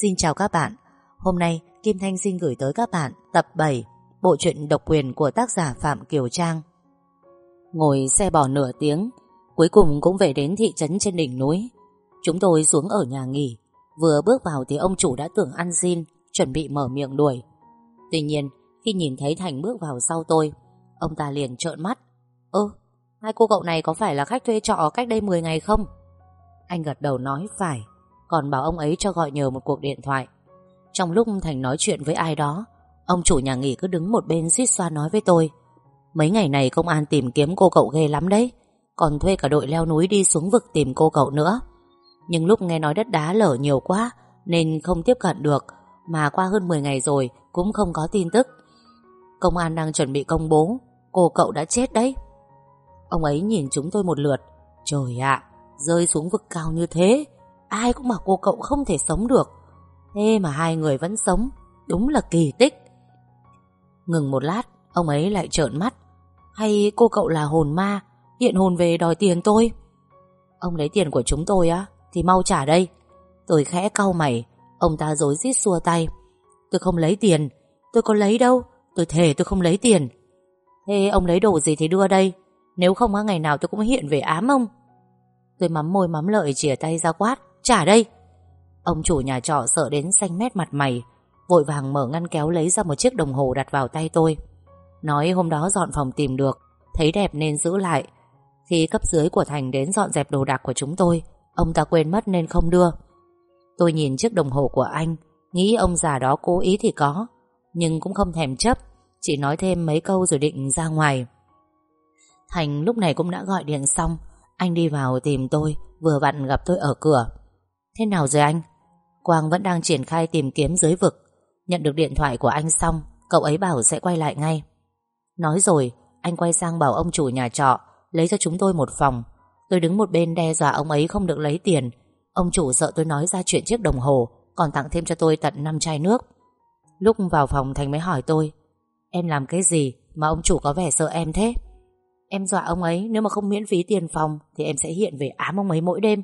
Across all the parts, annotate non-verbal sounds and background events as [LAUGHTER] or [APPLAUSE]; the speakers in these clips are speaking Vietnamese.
Xin chào các bạn. Hôm nay, Kim Thanh xin gửi tới các bạn tập 7 Bộ truyện độc quyền của tác giả Phạm Kiều Trang. Ngồi xe bò nửa tiếng, Cuối cùng cũng về đến thị trấn trên đỉnh núi. Chúng tôi xuống ở nhà nghỉ, Vừa bước vào thì ông chủ đã tưởng ăn xin, Chuẩn bị mở miệng đuổi. Tuy nhiên, khi nhìn thấy Thành bước vào sau tôi, Ông ta liền trợn mắt. Ơ, hai cô cậu này có phải là khách thuê trọ cách đây 10 ngày không? Anh gật đầu nói, phải. Còn bảo ông ấy cho gọi nhờ một cuộc điện thoại. Trong lúc Thành nói chuyện với ai đó, Ông chủ nhà nghỉ cứ đứng một bên xít xoa nói với tôi, Mấy ngày này công an tìm kiếm cô cậu ghê lắm đấy, Còn thuê cả đội leo núi đi xuống vực tìm cô cậu nữa. Nhưng lúc nghe nói đất đá lở nhiều quá Nên không tiếp cận được, Mà qua hơn 10 ngày rồi Cũng không có tin tức. Công an đang chuẩn bị công bố, Cô cậu đã chết đấy. Ông ấy nhìn chúng tôi một lượt, Trời ạ, Rơi xuống vực cao như thế Ai cũng bảo cô cậu không thể sống được. Thế mà hai người vẫn sống, Đúng là kỳ tích. Ngừng một lát, Ông ấy lại trợn mắt. Hay cô cậu là hồn ma, Hiện hồn về đòi tiền tôi? Ông lấy tiền của chúng tôi á, Thì mau trả đây. Tôi khẽ cau mày, Ông ta dối rít xua tay. Tôi không lấy tiền, Tôi có lấy đâu, Tôi thề tôi không lấy tiền. Thế ông lấy đồ gì thì đưa đây, Nếu không á, ngày nào tôi cũng hiện về ám ông. Tôi mắm môi mắm lợi chìa tay ra quát. Trả đây. Ông chủ nhà trọ sợ đến xanh mét mặt mày, Vội vàng mở ngăn kéo lấy ra một chiếc đồng hồ đặt vào tay tôi. Nói hôm đó dọn phòng tìm được, Thấy đẹp nên giữ lại. Khi cấp dưới của Thành đến dọn dẹp đồ đạc của chúng tôi, Ông ta quên mất nên không đưa. Tôi nhìn chiếc đồng hồ của anh, Nghĩ ông già đó cố ý thì có, Nhưng cũng không thèm chấp, Chỉ nói thêm mấy câu rồi định ra ngoài. Thành lúc này cũng đã gọi điện xong, Anh đi vào tìm tôi, Vừa vặn gặp tôi ở cửa. Thế nào rồi anh? Quang vẫn đang triển khai tìm kiếm dưới vực. Nhận được điện thoại của anh xong, Cậu ấy bảo sẽ quay lại ngay. Nói rồi, anh quay sang bảo ông chủ nhà trọ, Lấy cho chúng tôi một phòng. Tôi đứng một bên đe dọa ông ấy không được lấy tiền. Ông chủ sợ tôi nói ra chuyện chiếc đồng hồ, Còn tặng thêm cho tôi tận 5 chai nước. Lúc vào phòng Thành mới hỏi tôi, Em làm cái gì mà ông chủ có vẻ sợ em thế? Em dọa ông ấy, Nếu mà không miễn phí tiền phòng Thì em sẽ hiện về ám ông ấy mỗi đêm.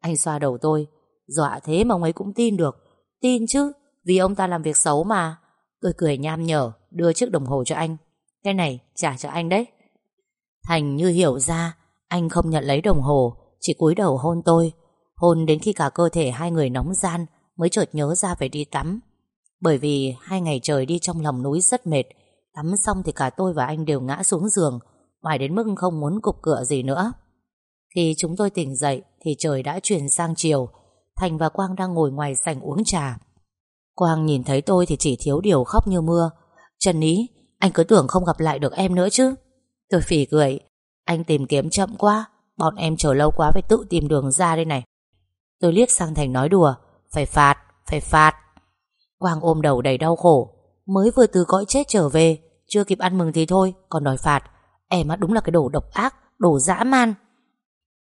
Anh xoa đầu tôi. Dọa thế mà ông ấy cũng tin được. Tin chứ, Vì ông ta làm việc xấu mà. Tôi cười nham nhở, Đưa chiếc đồng hồ cho anh. Cái này trả cho anh đấy. Thành như hiểu ra, Anh không nhận lấy đồng hồ, Chỉ cúi đầu hôn tôi. Hôn đến khi cả cơ thể hai người nóng gian Mới chợt nhớ ra phải đi tắm. Bởi vì hai ngày trời đi trong lòng núi rất mệt, Tắm xong thì cả tôi và anh đều ngã xuống giường mỏi đến mức không muốn cục cửa gì nữa. Khi chúng tôi tỉnh dậy Thì trời đã chuyển sang chiều. Thành và Quang đang ngồi ngoài sảnh uống trà. Quang nhìn thấy tôi thì chỉ thiếu điều khóc như mưa. Trần Ý Anh cứ tưởng không gặp lại được em nữa chứ. Tôi phỉ cười. Anh tìm kiếm chậm quá. Bọn em chờ lâu quá phải tự tìm đường ra đây này. Tôi liếc sang Thành nói đùa. Phải phạt, phải phạt. Quang ôm đầu đầy đau khổ. Mới vừa từ cõi chết trở về Chưa kịp ăn mừng thì thôi, còn đòi phạt. Em á đúng là cái đồ độc ác, đồ dã man.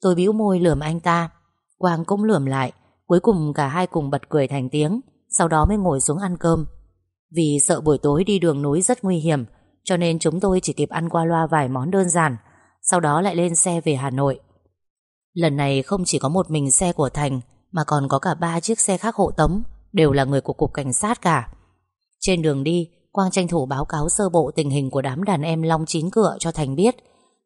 Tôi bĩu môi lườm anh ta. Quang cũng lườm lại, Cuối cùng cả hai cùng bật cười thành tiếng, Sau đó mới ngồi xuống ăn cơm. Vì sợ buổi tối đi đường núi rất nguy hiểm, Cho nên chúng tôi chỉ kịp ăn qua loa vài món đơn giản, Sau đó lại lên xe về Hà Nội. Lần này không chỉ có một mình xe của Thành, Mà còn có cả ba chiếc xe khác hộ tống, Đều là người của cục cảnh sát cả. Trên đường đi, Quang tranh thủ báo cáo sơ bộ tình hình của đám đàn em Long Chín Cựa cho Thành biết.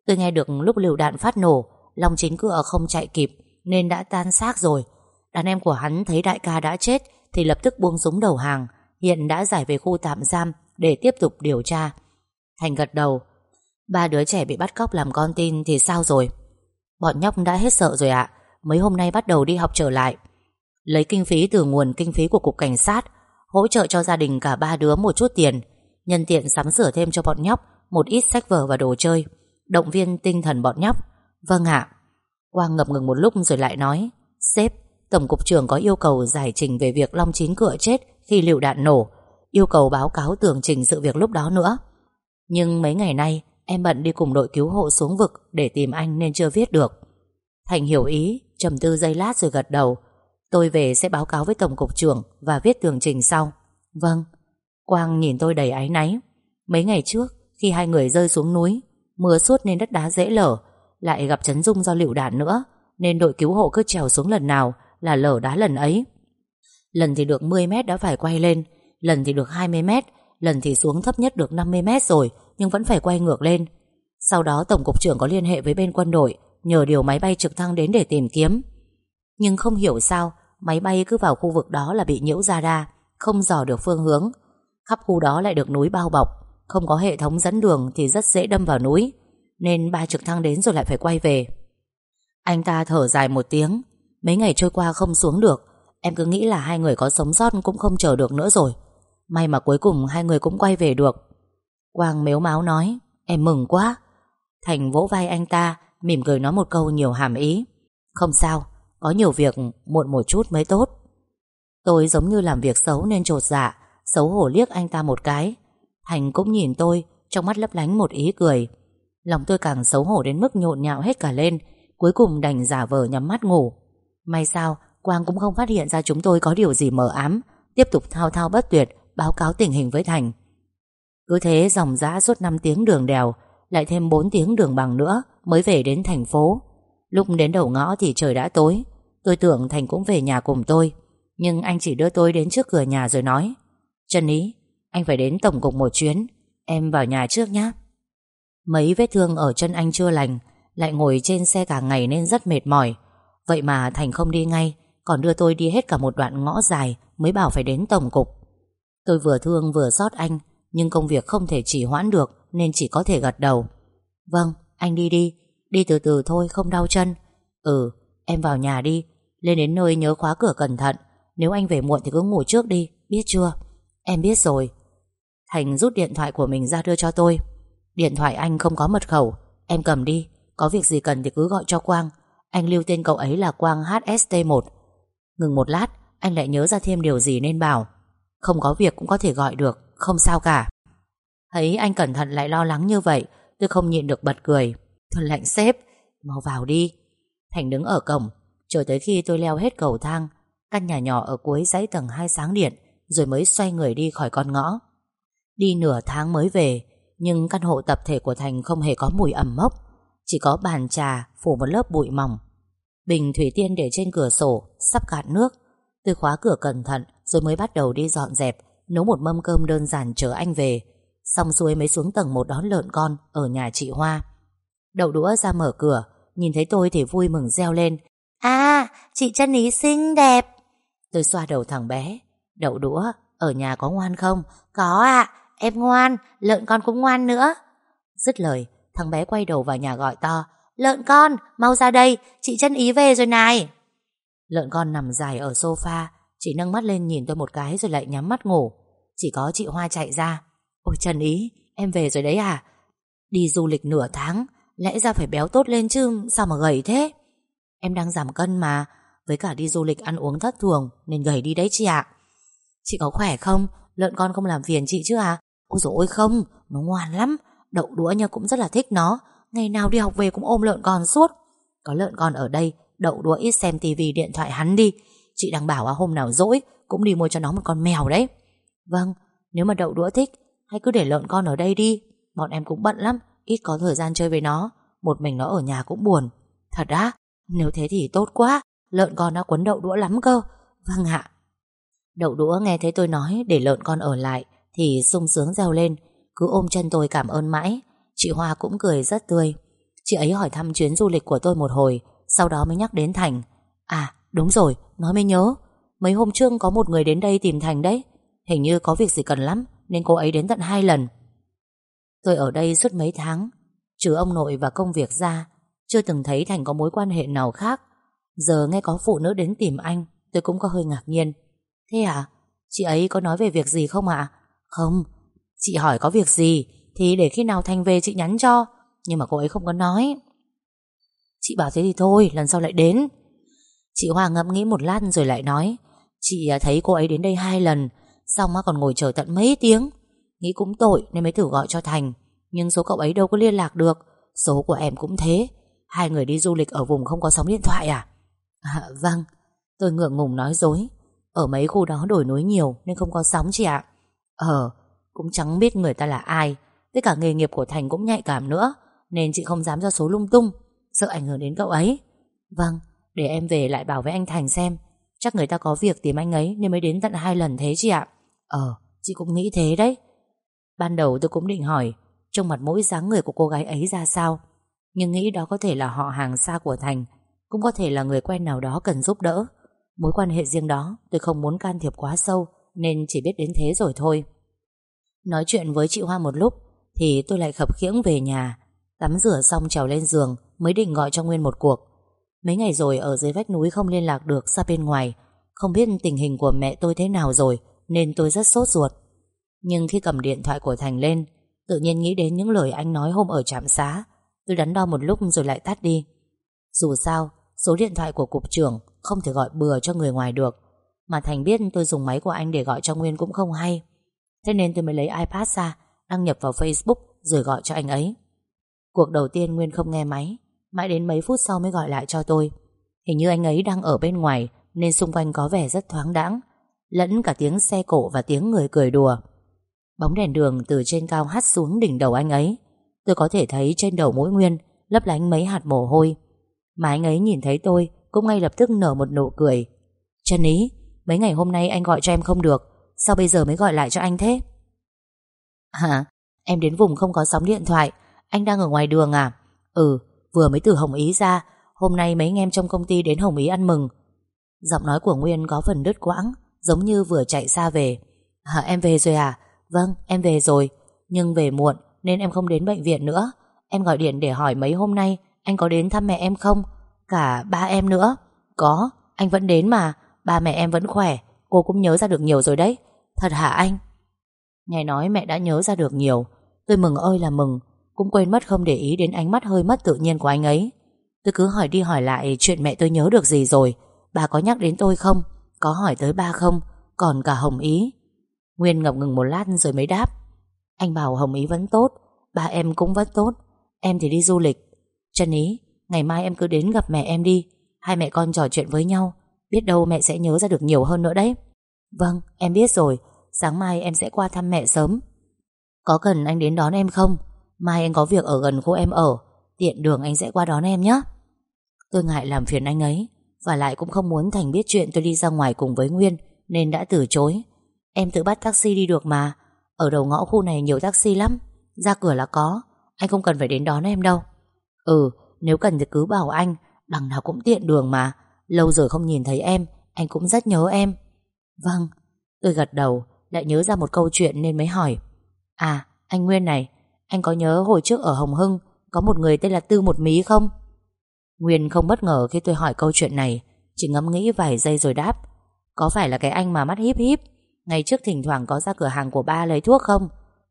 Tôi nghe được lúc liều đạn phát nổ Long chính cửa không chạy kịp, Nên đã tan xác rồi. Đàn em của hắn thấy đại ca đã chết, Thì lập tức buông súng đầu hàng, Hiện đã giải về khu tạm giam Để tiếp tục điều tra. Thành gật đầu, Ba đứa trẻ bị bắt cóc làm con tin thì sao rồi? Bọn nhóc đã hết sợ rồi ạ, Mấy hôm nay bắt đầu đi học trở lại. Lấy kinh phí từ nguồn kinh phí của cục cảnh sát, Hỗ trợ cho gia đình cả ba đứa một chút tiền, Nhân tiện sắm sửa thêm cho bọn nhóc Một ít sách vở và đồ chơi. Động viên tinh thần bọn nhóc. Vâng ạ. Quang ngập ngừng một lúc rồi lại nói Sếp, Tổng cục trưởng có yêu cầu giải trình về việc Long Chín Cựa chết khi lựu đạn nổ Yêu cầu báo cáo tường trình sự việc lúc đó nữa. Nhưng mấy ngày nay Em bận đi cùng đội cứu hộ xuống vực Để tìm anh nên chưa viết được. Thành hiểu ý trầm tư giây lát rồi gật đầu. Tôi về sẽ báo cáo với Tổng cục trưởng Và viết tường trình sau. Vâng. Quang nhìn tôi đầy áy náy. Mấy ngày trước khi hai người rơi xuống núi Mưa suốt nên đất đá dễ lở lại gặp chấn dung do lựu đạn nữa, Nên đội cứu hộ cứ trèo xuống lần nào Là lở đá lần ấy. Lần thì được 10 mét đã phải quay lên, Lần thì được 20 mét, Lần thì xuống thấp nhất được 50 mét rồi, Nhưng vẫn phải quay ngược lên. Sau đó Tổng cục trưởng có liên hệ với bên quân đội, Nhờ điều máy bay trực thăng đến để tìm kiếm. Nhưng không hiểu sao, Máy bay cứ vào khu vực đó là bị nhiễu radar, Không dò được phương hướng. Khắp khu đó lại được núi bao bọc, Không có hệ thống dẫn đường thì rất dễ đâm vào núi. Nên ba trực thăng đến rồi lại phải quay về. Anh ta thở dài một tiếng Mấy ngày trôi qua không xuống được Em cứ nghĩ là hai người có sống sót cũng không chờ được nữa rồi. May mà cuối cùng hai người cũng quay về được. Quang mếu máu nói Em mừng quá. Thành vỗ vai anh ta Mỉm cười nói một câu nhiều hàm ý. Không sao, có nhiều việc muộn một chút mới tốt. Tôi giống như làm việc xấu nên trột dạ Xấu hổ liếc anh ta một cái. Thành cũng nhìn tôi Trong mắt lấp lánh một ý cười. Lòng tôi càng xấu hổ đến mức nhộn nhạo hết cả lên, Cuối cùng đành giả vờ nhắm mắt ngủ. May sao, Quang cũng không phát hiện ra chúng tôi có điều gì mờ ám, Tiếp tục thao thao bất tuyệt, Báo cáo tình hình với Thành. Cứ thế dòng dã suốt 5 tiếng đường đèo, Lại thêm 4 tiếng đường bằng nữa Mới về đến thành phố. Lúc đến đầu ngõ thì trời đã tối, Tôi tưởng Thành cũng về nhà cùng tôi, Nhưng anh chỉ đưa tôi đến trước cửa nhà rồi nói, Trần Ý, Anh phải đến tổng cục một chuyến, Em vào nhà trước nhé Mấy vết thương ở chân anh chưa lành Lại ngồi trên xe cả ngày nên rất mệt mỏi. Vậy mà Thành không đi ngay Còn đưa tôi đi hết cả một đoạn ngõ dài Mới bảo phải đến tổng cục. Tôi vừa thương vừa xót anh Nhưng công việc không thể chỉ hoãn được Nên chỉ có thể gật đầu. Vâng, anh đi đi Đi từ từ thôi, không đau chân. Ừ, em vào nhà đi Lên đến nơi nhớ khóa cửa cẩn thận Nếu anh về muộn thì cứ ngủ trước đi, biết chưa? Em biết rồi. Thành rút điện thoại của mình ra đưa cho tôi. Điện thoại anh không có mật khẩu. Em cầm đi, Có việc gì cần thì cứ gọi cho Quang. Anh lưu tên cậu ấy là Quang HST1 Ngừng một lát, Anh lại nhớ ra thêm điều gì nên bảo, Không có việc cũng có thể gọi được, Không sao cả. Thấy anh cẩn thận lại lo lắng như vậy, Tôi không nhịn được bật cười. Thôi lạnh xếp Mau vào đi. Thành đứng ở cổng, Chờ tới khi tôi leo hết cầu thang, Căn nhà nhỏ ở cuối dãy tầng 2 sáng điện, Rồi mới xoay người đi khỏi con ngõ. Đi nửa tháng mới về nhưng căn hộ tập thể của Thành không hề có mùi ẩm mốc. Chỉ có bàn trà Phủ một lớp bụi mỏng. Bình thủy tiên để trên cửa sổ Sắp cạn nước. Tôi khóa cửa cẩn thận Rồi mới bắt đầu đi dọn dẹp Nấu một mâm cơm đơn giản chờ anh về. Xong xuôi mới xuống tầng một đón lợn con Ở nhà chị Hoa. Đậu đũa ra mở cửa Nhìn thấy tôi thì vui mừng reo lên. À chị chân ý xinh đẹp. Tôi xoa đầu thằng bé. Đậu đũa ở nhà có ngoan không? Có ạ em ngoan, Lợn con cũng ngoan nữa. Dứt lời, thằng bé quay đầu vào nhà gọi to, Lợn con, mau ra đây, Chị chân ý về rồi này. Lợn con nằm dài ở sofa Chỉ nâng mắt lên nhìn tôi một cái rồi lại nhắm mắt ngủ. Chỉ có chị Hoa chạy ra, Ôi Trần Ý, em về rồi đấy à? Đi du lịch nửa tháng, Lẽ ra phải béo tốt lên chứ, Sao mà gầy thế? Em đang giảm cân mà, Với cả đi du lịch ăn uống thất thường, Nên gầy đi đấy chị ạ. Chị có khỏe không? Lợn con không làm phiền chị chứ à? Ôi dồi ôi không? Nó ngoan lắm. Đậu đũa nha, cũng rất là thích nó. Ngày nào đi học về cũng ôm lợn con suốt. Có lợn con ở đây, Đậu đũa ít xem tivi điện thoại hắn đi. Chị đang bảo à hôm nào dỗi, Cũng đi mua cho nó một con mèo đấy. Vâng Nếu mà đậu đũa thích, hãy cứ để lợn con ở đây đi. Bọn em cũng bận lắm, Ít có thời gian chơi với nó. Một mình nó ở nhà cũng buồn. Thật á, Nếu thế thì tốt quá. Lợn con đã quấn đậu đũa lắm cơ. Vâng ạ. Đậu đũa nghe thấy tôi nói, để lợn con ở lại. Thì sung sướng reo lên Cứ ôm chân tôi cảm ơn mãi. Chị Hoa cũng cười rất tươi. Chị ấy hỏi thăm chuyến du lịch của tôi một hồi Sau đó mới nhắc đến Thành. À đúng rồi, nói mới nhớ. Mấy hôm trước có một người đến đây tìm Thành đấy. Hình như có việc gì cần lắm Nên cô ấy đến tận hai lần. Tôi ở đây suốt mấy tháng Trừ ông nội và công việc ra Chưa từng thấy Thành có mối quan hệ nào khác. Giờ nghe có phụ nữ đến tìm anh Tôi cũng có hơi ngạc nhiên. Thế à? Chị ấy có nói về việc gì không ạ? Không, Chị hỏi có việc gì Thì để khi nào Thành về chị nhắn cho, Nhưng mà cô ấy không có nói. Chị bảo thế thì thôi, Lần sau lại đến. Chị Hoa ngẫm nghĩ một lát rồi lại nói, Chị à, thấy cô ấy đến đây hai lần, Xong còn ngồi chờ tận mấy tiếng. Nghĩ cũng tội nên mới thử gọi cho Thành, Nhưng số cậu ấy đâu có liên lạc được, Số của em cũng thế. Hai người đi du lịch ở vùng không có sóng điện thoại à? À vâng Tôi ngượng ngùng nói dối, Ở mấy khu đó đổi núi nhiều nên không có sóng chị ạ. Ờ Cũng chẳng biết người ta là ai Tất cả nghề nghiệp của Thành cũng nhạy cảm nữa, Nên chị không dám ra số lung tung, Sợ ảnh hưởng đến cậu ấy. Vâng Để em về lại bảo với anh Thành xem, Chắc người ta có việc tìm anh ấy Nên mới đến tận hai lần thế chị ạ. Ờ chị cũng nghĩ thế đấy. Ban đầu tôi cũng định hỏi Trong mặt mỗi dáng người của cô gái ấy ra sao, Nhưng nghĩ đó có thể là họ hàng xa của Thành, Cũng có thể là người quen nào đó cần giúp đỡ. Mối quan hệ riêng đó, Tôi không muốn can thiệp quá sâu nên chỉ biết đến thế rồi thôi. Nói chuyện với chị Hoa một lúc, Thì tôi lại khập khiễng về nhà, Tắm rửa xong trèo lên giường, Mới định gọi cho Nguyên một cuộc. Mấy ngày rồi ở dưới vách núi không liên lạc được ra bên ngoài, Không biết tình hình của mẹ tôi thế nào rồi, Nên tôi rất sốt ruột. Nhưng khi cầm điện thoại của Thành lên, Tự nhiên nghĩ đến những lời anh nói hôm ở trạm xá, Tôi đắn đo một lúc rồi lại tắt đi. Dù sao, Số điện thoại của cục trưởng Không thể gọi bừa cho người ngoài được. Mà Thành biết tôi dùng máy của anh để gọi cho Nguyên cũng không hay. Thế nên tôi mới lấy iPad ra, Đăng nhập vào Facebook Rồi gọi cho anh ấy. Cuộc đầu tiên Nguyên không nghe máy, Mãi đến mấy phút sau mới gọi lại cho tôi. Hình như anh ấy đang ở bên ngoài, Nên xung quanh có vẻ rất thoáng đãng, Lẫn cả tiếng xe cổ và tiếng người cười đùa. Bóng đèn đường từ trên cao hắt xuống đỉnh đầu anh ấy. Tôi có thể thấy trên đầu mỗi Nguyên Lấp lánh mấy hạt mồ hôi. Mà anh ấy nhìn thấy tôi, Cũng ngay lập tức nở một nụ cười. Chân Ý Mấy ngày hôm nay anh gọi cho em không được, Sao bây giờ mới gọi lại cho anh thế? Hả? Em đến vùng không có sóng điện thoại. Anh đang ở ngoài đường à? Ừ Vừa mới từ Hồng Ý ra. Hôm nay mấy anh em trong công ty đến Hồng Ý ăn mừng. Giọng nói của Nguyên có phần đứt quãng, Giống như vừa chạy xa về. Hả, em về rồi à? Vâng em về rồi. Nhưng về muộn, nên em không đến bệnh viện nữa. Em gọi điện để hỏi mấy hôm nay, Anh có đến thăm mẹ em không? Cả ba em nữa. Có, anh vẫn đến mà. Ba mẹ em vẫn khỏe, Cô cũng nhớ ra được nhiều rồi đấy. Thật hả anh? Nghe nói mẹ đã nhớ ra được nhiều. Tôi mừng ơi là mừng. Cũng quên mất không để ý đến ánh mắt hơi mất tự nhiên của anh ấy. Tôi cứ hỏi đi hỏi lại Chuyện mẹ tôi nhớ được gì rồi. Bà có nhắc đến tôi không? Có hỏi tới ba không? Còn cả Hồng Ý. Nguyên ngập ngừng một lát rồi mới đáp. Anh bảo Hồng Ý vẫn tốt, Ba em cũng vẫn tốt. Em thì đi du lịch. Trần Ý, Ngày mai em cứ đến gặp mẹ em đi. Hai mẹ con trò chuyện với nhau. Biết đâu mẹ sẽ nhớ ra được nhiều hơn nữa đấy. Vâng em biết rồi. Sáng mai em sẽ qua thăm mẹ sớm. Có cần anh đến đón em không? Mai anh có việc ở gần khu em ở. Tiện đường anh sẽ qua đón em nhé. Tôi ngại làm phiền anh ấy. Và lại cũng không muốn Thành biết chuyện tôi đi ra ngoài cùng với Nguyên, Nên đã từ chối. Em tự bắt taxi đi được mà. Ở đầu ngõ khu này nhiều taxi lắm. Ra cửa là có. Anh không cần phải đến đón em đâu. Ừ nếu cần thì cứ bảo anh. Đằng nào cũng tiện đường mà. Lâu rồi không nhìn thấy em, Anh cũng rất nhớ em. Vâng. Tôi gật đầu, Lại nhớ ra một câu chuyện nên mới hỏi. À anh Nguyên này, Anh có nhớ hồi trước ở Hồng Hưng Có một người tên là Tư Một Mí không? Nguyên không bất ngờ khi tôi hỏi câu chuyện này, Chỉ ngẫm nghĩ vài giây rồi đáp. Có phải là cái anh mà mắt híp híp? Ngày trước thỉnh thoảng có ra cửa hàng của ba lấy thuốc không?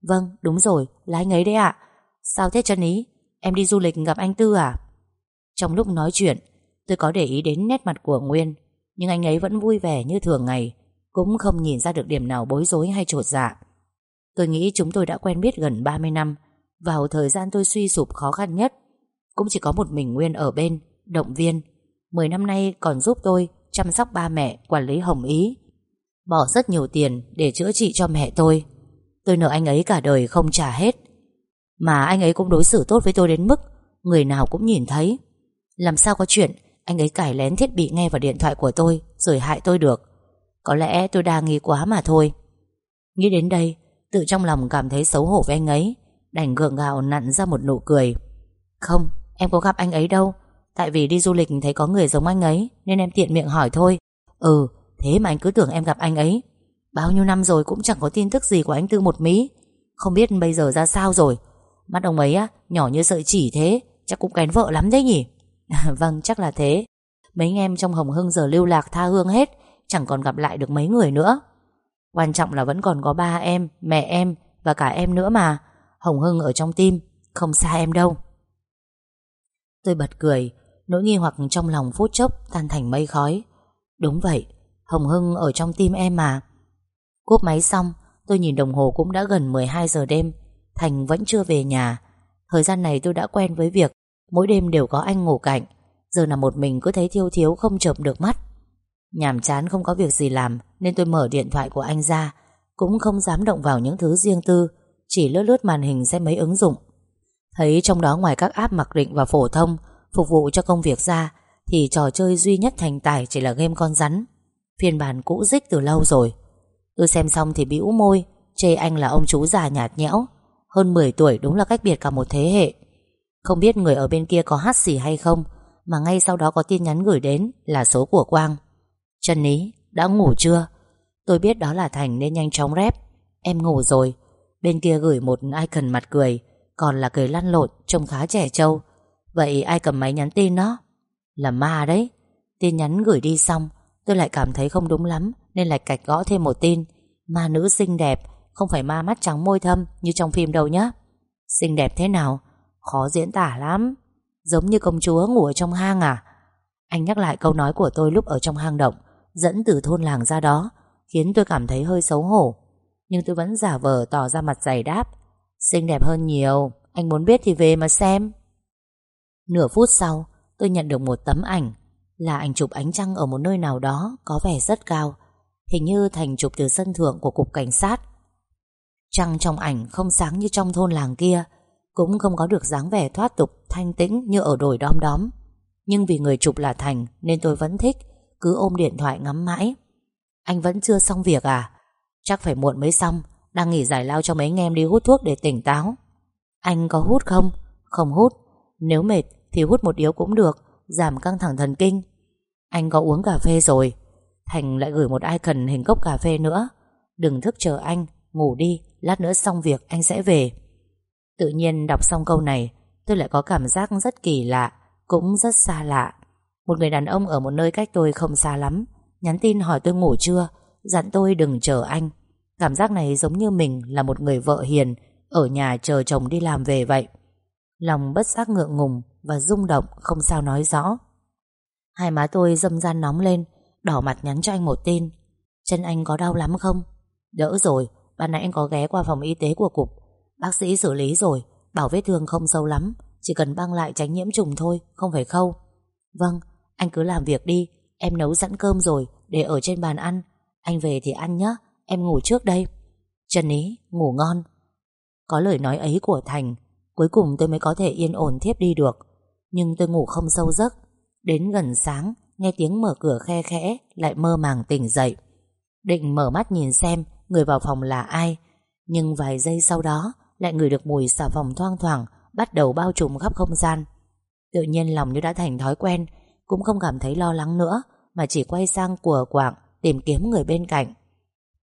Vâng đúng rồi, Là anh ấy đấy ạ. Sao thế chân ý? Em đi du lịch gặp anh Tư à? Trong lúc nói chuyện Tôi có để ý đến nét mặt của Nguyên Nhưng anh ấy vẫn vui vẻ như thường ngày Cũng không nhìn ra được điểm nào bối rối hay trột dạ. Tôi nghĩ chúng tôi đã quen biết gần 30 năm Vào thời gian tôi suy sụp khó khăn nhất Cũng chỉ có một mình Nguyên ở bên Động viên. 10 năm nay còn giúp tôi Chăm sóc ba mẹ, quản lý Hồng Ý Bỏ rất nhiều tiền để chữa trị cho mẹ tôi. Tôi nợ anh ấy cả đời không trả hết. Mà anh ấy cũng đối xử tốt với tôi đến mức Người nào cũng nhìn thấy. Làm sao có chuyện anh ấy cải lén thiết bị nghe vào điện thoại của tôi, Rồi hại tôi được. Có lẽ tôi đa nghi quá mà thôi. Nghĩ đến đây, Tự trong lòng cảm thấy xấu hổ với anh ấy, Đành gượng gạo nặn ra một nụ cười. Không, em có gặp anh ấy đâu. Tại vì đi du lịch thấy có người giống anh ấy, Nên em tiện miệng hỏi thôi. Ừ Thế mà anh cứ tưởng em gặp anh ấy. Bao nhiêu năm rồi cũng chẳng có tin tức gì của anh Tư một mí Không biết bây giờ ra sao rồi. Mắt ông ấy á, Nhỏ như sợi chỉ thế, Chắc cũng kén vợ lắm đấy nhỉ? [LAUGHS] Vâng chắc là thế. Mấy anh em trong Hồng Hưng giờ lưu lạc tha hương hết, Chẳng còn gặp lại được mấy người nữa. Quan trọng là vẫn còn có ba em, Mẹ em và cả em nữa mà. Hồng Hưng ở trong tim, Không xa em đâu. Tôi bật cười, Nỗi nghi hoặc trong lòng phút chốc tan thành mây khói. Đúng vậy, Hồng Hưng ở trong tim em mà. Cúp máy xong, Tôi nhìn đồng hồ cũng đã gần 12 giờ đêm, Thành vẫn chưa về nhà. Thời gian này tôi đã quen với việc Mỗi đêm đều có anh ngủ cạnh. Giờ nằm một mình cứ thấy thiêu thiếu không chợp được mắt. Nhàm chán không có việc gì làm, Nên tôi mở điện thoại của anh ra. Cũng không dám động vào những thứ riêng tư, Chỉ lướt lướt màn hình xem mấy ứng dụng. Thấy trong đó ngoài các app mặc định và phổ thông, Phục vụ cho công việc ra, Thì trò chơi duy nhất thành tài chỉ là game con rắn. Phiên bản cũ dích từ lâu rồi. Tôi xem xong thì bĩu môi, Chê anh là ông chú già nhạt nhẽo. Hơn 10 tuổi đúng là cách biệt cả một thế hệ. Không biết người ở bên kia có hát gì hay không, Mà ngay sau đó có tin nhắn gửi đến Là số của Quang. Trần Ní, đã ngủ chưa? Tôi biết đó là Thành nên nhanh chóng rep Em ngủ rồi. Bên kia gửi một icon mặt cười, Còn là cười lăn lộn, trông khá trẻ trâu. Vậy ai cầm máy nhắn tin đó? Là ma đấy. Tin nhắn gửi đi xong, Tôi lại cảm thấy không đúng lắm, Nên lại cạch gõ thêm một tin. Ma nữ xinh đẹp, Không phải ma mắt trắng môi thâm như trong phim đâu nhá. Xinh đẹp thế nào? Khó diễn tả lắm. Giống như công chúa ngủ ở trong hang à? Anh nhắc lại câu nói của tôi lúc ở trong hang động, Dẫn từ thôn làng ra đó, Khiến tôi cảm thấy hơi xấu hổ. Nhưng tôi vẫn giả vờ tỏ ra mặt dày đáp. Xinh đẹp hơn nhiều, Anh muốn biết thì về mà xem. Nửa phút sau, Tôi nhận được một tấm ảnh, Là ảnh chụp ánh trăng ở một nơi nào đó Có vẻ rất cao, Hình như thành chụp từ sân thượng của cục cảnh sát. Trăng trong ảnh không sáng như trong thôn làng kia cũng không có được dáng vẻ thoát tục Thanh tĩnh như ở đồi đom đóm. Nhưng vì người chụp là Thành Nên tôi vẫn thích Cứ ôm điện thoại ngắm mãi. Anh vẫn chưa xong việc à? Chắc phải muộn mới xong Đang nghỉ giải lao cho mấy anh em đi hút thuốc để tỉnh táo. Anh có hút không? Không hút. Nếu mệt thì hút một điếu cũng được Giảm căng thẳng thần kinh. Anh có uống cà phê rồi. Thành lại gửi một icon hình cốc cà phê nữa. Đừng thức chờ anh Ngủ đi, lát nữa xong việc anh sẽ về. Tự nhiên đọc xong câu này, Tôi lại có cảm giác rất kỳ lạ, Cũng rất xa lạ. Một người đàn ông ở một nơi cách tôi không xa lắm, Nhắn tin hỏi tôi ngủ chưa, Dặn tôi đừng chờ anh. Cảm giác này giống như mình là một người vợ hiền, Ở nhà chờ chồng đi làm về vậy. Lòng bất giác ngượng ngùng Và rung động, không sao nói rõ. Hai má tôi dâm gian nóng lên, Đỏ mặt nhắn cho anh một tin. Chân anh có đau lắm không? Đỡ rồi, Ban nãy anh có ghé qua phòng y tế của cục Bác sĩ xử lý rồi, Bảo vết thương không sâu lắm, Chỉ cần băng lại tránh nhiễm trùng thôi, Không phải khâu. Vâng anh cứ làm việc đi, Em nấu sẵn cơm rồi, Để ở trên bàn ăn. Anh về thì ăn nhé Em ngủ trước đây. Trần Ý, ngủ ngon. Có lời nói ấy của Thành, Cuối cùng tôi mới có thể yên ổn thiếp đi được. Nhưng tôi ngủ không sâu giấc. Đến gần sáng, Nghe tiếng mở cửa khe khẽ, Lại mơ màng tỉnh dậy. Định mở mắt nhìn xem Người vào phòng là ai, Nhưng vài giây sau đó lại ngửi được mùi xà phòng thoang thoảng, Bắt đầu bao trùm khắp không gian. Tự nhiên lòng như đã thành thói quen, Cũng không cảm thấy lo lắng nữa, Mà chỉ quay sang của quạng, Tìm kiếm người bên cạnh.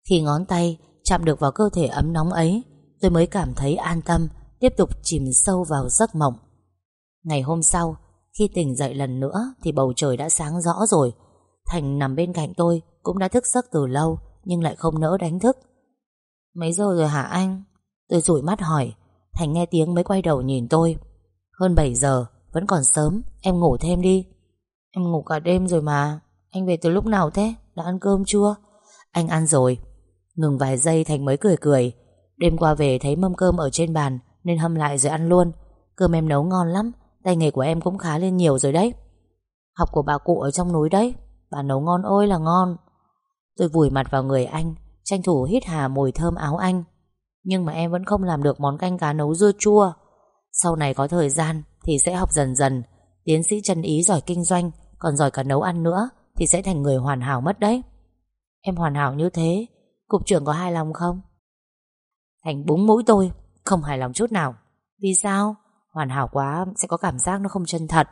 Khi ngón tay chạm được vào cơ thể ấm nóng ấy, Tôi mới cảm thấy an tâm, Tiếp tục chìm sâu vào giấc mộng. Ngày hôm sau, Khi tỉnh dậy lần nữa Thì bầu trời đã sáng rõ rồi. Thành nằm bên cạnh tôi Cũng đã thức giấc từ lâu, Nhưng lại không nỡ đánh thức. Mấy giờ rồi hả anh? Tôi rủi mắt hỏi, Thành nghe tiếng mới quay đầu nhìn tôi. Hơn 7 giờ, Vẫn còn sớm, Em ngủ thêm đi. Em ngủ cả đêm rồi mà. Anh về từ lúc nào thế? Đã ăn cơm chưa? Anh ăn rồi. Ngừng vài giây, Thành mới cười cười. Đêm qua về thấy mâm cơm ở trên bàn, Nên hâm lại rồi ăn luôn. Cơm em nấu ngon lắm, Tay nghề của em cũng khá lên nhiều rồi đấy. Học của bà cụ ở trong núi đấy. Bà nấu ngon ôi là ngon. Tôi vùi mặt vào người anh, Tranh thủ hít hà mùi thơm áo anh. Nhưng mà em vẫn không làm được món canh cá nấu dưa chua. Sau này có thời gian Thì sẽ học dần dần. Tiến sĩ chân ý giỏi kinh doanh, Còn giỏi cả nấu ăn nữa Thì sẽ thành người hoàn hảo mất đấy. Em hoàn hảo như thế, Cục trưởng có hài lòng không? Thành búng mũi tôi, Không hài lòng chút nào. Vì sao? Hoàn hảo quá sẽ có cảm giác nó không chân thật.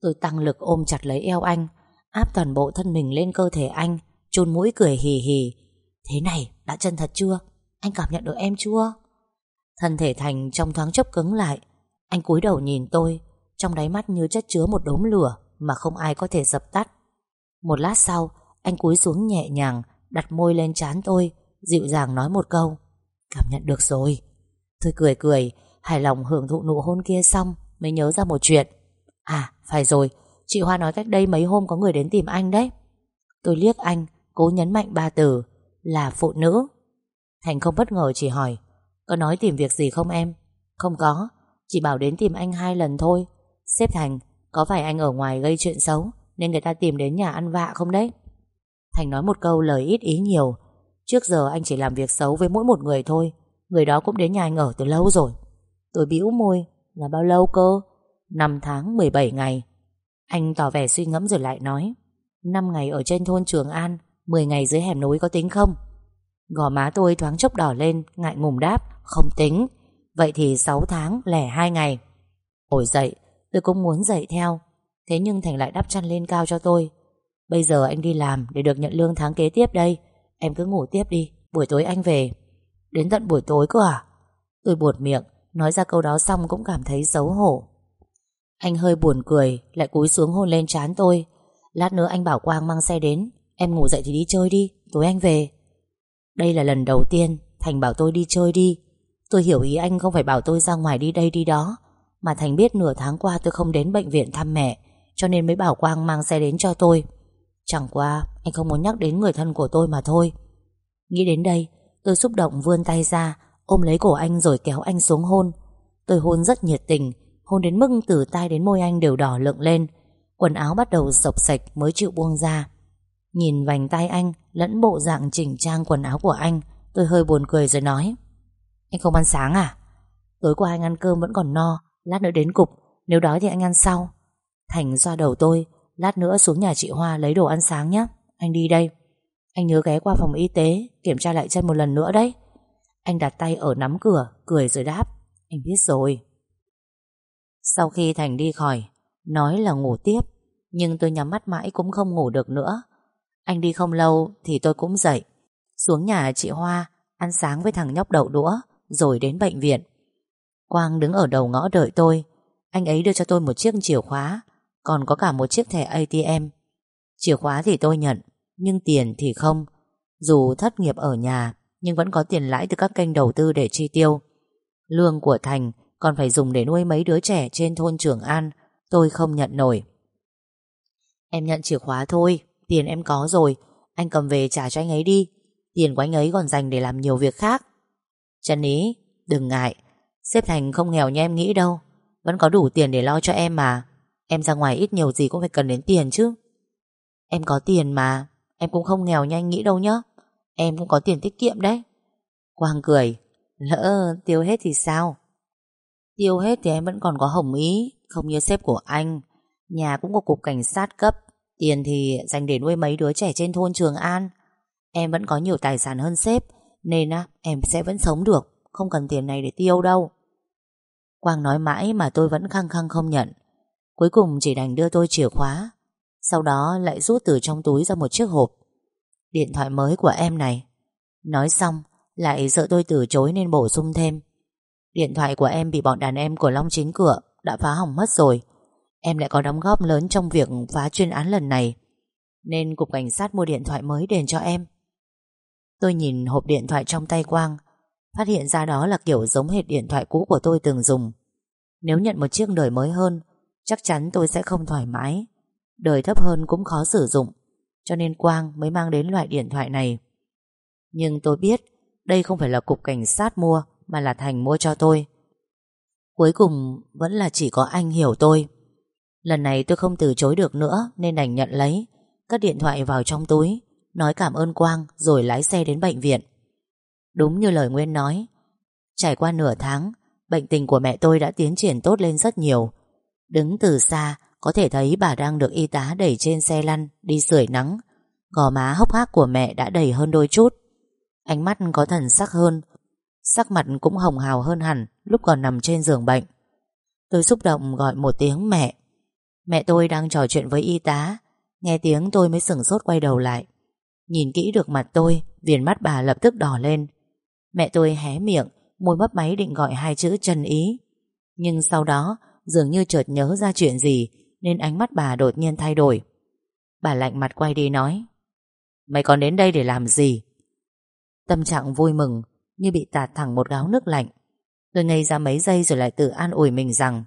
Tôi tăng lực ôm chặt lấy eo anh, Áp toàn bộ thân mình lên cơ thể anh, chôn mũi cười hì hì. Thế này, đã chân thật chưa? Anh cảm nhận được em chưa? Thân thể Thành trong thoáng chốc cứng lại. Anh cúi đầu nhìn tôi, Trong đáy mắt như chất chứa một đốm lửa Mà không ai có thể dập tắt. Một lát sau, Anh cúi xuống nhẹ nhàng, Đặt môi lên trán tôi, Dịu dàng nói một câu. Cảm nhận được rồi. Tôi cười cười, Hài lòng hưởng thụ nụ hôn kia xong, Mới nhớ ra một chuyện. À phải rồi. Chị Hoa nói cách đây mấy hôm có người đến tìm anh đấy. Tôi liếc anh, Cố nhấn mạnh ba từ Là phụ nữ. Thành không bất ngờ chỉ hỏi, Có nói tìm việc gì không em? Không có, Chỉ bảo đến tìm anh hai lần thôi. Xếp Thành, Có phải anh ở ngoài gây chuyện xấu Nên người ta tìm đến nhà ăn vạ không đấy? Thành nói một câu lời ít ý nhiều. Trước giờ anh chỉ làm việc xấu với mỗi một người thôi, Người đó cũng đến nhà anh ở từ lâu rồi. Tôi bĩu môi, Là bao lâu cơ? 5 tháng 17 ngày. Anh tỏ vẻ suy ngẫm rồi lại nói 5 ngày ở trên thôn Trường An 10 ngày dưới hẻm núi có tính không? Gò má tôi thoáng chốc đỏ lên, Ngại ngùng đáp, Không tính. Vậy thì 6 tháng lẻ 2 ngày. Ngồi dậy, tôi cũng muốn dậy theo. Thế nhưng Thành lại đắp chăn lên cao cho tôi. Bây giờ anh đi làm để được nhận lương tháng kế tiếp đây. Em cứ ngủ tiếp đi, Buổi tối anh về. Đến tận buổi tối cơ à? Tôi buột miệng, Nói ra câu đó xong cũng cảm thấy xấu hổ. Anh hơi buồn cười, Lại cúi xuống hôn lên trán tôi. Lát nữa anh bảo Quang mang xe đến, Em ngủ dậy thì đi chơi đi, Tối anh về. Đây là lần đầu tiên Thành bảo tôi đi chơi đi. Tôi hiểu ý anh không phải bảo tôi ra ngoài đi đây đi đó. Mà Thành biết nửa tháng qua tôi không đến bệnh viện thăm mẹ, Cho nên mới bảo Quang mang xe đến cho tôi. Chẳng qua, anh không muốn nhắc đến người thân của tôi mà thôi. Nghĩ đến đây, Tôi xúc động vươn tay ra, Ôm lấy cổ anh rồi kéo anh xuống hôn. Tôi hôn rất nhiệt tình, Hôn đến mức từ tay đến môi anh đều đỏ lựng lên. Quần áo bắt đầu sộc sạch mới chịu buông ra. Nhìn vành tay anh, Lẫn bộ dạng chỉnh trang quần áo của anh, Tôi hơi buồn cười rồi nói. Anh không ăn sáng à? Tối qua anh ăn cơm vẫn còn no, Lát nữa đến cục, Nếu đói thì anh ăn sau. Thành xoa đầu tôi, Lát nữa xuống nhà chị Hoa lấy đồ ăn sáng nhé Anh đi đây. Anh nhớ ghé qua phòng y tế, Kiểm tra lại chân một lần nữa đấy. Anh đặt tay ở nắm cửa, Cười rồi đáp. Anh biết rồi. Sau khi Thành đi khỏi, Nói là ngủ tiếp, Nhưng tôi nhắm mắt mãi cũng không ngủ được nữa. Anh đi không lâu thì tôi cũng dậy. Xuống nhà chị Hoa, Ăn sáng với thằng nhóc đậu đũa, Rồi đến bệnh viện. Quang đứng ở đầu ngõ đợi tôi. Anh ấy đưa cho tôi một chiếc chìa khóa, Còn có cả một chiếc thẻ ATM Chìa khóa thì tôi nhận, Nhưng tiền thì không. Dù thất nghiệp ở nhà, Nhưng vẫn có tiền lãi từ các kênh đầu tư để chi tiêu. Lương của Thành Còn phải dùng để nuôi mấy đứa trẻ trên thôn Trường An, Tôi không nhận nổi. Em nhận chìa khóa thôi. Tiền em có rồi, Anh cầm về trả cho anh ấy đi, Tiền của anh ấy còn dành để làm nhiều việc khác. Trần Ý, Đừng ngại, Xếp Thành không nghèo như em nghĩ đâu, Vẫn có đủ tiền để lo cho em mà, Em ra ngoài ít nhiều gì cũng phải cần đến tiền chứ. Em có tiền mà, Em cũng không nghèo như anh nghĩ đâu nhá, Em cũng có tiền tiết kiệm đấy. Quang cười, Lỡ tiêu hết thì sao? Tiêu hết thì em vẫn còn có hồng ý, Không như sếp của anh, Nhà cũng có cục cảnh sát cấp. Tiền thì dành để nuôi mấy đứa trẻ trên thôn Trường An. Em vẫn có nhiều tài sản hơn sếp Nên á, em sẽ vẫn sống được Không cần tiền này để tiêu đâu. Quang nói mãi mà tôi vẫn khăng khăng không nhận. Cuối cùng chỉ đành đưa tôi chìa khóa Sau đó lại rút từ trong túi ra một chiếc hộp. Điện thoại mới của em này. Nói xong Lại sợ tôi từ chối nên bổ sung thêm. Điện thoại của em bị bọn đàn em của Long Chính Cửa Đã phá hỏng mất rồi Em lại có đóng góp lớn trong việc phá chuyên án lần này, Nên cục cảnh sát mua điện thoại mới đền cho em. Tôi nhìn hộp điện thoại trong tay Quang, Phát hiện ra đó là kiểu giống hệt điện thoại cũ của tôi từng dùng. Nếu nhận một chiếc đời mới hơn, Chắc chắn tôi sẽ không thoải mái. Đời thấp hơn cũng khó sử dụng, Cho nên Quang mới mang đến loại điện thoại này. Nhưng tôi biết Đây không phải là cục cảnh sát mua, Mà là Thành mua cho tôi. Cuối cùng vẫn là chỉ có anh hiểu tôi. Lần này tôi không từ chối được nữa, Nên đành nhận lấy. Cất điện thoại vào trong túi, Nói cảm ơn Quang, rồi lái xe đến bệnh viện. Đúng như lời Nguyên nói, Trải qua nửa tháng, Bệnh tình của mẹ tôi đã tiến triển tốt lên rất nhiều. Đứng từ xa, Có thể thấy bà đang được y tá đẩy trên xe lăn, Đi sưởi nắng. Gò má hốc hác của mẹ đã đầy hơn đôi chút. Ánh mắt có thần sắc hơn, Sắc mặt cũng hồng hào hơn hẳn Lúc còn nằm trên giường bệnh. Tôi xúc động gọi một tiếng mẹ. Mẹ tôi đang trò chuyện với y tá. Nghe tiếng tôi mới sửng sốt quay đầu lại. Nhìn kỹ được mặt tôi, Viền mắt bà lập tức đỏ lên. Mẹ tôi hé miệng, Môi mấp máy định gọi hai chữ chân ý. Nhưng sau đó, dường như chợt nhớ ra chuyện gì, Nên ánh mắt bà đột nhiên thay đổi. Bà lạnh mặt quay đi nói, Mày còn đến đây để làm gì? Tâm trạng vui mừng, Như bị tạt thẳng một gáo nước lạnh. Tôi ngây ra mấy giây rồi lại tự an ủi mình rằng,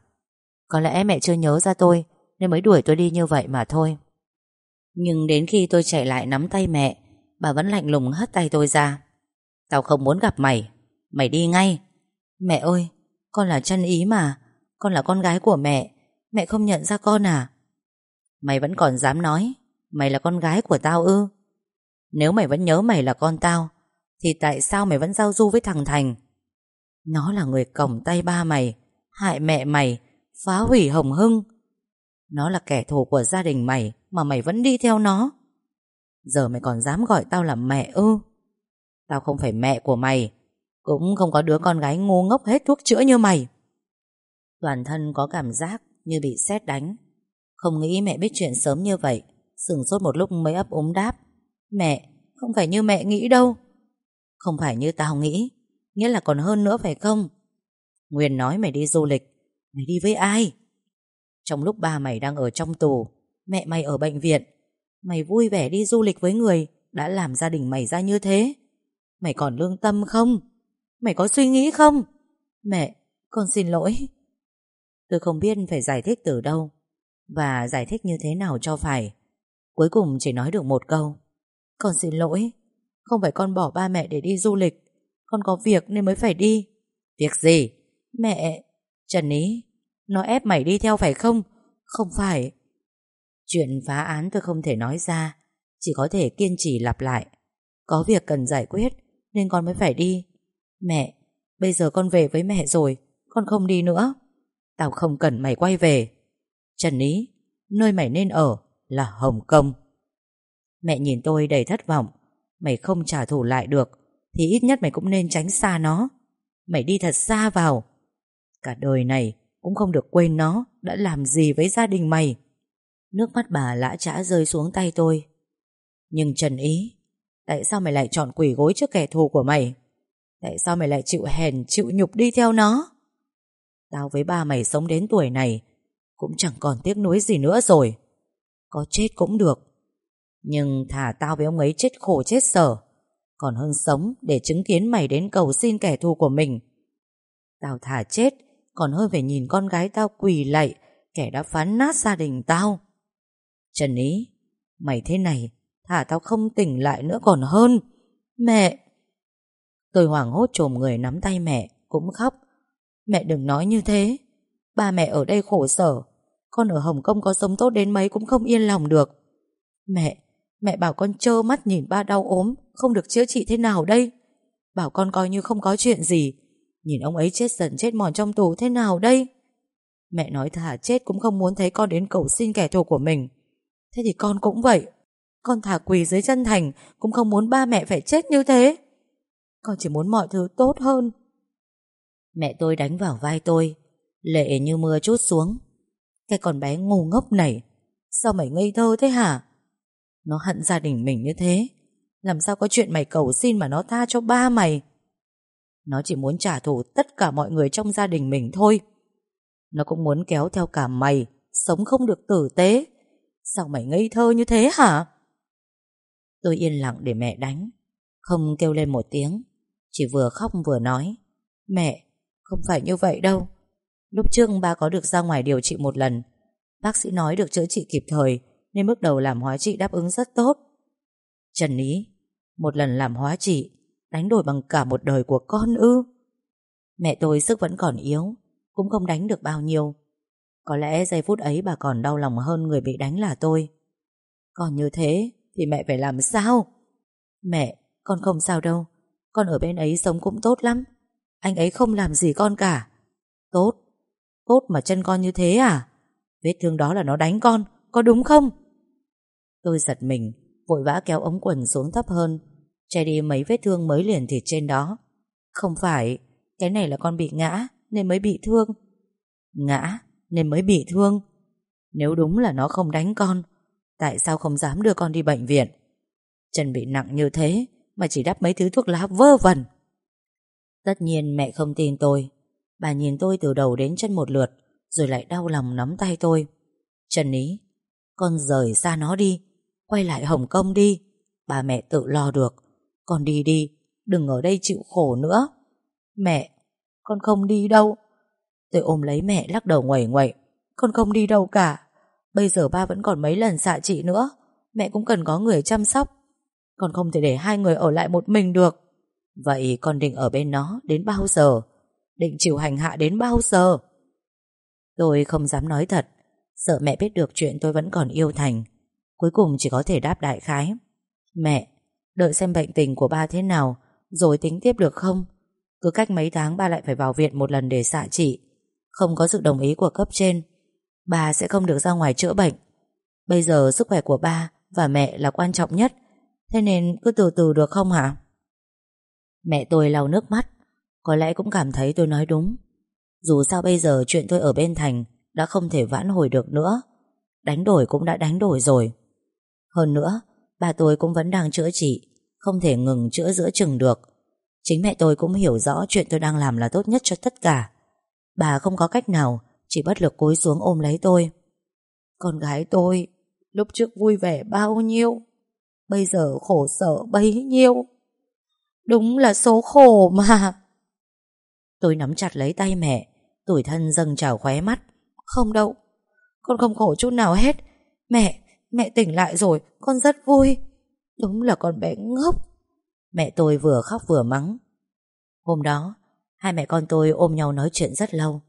Có lẽ mẹ chưa nhớ ra tôi nên mới đuổi tôi đi như vậy mà thôi. Nhưng đến khi tôi chạy lại nắm tay mẹ Bà vẫn lạnh lùng hất tay tôi ra. Tao không muốn gặp mày. Mày đi ngay. Mẹ ơi con là chân ý mà. Con là con gái của mẹ. Mẹ không nhận ra con à? Mày vẫn còn dám nói Mày là con gái của tao ư? Nếu mày vẫn nhớ mày là con tao Thì tại sao mày vẫn giao du với thằng Thành? Nó là người cổng tay ba mày Hại mẹ mày Phá hủy hồng hưng nó là kẻ thù của gia đình mày Mà mày vẫn đi theo nó. Giờ mày còn dám gọi tao là mẹ ư? Tao không phải mẹ của mày Cũng không có đứa con gái ngu ngốc hết thuốc chữa như mày. Toàn thân có cảm giác như bị sét đánh. Không nghĩ mẹ biết chuyện sớm như vậy Sừng sốt một lúc mới ấp úng đáp. Mẹ, không phải như mẹ nghĩ đâu. Không phải như tao nghĩ Nghĩa là còn hơn nữa phải không? Nguyên nói mày đi du lịch Mày đi với ai? Trong lúc ba mày đang ở trong tù Mẹ mày ở bệnh viện Mày vui vẻ đi du lịch với người Đã làm gia đình mày ra như thế. Mày còn lương tâm không? Mày có suy nghĩ không? Mẹ, con xin lỗi. Tôi không biết phải giải thích từ đâu Và giải thích như thế nào cho phải. Cuối cùng chỉ nói được một câu. Con xin lỗi Không phải con bỏ ba mẹ để đi du lịch Con có việc nên mới phải đi. Việc gì? Mẹ Trần Ý nó ép mày đi theo phải không? Không phải. Chuyện phá án tôi không thể nói ra, Chỉ có thể kiên trì lặp lại. Có việc cần giải quyết Nên con mới phải đi. Mẹ, Bây giờ con về với mẹ rồi, Con không đi nữa. Tao không cần mày quay về. Trần Ý, Nơi mày nên ở là Hồng Kông. Mẹ nhìn tôi đầy thất vọng. Mày không trả thù lại được, Thì ít nhất mày cũng nên tránh xa nó. Mày đi thật xa vào. Cả đời này cũng không được quên nó, Đã làm gì với gia đình mày. Nước mắt bà lã trã rơi xuống tay tôi. Nhưng Trần Ý, Tại sao mày lại chọn quỷ gối trước kẻ thù của mày? Tại sao mày lại chịu hèn Chịu nhục đi theo nó? Tao với ba mày sống đến tuổi này, Cũng chẳng còn tiếc nuối gì nữa rồi. Có chết cũng được. Nhưng thả tao với ông ấy chết khổ chết sở, Còn hơn sống Để chứng kiến mày đến cầu xin kẻ thù của mình. Tao thả chết còn hơi phải nhìn con gái tao quỳ lạy, Kẻ đã phán nát gia đình tao. Trần Ý, Mày thế này Thả tao không tỉnh lại nữa còn hơn. Mẹ! Tôi hoảng hốt trồm người nắm tay mẹ, Cũng khóc. Mẹ đừng nói như thế. Ba mẹ ở đây khổ sở. Con ở Hồng Kông có sống tốt đến mấy cũng không yên lòng được. Mẹ Mẹ bảo con trơ mắt nhìn ba đau ốm, Không được chữa trị thế nào đây? Bảo con coi như không có chuyện gì. Nhìn ông ấy chết dần chết mòn trong tù thế nào đây? Mẹ nói thả chết cũng không muốn thấy con đến cầu xin kẻ thù của mình. Thế thì con cũng vậy. Con thả quỳ dưới chân thành, Cũng không muốn ba mẹ phải chết như thế. Con chỉ muốn mọi thứ tốt hơn. Mẹ tôi đánh vào vai tôi, Lệ như mưa chút xuống. Cái con bé ngu ngốc này, Sao mày ngây thơ thế hả? Nó hận gia đình mình như thế. Làm sao có chuyện mày cầu xin mà nó tha cho ba mày? Nó chỉ muốn trả thù tất cả mọi người trong gia đình mình thôi. Nó cũng muốn kéo theo cả mày, Sống không được tử tế. Sao mày ngây thơ như thế hả? Tôi yên lặng để mẹ đánh. Không kêu lên một tiếng. Chỉ vừa khóc vừa nói, Mẹ, không phải như vậy đâu. Lúc trước ba có được ra ngoài điều trị một lần. Bác sĩ nói được chữa trị kịp thời, Nên bước đầu làm hóa trị đáp ứng rất tốt. Trần Ý, Một lần làm hóa trị Đánh đổi bằng cả một đời của con ư? Mẹ tôi sức vẫn còn yếu, Cũng không đánh được bao nhiêu. Có lẽ giây phút ấy bà còn đau lòng hơn Người bị đánh là tôi. Còn như thế thì mẹ phải làm sao? Mẹ, Con không sao đâu. Con ở bên ấy sống cũng tốt lắm. Anh ấy không làm gì con cả. Tốt. Tốt mà chân con như thế à? Vết thương đó là nó đánh con, Có đúng không? Tôi giật mình, Vội vã kéo ống quần xuống thấp hơn. Che đi mấy vết thương mới liền thịt trên đó. Không phải, Cái này là con bị ngã Nên mới bị thương. Ngã nên mới bị thương. Nếu đúng là nó không đánh con, Tại sao không dám đưa con đi bệnh viện? Chân bị nặng như thế Mà chỉ đắp mấy thứ thuốc lá vơ vẩn. Tất nhiên mẹ không tin tôi. Bà nhìn tôi từ đầu đến chân một lượt, Rồi lại đau lòng nắm tay tôi. Trần Ý, Con rời xa nó đi, Quay lại Hồng Kông đi, Bà mẹ tự lo được. Con đi đi, Đừng ở đây chịu khổ nữa. Mẹ, Con không đi đâu. Tôi ôm lấy mẹ lắc đầu ngoẩy ngoẩy. Con không đi đâu cả. Bây giờ ba vẫn còn mấy lần xạ trị nữa. Mẹ cũng cần có người chăm sóc. Con không thể để hai người ở lại một mình được. Vậy con định ở bên nó đến bao giờ? Định chịu hành hạ đến bao giờ? Tôi không dám nói thật. Sợ mẹ biết được chuyện tôi vẫn còn yêu Thành. Cuối cùng chỉ có thể đáp đại khái. Mẹ Đợi xem bệnh tình của ba thế nào, Rồi tính tiếp được không? Cứ cách mấy tháng ba lại phải vào viện một lần để xạ trị. Không có sự đồng ý của cấp trên Bà sẽ không được ra ngoài chữa bệnh. Bây giờ sức khỏe của ba và mẹ là quan trọng nhất, Thế nên cứ từ từ được không hả? Mẹ tôi lau nước mắt, Có lẽ cũng cảm thấy tôi nói đúng. Dù sao bây giờ chuyện tôi ở bên thành Đã không thể vãn hồi được nữa, Đánh đổi cũng đã đánh đổi rồi. Hơn nữa bà tôi cũng vẫn đang chữa trị không thể ngừng chữa giữa chừng được. Chính mẹ tôi cũng hiểu rõ chuyện tôi đang làm là tốt nhất cho tất cả. Bà không có cách nào Chỉ bất lực cúi xuống ôm lấy tôi. Con gái tôi Lúc trước vui vẻ bao nhiêu Bây giờ khổ sở bấy nhiêu. Đúng là số khổ mà. Tôi nắm chặt lấy tay mẹ Tủi thân dâng trào khóe mắt. Không đâu Con không khổ chút nào hết. Mẹ, mẹ tỉnh lại rồi Con rất vui. Đúng là con bé ngốc. Mẹ tôi vừa khóc vừa mắng. Hôm đó, Hai mẹ con tôi ôm nhau nói chuyện rất lâu.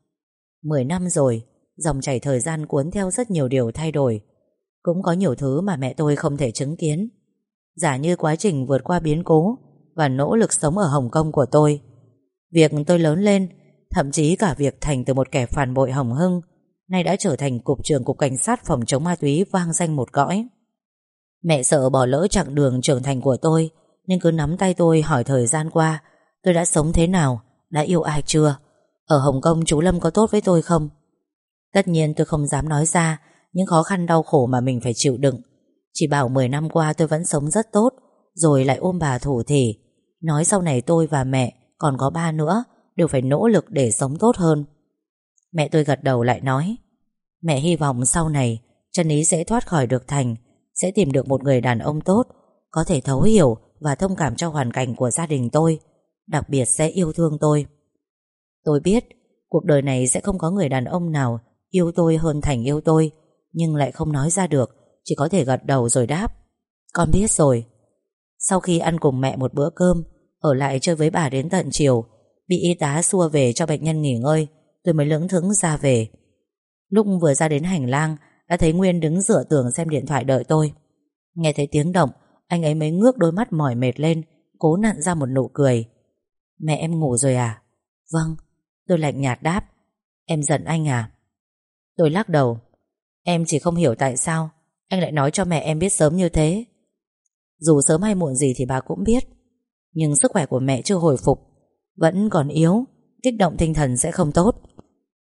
Mười năm rồi, Dòng chảy thời gian cuốn theo rất nhiều điều thay đổi. Cũng có nhiều thứ mà mẹ tôi không thể chứng kiến. Giả như quá trình vượt qua biến cố Và nỗ lực sống ở Hồng Kông của tôi. Việc tôi lớn lên, Thậm chí cả việc thành từ một kẻ phản bội Hồng Hưng, Nay đã trở thành Cục trưởng Cục Cảnh sát Phòng chống ma túy vang danh một cõi. Mẹ sợ bỏ lỡ chặng đường trưởng thành của tôi, Nên cứ nắm tay tôi hỏi thời gian qua, Tôi đã sống thế nào, Đã yêu ai chưa? Ở Hồng Kông chú Lâm có tốt với tôi không? Tất nhiên tôi không dám nói ra Những khó khăn đau khổ mà mình phải chịu đựng. Chỉ bảo 10 năm qua tôi vẫn sống rất tốt, Rồi lại ôm bà thủ thể Nói sau này tôi và mẹ Còn có ba nữa, Đều phải nỗ lực để sống tốt hơn. Mẹ tôi gật đầu lại nói, Mẹ hy vọng sau này chân Ý sẽ thoát khỏi được Thành sẽ tìm được một người đàn ông tốt, Có thể thấu hiểu và thông cảm cho hoàn cảnh của gia đình tôi, Đặc biệt sẽ yêu thương tôi. Tôi biết Cuộc đời này sẽ không có người đàn ông nào Yêu tôi hơn Thành yêu tôi, Nhưng lại không nói ra được, Chỉ có thể gật đầu rồi đáp. Con biết rồi. Sau khi ăn cùng mẹ một bữa cơm, Ở lại chơi với bà đến tận chiều, Bị y tá xua về cho bệnh nhân nghỉ ngơi, Tôi mới lưỡng thững ra về. Lúc vừa ra đến hành lang đã thấy Nguyên đứng dựa tường xem điện thoại đợi tôi. Nghe thấy tiếng động, Anh ấy mới ngước đôi mắt mỏi mệt lên, Cố nặn ra một nụ cười. Mẹ em ngủ rồi à? Vâng. Tôi lạnh nhạt đáp. Em giận anh à? Tôi lắc đầu. Em chỉ không hiểu tại sao Anh lại nói cho mẹ em biết sớm như thế. Dù sớm hay muộn gì thì bà cũng biết. Nhưng sức khỏe của mẹ chưa hồi phục, Vẫn còn yếu, Kích động tinh thần sẽ không tốt.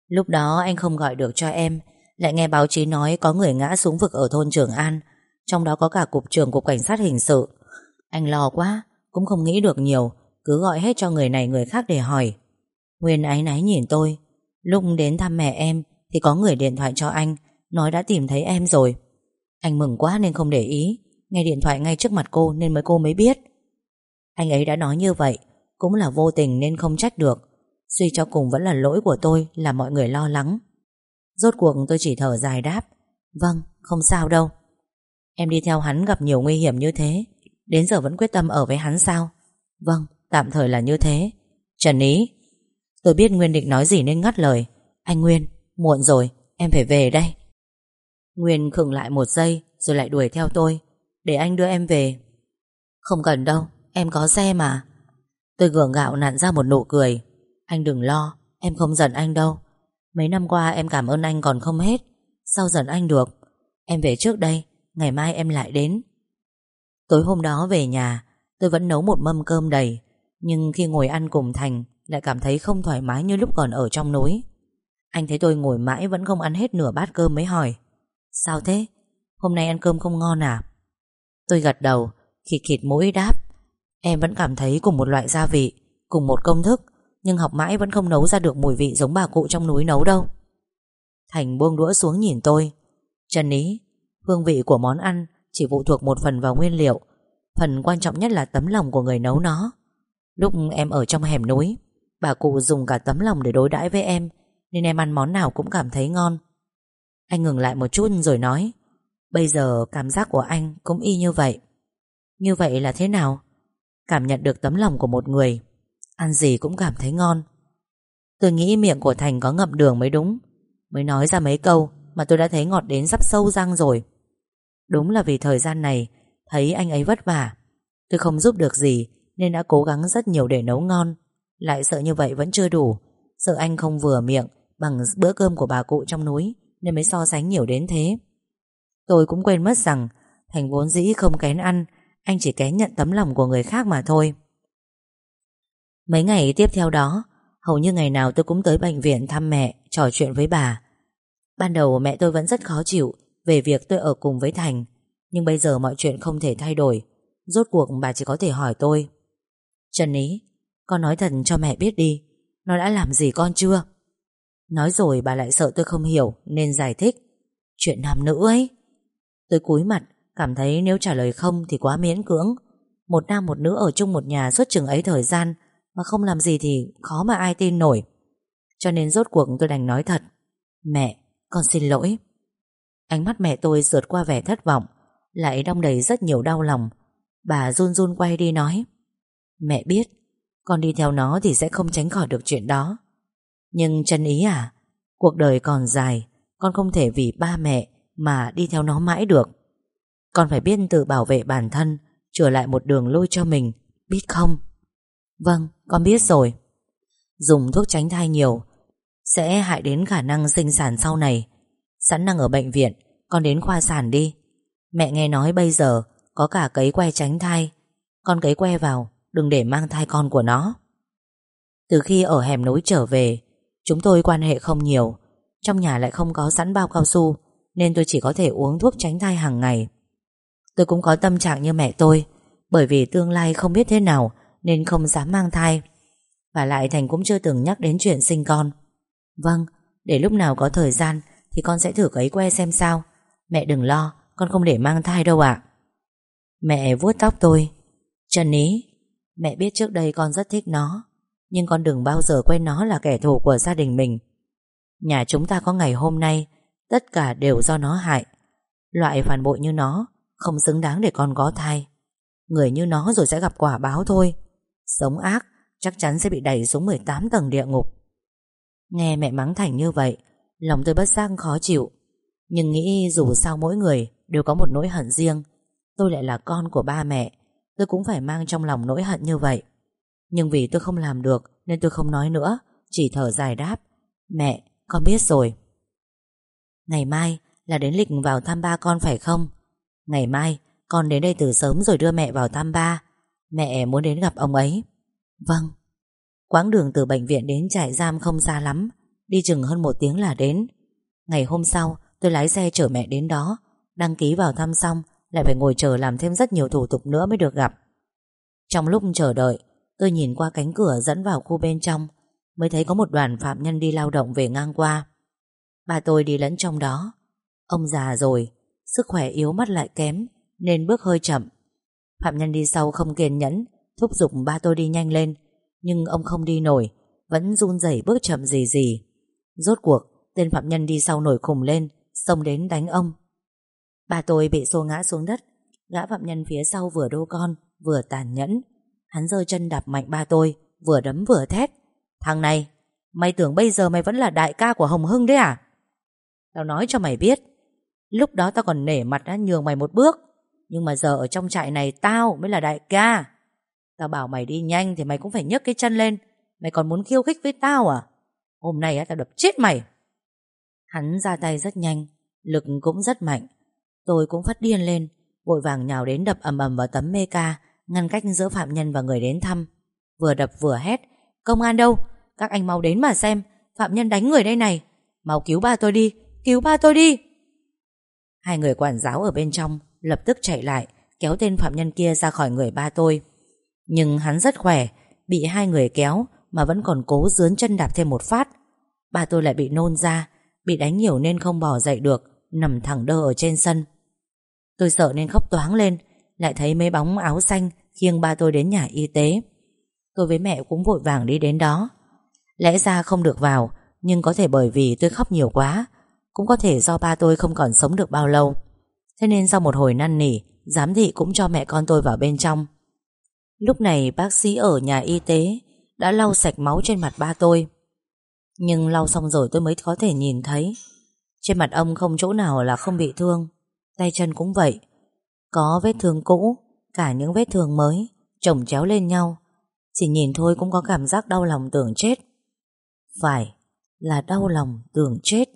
Lúc đó anh không gọi được cho em lại nghe báo chí nói có người ngã xuống vực ở thôn Trường An, Trong đó có cả cục trưởng cục cảnh sát hình sự. Anh lo quá, Cũng không nghĩ được nhiều, Cứ gọi hết cho người này người khác để hỏi. Nguyên ái náy nhìn tôi, Lúc đến thăm mẹ em Thì có người điện thoại cho anh, Nói đã tìm thấy em rồi. Anh mừng quá nên không để ý, Nghe điện thoại ngay trước mặt cô nên mới cô mới biết. Anh ấy đã nói như vậy, Cũng là vô tình nên không trách được. Suy cho cùng vẫn là lỗi của tôi Là mọi người lo lắng. Rốt cuộc tôi chỉ thở dài đáp Vâng, không sao đâu. Em đi theo hắn gặp nhiều nguy hiểm như thế Đến giờ vẫn quyết tâm ở với hắn sao? Vâng, tạm thời là như thế. Trần Ý Tôi biết Nguyên định nói gì nên ngắt lời. Anh Nguyên, muộn rồi, em phải về đây. Nguyên khựng lại một giây Rồi lại đuổi theo tôi. Để anh đưa em về. Không cần đâu, em có xe mà. Tôi gượng gạo nặn ra một nụ cười. Anh đừng lo, em không giận anh đâu. Mấy năm qua em cảm ơn anh còn không hết Sao dần anh được Em về trước đây, ngày mai em lại đến Tối hôm đó về nhà Tôi vẫn nấu một mâm cơm đầy Nhưng khi ngồi ăn cùng Thành Lại cảm thấy không thoải mái như lúc còn ở trong núi Anh thấy tôi ngồi mãi Vẫn không ăn hết nửa bát cơm mới hỏi Sao thế? Hôm nay ăn cơm không ngon à? Tôi gật đầu Khịt khịt mũi đáp Em vẫn cảm thấy cùng một loại gia vị Cùng một công thức nhưng học mãi vẫn không nấu ra được mùi vị giống bà cụ trong núi nấu đâu. Thành buông đũa xuống nhìn tôi. Trần ý, Hương vị của món ăn chỉ phụ thuộc một phần vào nguyên liệu. Phần quan trọng nhất là tấm lòng của người nấu nó. Lúc em ở trong hẻm núi, Bà cụ dùng cả tấm lòng để đối đãi với em, Nên em ăn món nào cũng cảm thấy ngon. Anh ngừng lại một chút rồi nói, Bây giờ cảm giác của anh cũng y như vậy. Như vậy là thế nào? Cảm nhận được tấm lòng của một người. Ăn gì cũng cảm thấy ngon. Tôi nghĩ miệng của Thành có ngậm đường mới đúng. Mới nói ra mấy câu Mà tôi đã thấy ngọt đến sắp sâu răng rồi. Đúng là vì thời gian này, Thấy anh ấy vất vả. Tôi không giúp được gì Nên đã cố gắng rất nhiều để nấu ngon. Lại sợ như vậy vẫn chưa đủ. Sợ anh không vừa miệng Bằng bữa cơm của bà cụ trong núi Nên mới so sánh nhiều đến thế. Tôi cũng quên mất rằng Thành vốn dĩ không kén ăn, Anh chỉ kén nhận tấm lòng của người khác mà thôi. Mấy ngày tiếp theo đó, Hầu như ngày nào tôi cũng tới bệnh viện thăm mẹ, Trò chuyện với bà. Ban đầu mẹ tôi vẫn rất khó chịu Về việc tôi ở cùng với Thành, Nhưng bây giờ mọi chuyện không thể thay đổi. Rốt cuộc bà chỉ có thể hỏi tôi. Trần Ý, Con nói thật cho mẹ biết đi, Nó đã làm gì con chưa? Nói rồi bà lại sợ tôi không hiểu Nên giải thích. Chuyện nam nữ ấy. Tôi cúi mặt, Cảm thấy nếu trả lời không thì quá miễn cưỡng. Một nam một nữ ở chung một nhà suốt chừng ấy thời gian mà không làm gì thì khó mà ai tin nổi. Cho nên rốt cuộc tôi đành nói thật. Mẹ, con xin lỗi. Ánh mắt mẹ tôi sượt qua vẻ thất vọng Lại đong đầy rất nhiều đau lòng. Bà run run quay đi nói Mẹ biết Con đi theo nó thì sẽ không tránh khỏi được chuyện đó. Nhưng chân ý à Cuộc đời còn dài Con không thể vì ba mẹ Mà đi theo nó mãi được. Con phải biết tự bảo vệ bản thân Trở lại một đường lôi cho mình Biết không? Vâng con biết rồi. Dùng thuốc tránh thai nhiều, Sẽ hại đến khả năng sinh sản sau này. Sẵn đang ở bệnh viện, Con đến khoa sản đi. Mẹ nghe nói bây giờ Có cả cấy que tránh thai. Con cấy que vào, Đừng để mang thai con của nó. Từ khi ở hẻm núi trở về, Chúng tôi quan hệ không nhiều. Trong nhà lại không có sẵn bao cao su, Nên tôi chỉ có thể uống thuốc tránh thai hàng ngày. Tôi cũng có tâm trạng như mẹ tôi, Bởi vì tương lai không biết thế nào nên không dám mang thai. Và lại Thành cũng chưa từng nhắc đến chuyện sinh con. Vâng Để lúc nào có thời gian Thì con sẽ thử cấy que xem sao. Mẹ đừng lo, Con không để mang thai đâu ạ. Mẹ vuốt tóc tôi. Trần ý, Mẹ biết trước đây con rất thích nó, Nhưng con đừng bao giờ quên nó là kẻ thù của gia đình mình. Nhà chúng ta có ngày hôm nay, Tất cả đều do nó hại. Loại phản bội như nó Không xứng đáng để con có thai. Người như nó rồi sẽ gặp quả báo thôi. Sống ác Chắc chắn sẽ bị đẩy xuống 18 tầng địa ngục. Nghe mẹ mắng Thành như vậy Lòng tôi bất giác khó chịu. Nhưng nghĩ dù sao mỗi người Đều có một nỗi hận riêng Tôi lại là con của ba mẹ Tôi cũng phải mang trong lòng nỗi hận như vậy. Nhưng vì tôi không làm được Nên tôi không nói nữa Chỉ thở dài đáp Mẹ, con biết rồi. Ngày mai là đến lịch vào thăm ba con phải không? Ngày mai Con đến đây từ sớm rồi đưa mẹ vào thăm ba. Mẹ muốn đến gặp ông ấy. Vâng. Quãng đường từ bệnh viện đến trại giam không xa lắm, Đi chừng hơn một tiếng là đến. Ngày hôm sau, tôi lái xe chở mẹ đến đó, Đăng ký vào thăm xong, lại phải ngồi chờ làm thêm rất nhiều thủ tục nữa mới được gặp. Trong lúc chờ đợi, Tôi nhìn qua cánh cửa dẫn vào khu bên trong, Mới thấy có một đoàn phạm nhân đi lao động về ngang qua. Bà tôi đi lẫn trong đó. Ông già rồi, Sức khỏe yếu mắt lại kém, Nên bước hơi chậm. Phạm nhân đi sau không kiên nhẫn, Thúc giục ba tôi đi nhanh lên. Nhưng ông không đi nổi, Vẫn run rẩy bước chậm gì gì. Rốt cuộc, tên phạm nhân đi sau nổi khùng lên, Xông đến đánh ông. Ba tôi bị xô ngã xuống đất. Gã phạm nhân phía sau vừa đô con, Vừa tàn nhẫn. Hắn giơ chân đạp mạnh ba tôi, Vừa đấm vừa thét. Thằng này, Mày tưởng bây giờ mày vẫn là đại ca của Hồng Hưng đấy à? Tao nói cho mày biết, Lúc đó tao còn nể mặt đã nhường mày một bước. Nhưng mà giờ ở trong trại này Tao mới là đại ca. Tao bảo mày đi nhanh thì mày cũng phải nhấc cái chân lên. Mày còn muốn khiêu khích với tao à? Hôm nay tao đập chết mày. Hắn ra tay rất nhanh, Lực cũng rất mạnh. Tôi cũng phát điên lên, Vội vàng nhào đến đập ầm ầm vào tấm mê ca, Ngăn cách giữa phạm nhân và người đến thăm. Vừa đập vừa hét, Công an đâu? Các anh mau đến mà xem, Phạm nhân đánh người đây này. Mau cứu ba tôi đi, Cứu ba tôi đi. Hai người quản giáo ở bên trong Lập tức chạy lại, Kéo tên phạm nhân kia ra khỏi người ba tôi. Nhưng hắn rất khỏe, Bị hai người kéo Mà vẫn còn cố dướn chân đạp thêm một phát. Ba tôi lại bị nôn ra, Bị đánh nhiều nên không bỏ dậy được, Nằm thẳng đơ ở trên sân. Tôi sợ nên khóc toáng lên, Lại thấy mấy bóng áo xanh Khiêng ba tôi đến nhà y tế. Tôi với mẹ cũng vội vàng đi đến đó. Lẽ ra không được vào, Nhưng có thể bởi vì tôi khóc nhiều quá, Cũng có thể do ba tôi không còn sống được bao lâu. Thế nên sau một hồi năn nỉ, Giám thị cũng cho mẹ con tôi vào bên trong. Lúc này bác sĩ ở nhà y tế Đã lau sạch máu trên mặt ba tôi. Nhưng lau xong rồi tôi mới có thể nhìn thấy. Trên mặt ông không chỗ nào là không bị thương, Tay chân cũng vậy. Có vết thương cũ, Cả những vết thương mới, Chồng chéo lên nhau. Chỉ nhìn thôi cũng có cảm giác đau lòng tưởng chết. Phải, Là đau lòng tưởng chết.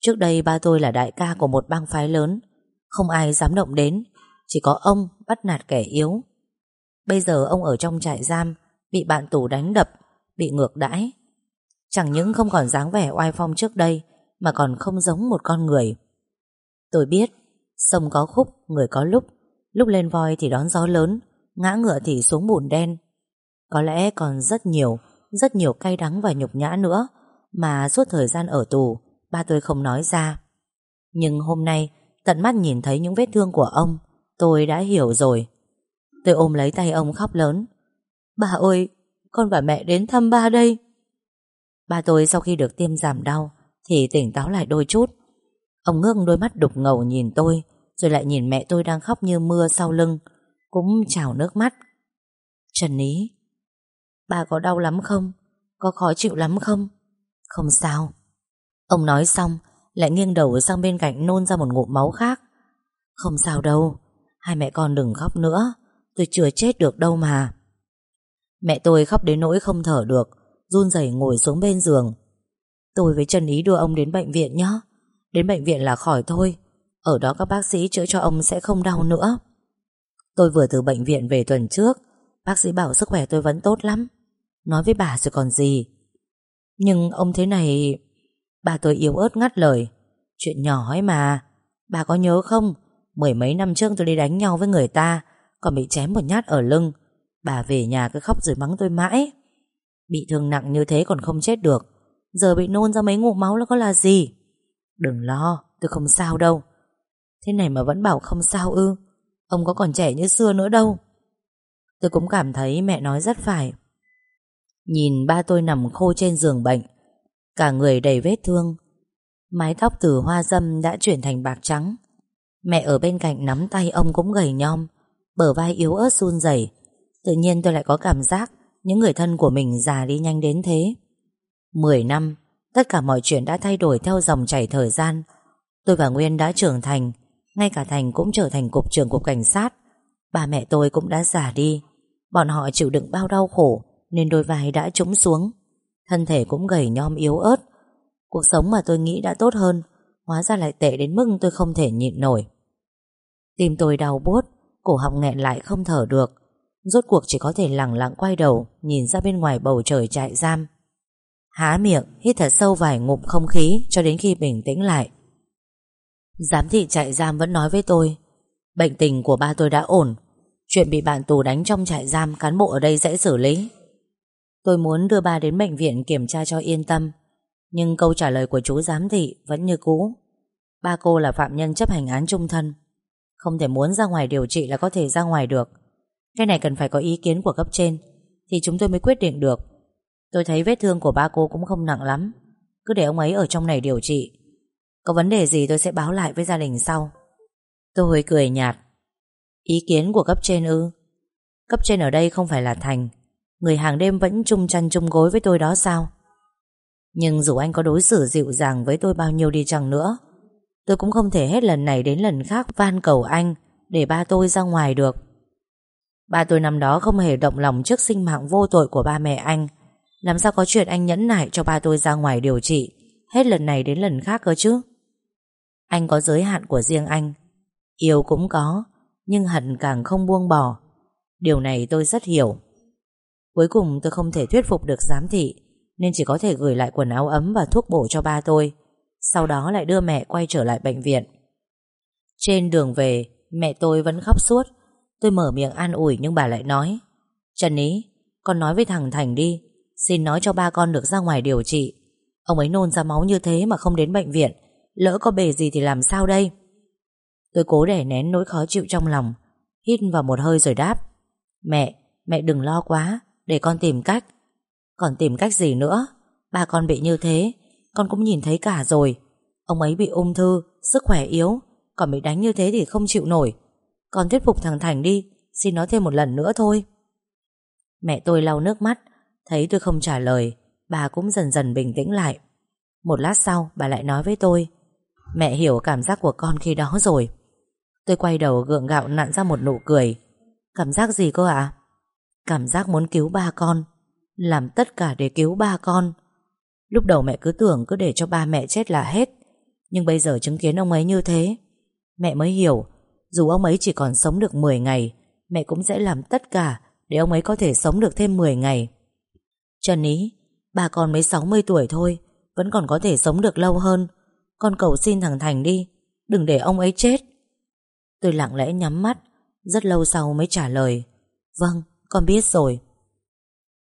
Trước đây ba tôi là đại ca của một bang phái lớn không ai dám động đến Chỉ có ông bắt nạt kẻ yếu. Bây giờ ông ở trong trại giam Bị bạn tù đánh đập Bị ngược đãi. Chẳng những không còn dáng vẻ oai phong trước đây Mà còn không giống một con người. Tôi biết Sông có khúc, người có lúc. Lúc lên voi thì đón gió lớn Ngã ngựa thì xuống bùn đen. Có lẽ còn rất nhiều Rất nhiều cay đắng và nhục nhã nữa Mà suốt thời gian ở tù Ba tôi không nói ra. Nhưng hôm nay Tận mắt nhìn thấy những vết thương của ông. Tôi đã hiểu rồi. Tôi ôm lấy tay ông khóc lớn. Bà ơi, Con và mẹ đến thăm ba đây. Ba tôi sau khi được tiêm giảm đau, Thì tỉnh táo lại đôi chút. Ông ngước đôi mắt đục ngầu nhìn tôi, Rồi lại nhìn mẹ tôi đang khóc như mưa sau lưng, Cũng trào nước mắt. Trần Ý Bà có đau lắm không? Có khó chịu lắm không? Không sao. Ông nói xong lại nghiêng đầu sang bên cạnh nôn ra một ngụm máu khác. Không sao đâu, Hai mẹ con đừng khóc nữa, Tôi chưa chết được đâu mà. Mẹ tôi khóc đến nỗi không thở được, Run rẩy ngồi xuống bên giường. Tôi với Trần Ý đưa ông đến bệnh viện nhé. Đến bệnh viện là khỏi thôi, Ở đó các bác sĩ chữa cho ông sẽ không đau nữa. Tôi vừa từ bệnh viện về tuần trước, Bác sĩ bảo sức khỏe tôi vẫn tốt lắm. Nói với bà rồi còn gì. Nhưng ông thế này Bà tôi yếu ớt ngắt lời. Chuyện nhỏ ấy mà. Bà có nhớ không? Mười mấy năm trước tôi đi đánh nhau với người ta, Còn bị chém một nhát ở lưng. Bà về nhà cứ khóc rồi mắng tôi mãi. Bị thương nặng như thế còn không chết được. Giờ bị nôn ra mấy ngụm máu là có là gì? Đừng lo, Tôi không sao đâu. Thế này mà vẫn bảo không sao ư? Ông có còn trẻ như xưa nữa đâu. Tôi cũng cảm thấy mẹ nói rất phải. Nhìn ba tôi nằm khô trên giường bệnh Cả người đầy vết thương. Mái tóc từ hoa dâm đã chuyển thành bạc trắng. Mẹ ở bên cạnh nắm tay ông cũng gầy nhom, Bờ vai yếu ớt run rẩy. Tự nhiên tôi lại có cảm giác Những người thân của mình già đi nhanh đến thế. Mười năm, Tất cả mọi chuyện đã thay đổi theo dòng chảy thời gian. Tôi và Nguyên đã trưởng thành, Ngay cả Thành cũng trở thành cục trưởng cục cảnh sát. Bà mẹ tôi cũng đã già đi, Bọn họ chịu đựng bao đau khổ Nên đôi vai đã trũng xuống. Thân thể cũng gầy nhom yếu ớt. Cuộc sống mà tôi nghĩ đã tốt hơn, Hóa ra lại tệ đến mức tôi không thể nhịn nổi. Tim tôi đau buốt, Cổ họng nghẹn lại không thở được. Rốt cuộc chỉ có thể lặng lặng quay đầu, Nhìn ra bên ngoài bầu trời trại giam. Há miệng, Hít thật sâu vài ngụm không khí Cho đến khi bình tĩnh lại. Giám thị trại giam vẫn nói với tôi, Bệnh tình của ba tôi đã ổn. Chuyện bị bạn tù đánh trong trại giam, Cán bộ ở đây sẽ xử lý. Tôi muốn đưa ba đến bệnh viện kiểm tra cho yên tâm. Nhưng câu trả lời của chú giám thị Vẫn như cũ. Ba cô là phạm nhân chấp hành án trung thân. Không thể muốn ra ngoài điều trị là có thể ra ngoài được. Cái này cần phải có ý kiến của cấp trên, Thì chúng tôi mới quyết định được. Tôi thấy vết thương của ba cô cũng không nặng lắm. Cứ để ông ấy ở trong này điều trị. Có vấn đề gì tôi sẽ báo lại với gia đình sau. Tôi cười nhạt. Ý kiến của cấp trên ư? Cấp trên ở đây không phải là Thành. Người hàng đêm vẫn chung chăn chung gối với tôi đó sao? Nhưng dù anh có đối xử dịu dàng với tôi bao nhiêu đi chăng nữa, Tôi cũng không thể hết lần này đến lần khác van cầu anh Để ba tôi ra ngoài được. Ba tôi năm đó không hề động lòng trước sinh mạng vô tội của ba mẹ anh. Làm sao có chuyện anh nhẫn nại cho ba tôi ra ngoài điều trị Hết lần này đến lần khác cơ chứ? Anh có giới hạn của riêng anh. Yêu cũng có, Nhưng hận càng không buông bỏ. Điều này tôi rất hiểu. Cuối cùng tôi không thể thuyết phục được giám thị Nên chỉ có thể gửi lại quần áo ấm Và thuốc bổ cho ba tôi. Sau đó lại đưa mẹ quay trở lại bệnh viện. Trên đường về Mẹ tôi vẫn khóc suốt. Tôi mở miệng an ủi nhưng bà lại nói Trần Ý Con nói với thằng Thành đi Xin nói cho ba con được ra ngoài điều trị. Ông ấy nôn ra máu như thế mà không đến bệnh viện Lỡ có bề gì thì làm sao đây? Tôi cố đè nén nỗi khó chịu trong lòng Hít vào một hơi rồi đáp Mẹ, mẹ đừng lo quá để con tìm cách. Còn tìm cách gì nữa? Ba con bị như thế Con cũng nhìn thấy cả rồi. Ông ấy bị ung thư, sức khỏe yếu Còn bị đánh như thế thì không chịu nổi. Con thuyết phục thằng Thành đi Xin nói thêm một lần nữa thôi. Mẹ tôi lau nước mắt Thấy tôi không trả lời Bà cũng dần dần bình tĩnh lại. Một lát sau bà lại nói với tôi Mẹ hiểu cảm giác của con khi đó rồi. Tôi quay đầu gượng gạo nặn ra một nụ cười Cảm giác gì cơ ạ? Cảm giác muốn cứu ba con Làm tất cả để cứu ba con. Lúc đầu mẹ cứ tưởng cứ để cho ba mẹ chết là hết Nhưng bây giờ chứng kiến ông ấy như thế Mẹ mới hiểu Dù ông ấy chỉ còn sống được 10 ngày Mẹ cũng sẽ làm tất cả Để ông ấy có thể sống được thêm 10 ngày. Trần Ý Bà còn mới 60 tuổi thôi Vẫn còn có thể sống được lâu hơn. Con cầu xin thằng Thành đi Đừng để ông ấy chết. Tôi lặng lẽ nhắm mắt Rất lâu sau mới trả lời Vâng, con biết rồi.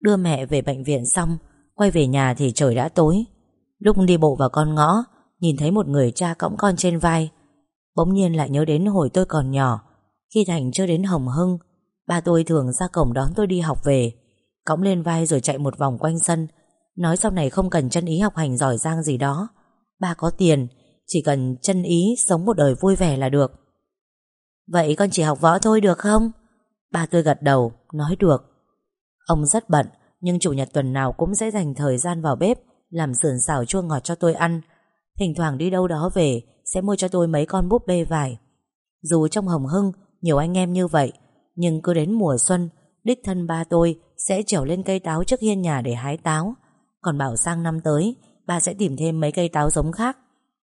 Đưa mẹ về bệnh viện xong, Quay về nhà thì trời đã tối. Lúc đi bộ vào con ngõ, Nhìn thấy một người cha cõng con trên vai. Bỗng nhiên lại nhớ đến hồi tôi còn nhỏ, Khi Thành chưa đến Hồng Hưng, Ba tôi thường ra cổng đón tôi đi học về. Cõng lên vai rồi chạy một vòng quanh sân, Nói sau này không cần chân ý học hành giỏi giang gì đó. Ba có tiền, Chỉ cần chân ý sống một đời vui vẻ là được. Vậy con chỉ học võ thôi được không? Ba tôi gật đầu. Nói được. Ông rất bận, Nhưng chủ nhật tuần nào cũng sẽ dành thời gian vào bếp, Làm sườn xào chua ngọt cho tôi ăn. Thỉnh thoảng đi đâu đó về, Sẽ mua cho tôi mấy con búp bê vải. Dù trong Hồng Hưng, Nhiều anh em như vậy, Nhưng cứ đến mùa xuân, Đích thân ba tôi sẽ trèo lên cây táo trước hiên nhà để hái táo. Còn bảo sang năm tới, Ba sẽ tìm thêm mấy cây táo giống khác.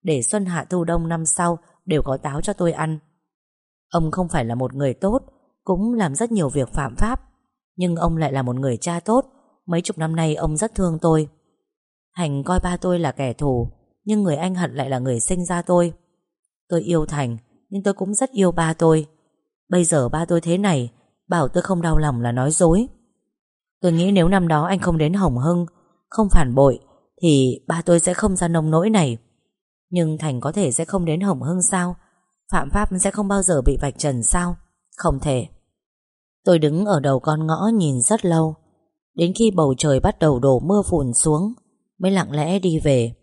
Để xuân hạ thu đông năm sau, Đều có táo cho tôi ăn. Ông không phải là một người tốt cũng làm rất nhiều việc phạm pháp. Nhưng ông lại là một người cha tốt. Mấy chục năm nay ông rất thương tôi. Thành coi ba tôi là kẻ thù, Nhưng người anh hận lại là người sinh ra tôi. Tôi yêu Thành, Nhưng tôi cũng rất yêu ba tôi. Bây giờ ba tôi thế này, Bảo tôi không đau lòng là nói dối. Tôi nghĩ nếu năm đó anh không đến Hồng Hưng, Không phản bội, Thì ba tôi sẽ không ra nông nỗi này. Nhưng Thành có thể sẽ không đến Hồng Hưng sao? Phạm Pháp sẽ không bao giờ bị vạch trần sao? Không thể. Tôi đứng ở đầu con ngõ nhìn rất lâu. Đến khi bầu trời bắt đầu đổ mưa phùn xuống, Mới lặng lẽ đi về.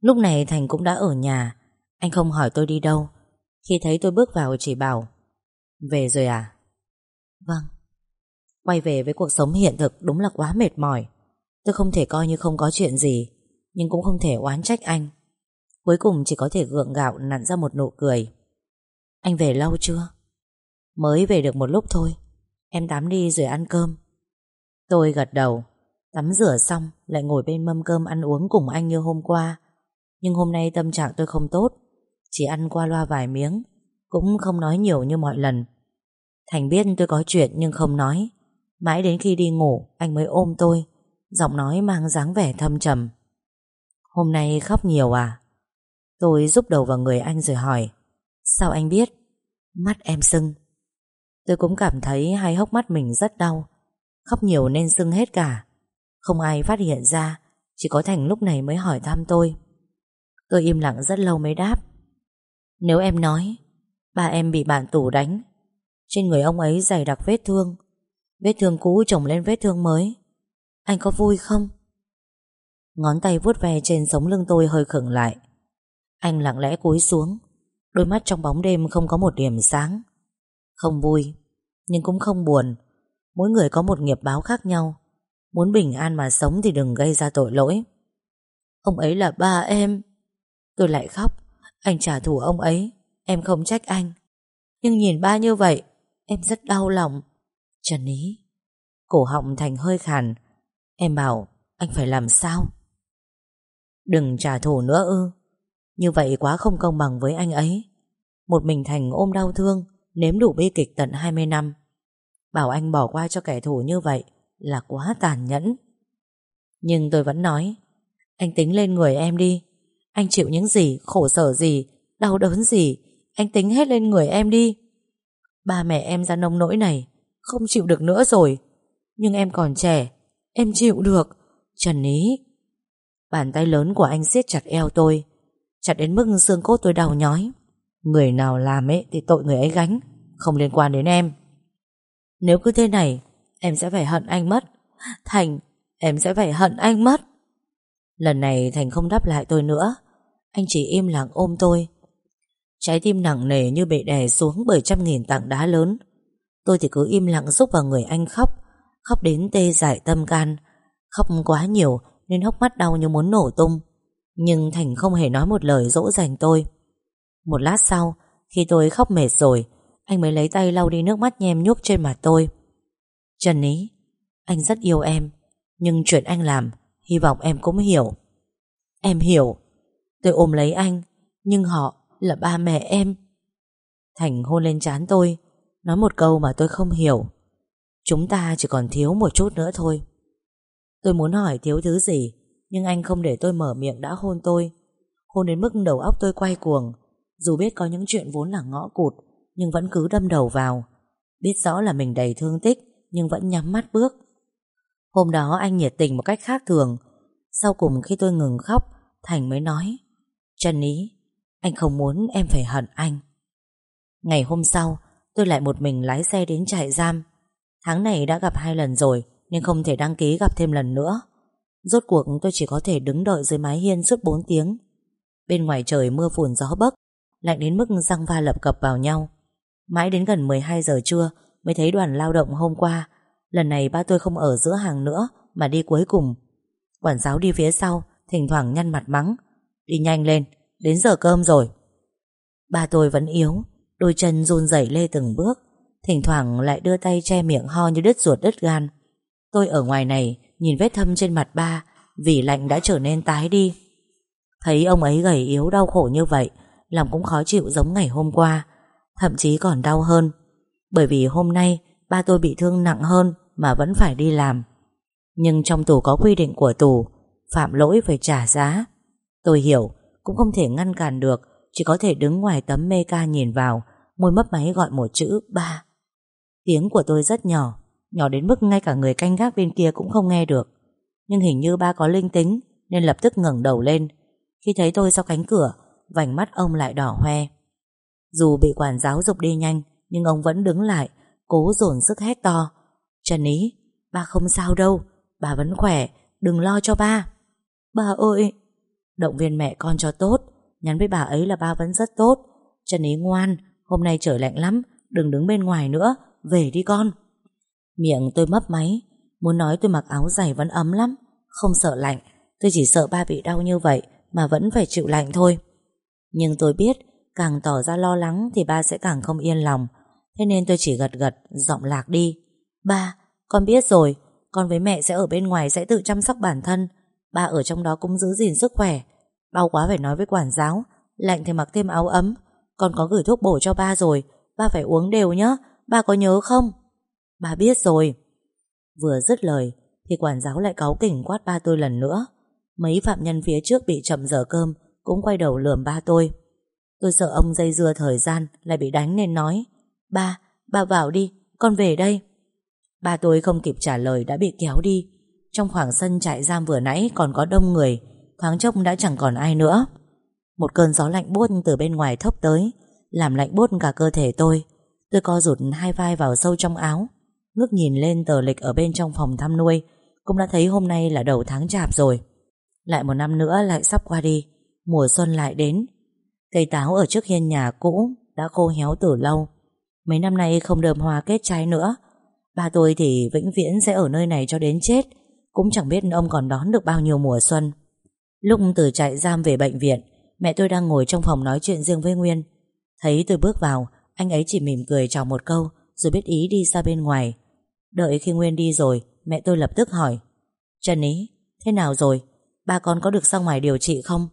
Lúc này Thành cũng đã ở nhà. Anh không hỏi tôi đi đâu. Khi thấy tôi bước vào chỉ bảo, Về rồi à? Vâng. Quay về với cuộc sống hiện thực đúng là quá mệt mỏi. Tôi không thể coi như không có chuyện gì, Nhưng cũng không thể oán trách anh. Cuối cùng chỉ có thể gượng gạo nặn ra một nụ cười. Anh về lâu chưa? Mới về được một lúc thôi. Em tắm đi rồi ăn cơm. Tôi gật đầu. Tắm rửa xong, lại ngồi bên mâm cơm ăn uống cùng anh như hôm qua. Nhưng hôm nay tâm trạng tôi không tốt. Chỉ ăn qua loa vài miếng, Cũng không nói nhiều như mọi lần. Thành biết tôi có chuyện nhưng không nói. Mãi đến khi đi ngủ, Anh mới ôm tôi, Giọng nói mang dáng vẻ thâm trầm. Hôm nay khóc nhiều à? Tôi giúp đầu vào người anh rồi hỏi. Sao anh biết? Mắt em sưng. Tôi cũng cảm thấy hai hốc mắt mình rất đau. Khóc nhiều nên sưng hết cả. Không ai phát hiện ra, Chỉ có Thành lúc này mới hỏi thăm tôi. Tôi im lặng rất lâu mới đáp. Nếu em nói, Ba em bị bạn tù đánh, Trên người ông ấy dày đặc vết thương Vết thương cũ chồng lên vết thương mới, Anh có vui không? Ngón tay vuốt ve trên sống lưng tôi hơi khựng lại. Anh lặng lẽ cúi xuống, Đôi mắt trong bóng đêm không có một điểm sáng. Không vui nhưng cũng không buồn. Mỗi người có một nghiệp báo khác nhau. Muốn bình an mà sống thì đừng gây ra tội lỗi. Ông ấy là ba em. Tôi lại khóc. Anh trả thù ông ấy. Em không trách anh. Nhưng nhìn ba như vậy, Em rất đau lòng. Trần Ý, Cổ họng Thành hơi khàn. Em bảo, anh phải làm sao? Đừng trả thù nữa ư. Như vậy quá không công bằng với anh ấy. Một mình Thành ôm đau thương. Nếm đủ bi kịch tận 20 năm. Bảo anh bỏ qua cho kẻ thù như vậy Là quá tàn nhẫn. Nhưng tôi vẫn nói Anh tính lên người em đi. Anh chịu những gì, khổ sở gì Đau đớn gì Anh tính hết lên người em đi. Ba mẹ em ra nông nỗi này Không chịu được nữa rồi. Nhưng em còn trẻ Em chịu được. Trần ý. Bàn tay lớn của anh siết chặt eo tôi Chặt đến mức xương cốt tôi đau nhói. Người nào làm ấy thì tội người ấy gánh, Không liên quan đến em. Nếu cứ thế này, Em sẽ phải hận anh mất. Thành, Em sẽ phải hận anh mất. Lần này Thành không đáp lại tôi nữa. Anh chỉ im lặng ôm tôi. Trái tim nặng nề như bị đè xuống Bởi trăm nghìn tảng đá lớn. Tôi thì cứ im lặng giúp vào người anh khóc. Khóc đến tê dại tâm can. Khóc quá nhiều Nên hốc mắt đau như muốn nổ tung. Nhưng Thành không hề nói một lời dỗ dành tôi. Một lát sau, Khi tôi khóc mệt rồi, Anh mới lấy tay lau đi nước mắt nhem nhuốc trên mặt tôi. Trần ý, Anh rất yêu em, Nhưng chuyện anh làm, Hy vọng em cũng hiểu. Em hiểu. Tôi ôm lấy anh, Nhưng họ là ba mẹ em. Thành hôn lên trán tôi, Nói một câu mà tôi không hiểu. Chúng ta chỉ còn thiếu một chút nữa thôi. Tôi muốn hỏi thiếu thứ gì, Nhưng anh không để tôi mở miệng đã hôn tôi. Hôn đến mức đầu óc tôi quay cuồng dù biết có những chuyện vốn là ngõ cụt, Nhưng vẫn cứ đâm đầu vào. Biết rõ là mình đầy thương tích, Nhưng vẫn nhắm mắt bước. Hôm đó anh nhiệt tình một cách khác thường. Sau cùng khi tôi ngừng khóc, Thành mới nói, Trần Ý, Anh không muốn em phải hận anh. Ngày hôm sau, Tôi lại một mình lái xe đến trại giam. Tháng này đã gặp hai lần rồi Nên không thể đăng ký gặp thêm lần nữa. Rốt cuộc tôi chỉ có thể đứng đợi dưới mái hiên suốt 4 tiếng. Bên ngoài trời mưa phùn gió bấc Lạnh đến mức răng va lập cập vào nhau. Mãi đến gần 12 giờ trưa Mới thấy đoàn lao động hôm qua Lần này ba tôi không ở giữa hàng nữa Mà đi cuối cùng. Quản giáo đi phía sau Thỉnh thoảng nhăn mặt mắng Đi nhanh lên, đến giờ cơm rồi. Ba tôi vẫn yếu Đôi chân run rẩy lê từng bước Thỉnh thoảng lại đưa tay che miệng ho như đứt ruột đứt gan. Tôi ở ngoài này Nhìn vết thâm trên mặt ba Vì lạnh đã trở nên tái đi. Thấy ông ấy gầy yếu đau khổ như vậy Lòng cũng khó chịu giống ngày hôm qua, Thậm chí còn đau hơn. Bởi vì hôm nay, Ba tôi bị thương nặng hơn Mà vẫn phải đi làm. Nhưng trong tù có quy định của tù, Phạm lỗi phải trả giá. Tôi hiểu, Cũng không thể ngăn cản được, Chỉ có thể đứng ngoài tấm mê ca nhìn vào, Môi mấp máy gọi một chữ ba. Tiếng của tôi rất nhỏ Nhỏ đến mức ngay cả người canh gác bên kia cũng không nghe được. Nhưng hình như ba có linh tính, Nên lập tức ngẩng đầu lên. Khi thấy tôi sau cánh cửa Vành mắt ông lại đỏ hoe. Dù bị quản giáo dục đi nhanh Nhưng ông vẫn đứng lại Cố dồn sức hét to. Trần Ý, ba không sao đâu Bà vẫn khỏe, đừng lo cho ba. Bà ơi. Động viên mẹ con cho tốt Nhắn với bà ấy là ba vẫn rất tốt. Trần Ý ngoan, hôm nay trời lạnh lắm Đừng đứng bên ngoài nữa Về đi con. Miệng tôi mấp máy Muốn nói tôi mặc áo dày vẫn ấm lắm Không sợ lạnh. Tôi chỉ sợ ba bị đau như vậy Mà vẫn phải chịu lạnh thôi. Nhưng tôi biết Càng tỏ ra lo lắng Thì ba sẽ càng không yên lòng. Thế nên tôi chỉ gật gật Giọng lạc đi. Ba, con biết rồi Con với mẹ sẽ ở bên ngoài sẽ tự chăm sóc bản thân. Ba ở trong đó cũng giữ gìn sức khỏe. Đau quá phải nói với quản giáo Lạnh thì mặc thêm áo ấm. Con có gửi thuốc bổ cho ba rồi Ba phải uống đều nhé Ba có nhớ không? Ba biết rồi. Vừa dứt lời Thì quản giáo lại cáu kỉnh quát ba tôi lần nữa. Mấy phạm nhân phía trước bị chậm giờ cơm cũng quay đầu lườm ba tôi. Tôi sợ ông dây dưa thời gian Lại bị đánh nên nói Ba, ba vào đi, con về đây. Ba tôi không kịp trả lời đã bị kéo đi. Trong khoảng sân trại giam vừa nãy Còn có đông người Thoáng chốc đã chẳng còn ai nữa. Một cơn gió lạnh buốt từ bên ngoài thốc tới Làm lạnh buốt cả cơ thể tôi. Tôi co rụt hai vai vào sâu trong áo Ngước nhìn lên tờ lịch ở bên trong phòng thăm nuôi Cũng đã thấy hôm nay là đầu tháng chạp rồi. Lại một năm nữa lại sắp qua đi. Mùa xuân lại đến. Cây táo ở trước hiên nhà cũ Đã khô héo từ lâu. Mấy năm nay không đơm hoa kết trái nữa. Ba tôi thì vĩnh viễn sẽ ở nơi này cho đến chết Cũng chẳng biết ông còn đón được bao nhiêu mùa xuân. Lúc từ trại giam về bệnh viện Mẹ tôi đang ngồi trong phòng nói chuyện riêng với Nguyên. Thấy tôi bước vào Anh ấy chỉ mỉm cười chào một câu Rồi biết ý đi ra bên ngoài. Đợi khi Nguyên đi rồi Mẹ tôi lập tức hỏi Trần Ý, thế nào rồi? Ba con có được ra ngoài điều trị không?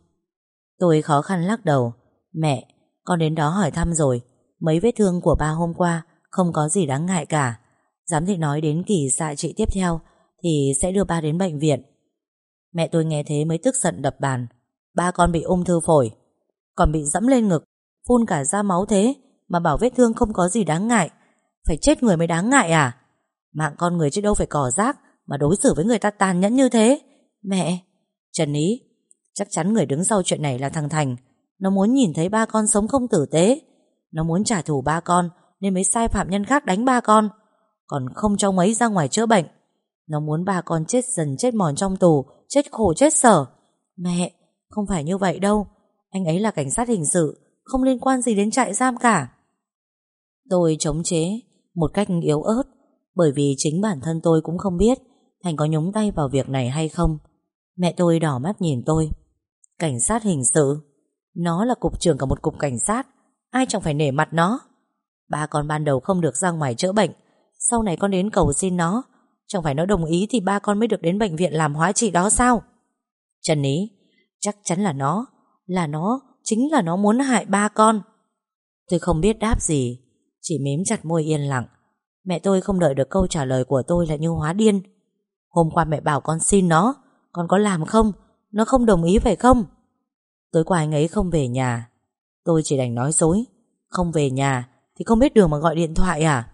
Tôi khó khăn lắc đầu. Mẹ, con đến đó hỏi thăm rồi. Mấy vết thương của ba hôm qua Không có gì đáng ngại cả. Giám thị nói đến kỳ xạ trị tiếp theo Thì sẽ đưa ba đến bệnh viện. Mẹ tôi nghe thế mới tức giận đập bàn. Ba con bị ung thư phổi Còn bị dẫm lên ngực Phun cả da máu thế Mà bảo vết thương không có gì đáng ngại. Phải chết người mới đáng ngại à? Mạng con người chứ đâu phải cỏ rác Mà đối xử với người ta tàn nhẫn như thế. Mẹ Trần Ý Chắc chắn người đứng sau chuyện này là thằng Thành. Nó muốn nhìn thấy ba con sống không tử tế. Nó muốn trả thù ba con, Nên mới sai phạm nhân khác đánh ba con. Còn không cho mấy ra ngoài chữa bệnh. Nó muốn ba con chết dần chết mòn trong tù, Chết khổ, chết sở. Mẹ, không phải như vậy đâu. Anh ấy là cảnh sát hình sự, Không liên quan gì đến trại giam cả. Tôi chống chế, Một cách yếu ớt, bởi vì chính bản thân tôi cũng không biết Thành có nhúng tay vào việc này hay không. Mẹ tôi đỏ mắt nhìn tôi. Cảnh sát hình sự. Nó là cục trưởng cả một cục cảnh sát. Ai chẳng phải nể mặt nó? Ba con ban đầu không được ra ngoài chữa bệnh. Sau này con đến cầu xin nó. Chẳng phải nó đồng ý thì ba con mới được đến bệnh viện làm hóa trị đó sao? Trần Ý, Chắc chắn là nó. Là nó, Chính là nó muốn hại ba con. Tôi không biết đáp gì. Chỉ mím chặt môi yên lặng. Mẹ tôi không đợi được câu trả lời của tôi là như hóa điên. Hôm qua mẹ bảo con xin nó. Con có làm không? Nó không đồng ý phải không? Tối qua anh ấy không về nhà. Tôi chỉ đành nói dối. Không về nhà thì không biết đường mà gọi điện thoại à?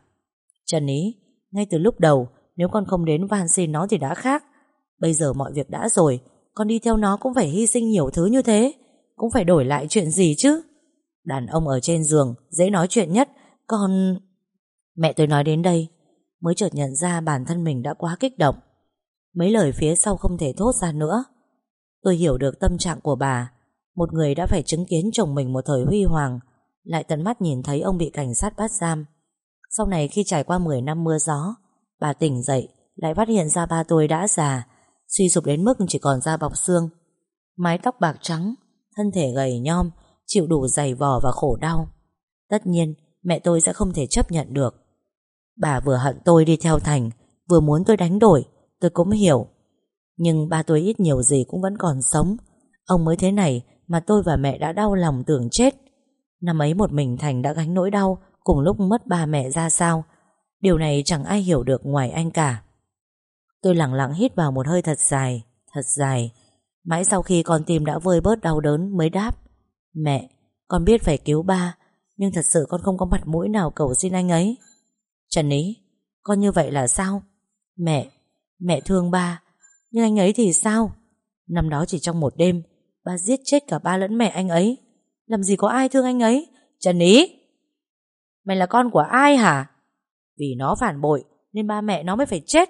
Trần ý, Ngay từ lúc đầu, Nếu con không đến van xin nó thì đã khác. Bây giờ mọi việc đã rồi, Con đi theo nó cũng phải hy sinh nhiều thứ như thế. Cũng phải đổi lại chuyện gì chứ? Đàn ông ở trên giường, Dễ nói chuyện nhất. Còn... Mẹ tôi nói đến đây, Mới chợt nhận ra bản thân mình đã quá kích động. Mấy lời phía sau không thể thốt ra nữa. Tôi hiểu được tâm trạng của bà. Một người đã phải chứng kiến chồng mình một thời huy hoàng, Lại tận mắt nhìn thấy ông bị cảnh sát bắt giam. Sau này khi trải qua 10 năm mưa gió, Bà tỉnh dậy, Lại phát hiện ra ba tôi đã già, Suy sụp đến mức chỉ còn da bọc xương. Mái tóc bạc trắng, Thân thể gầy nhom, Chịu đủ dày vò và khổ đau. Tất nhiên, mẹ tôi sẽ không thể chấp nhận được. Bà vừa hận tôi đi theo Thành, Vừa muốn tôi đánh đổi, Tôi cũng hiểu. Nhưng ba tôi ít nhiều gì cũng vẫn còn sống. Ông mới thế này Mà tôi và mẹ đã đau lòng tưởng chết. Năm ấy một mình Thành đã gánh nỗi đau, Cùng lúc mất ba mẹ ra sao. Điều này chẳng ai hiểu được ngoài anh cả. Tôi lặng lặng hít vào một hơi thật dài Thật dài. Mãi sau khi con tim đã vơi bớt đau đớn mới đáp, Mẹ, Con biết phải cứu ba, Nhưng thật sự con không có mặt mũi nào cầu xin anh ấy. Trần Ý, Con như vậy là sao? Mẹ Mẹ thương ba. Nhưng anh ấy thì sao? Năm đó chỉ trong một đêm Ba giết chết cả ba lẫn mẹ anh ấy. Làm gì có ai thương anh ấy? Trần Ý! Mày là con của ai hả? Vì nó phản bội, Nên ba mẹ nó mới phải chết.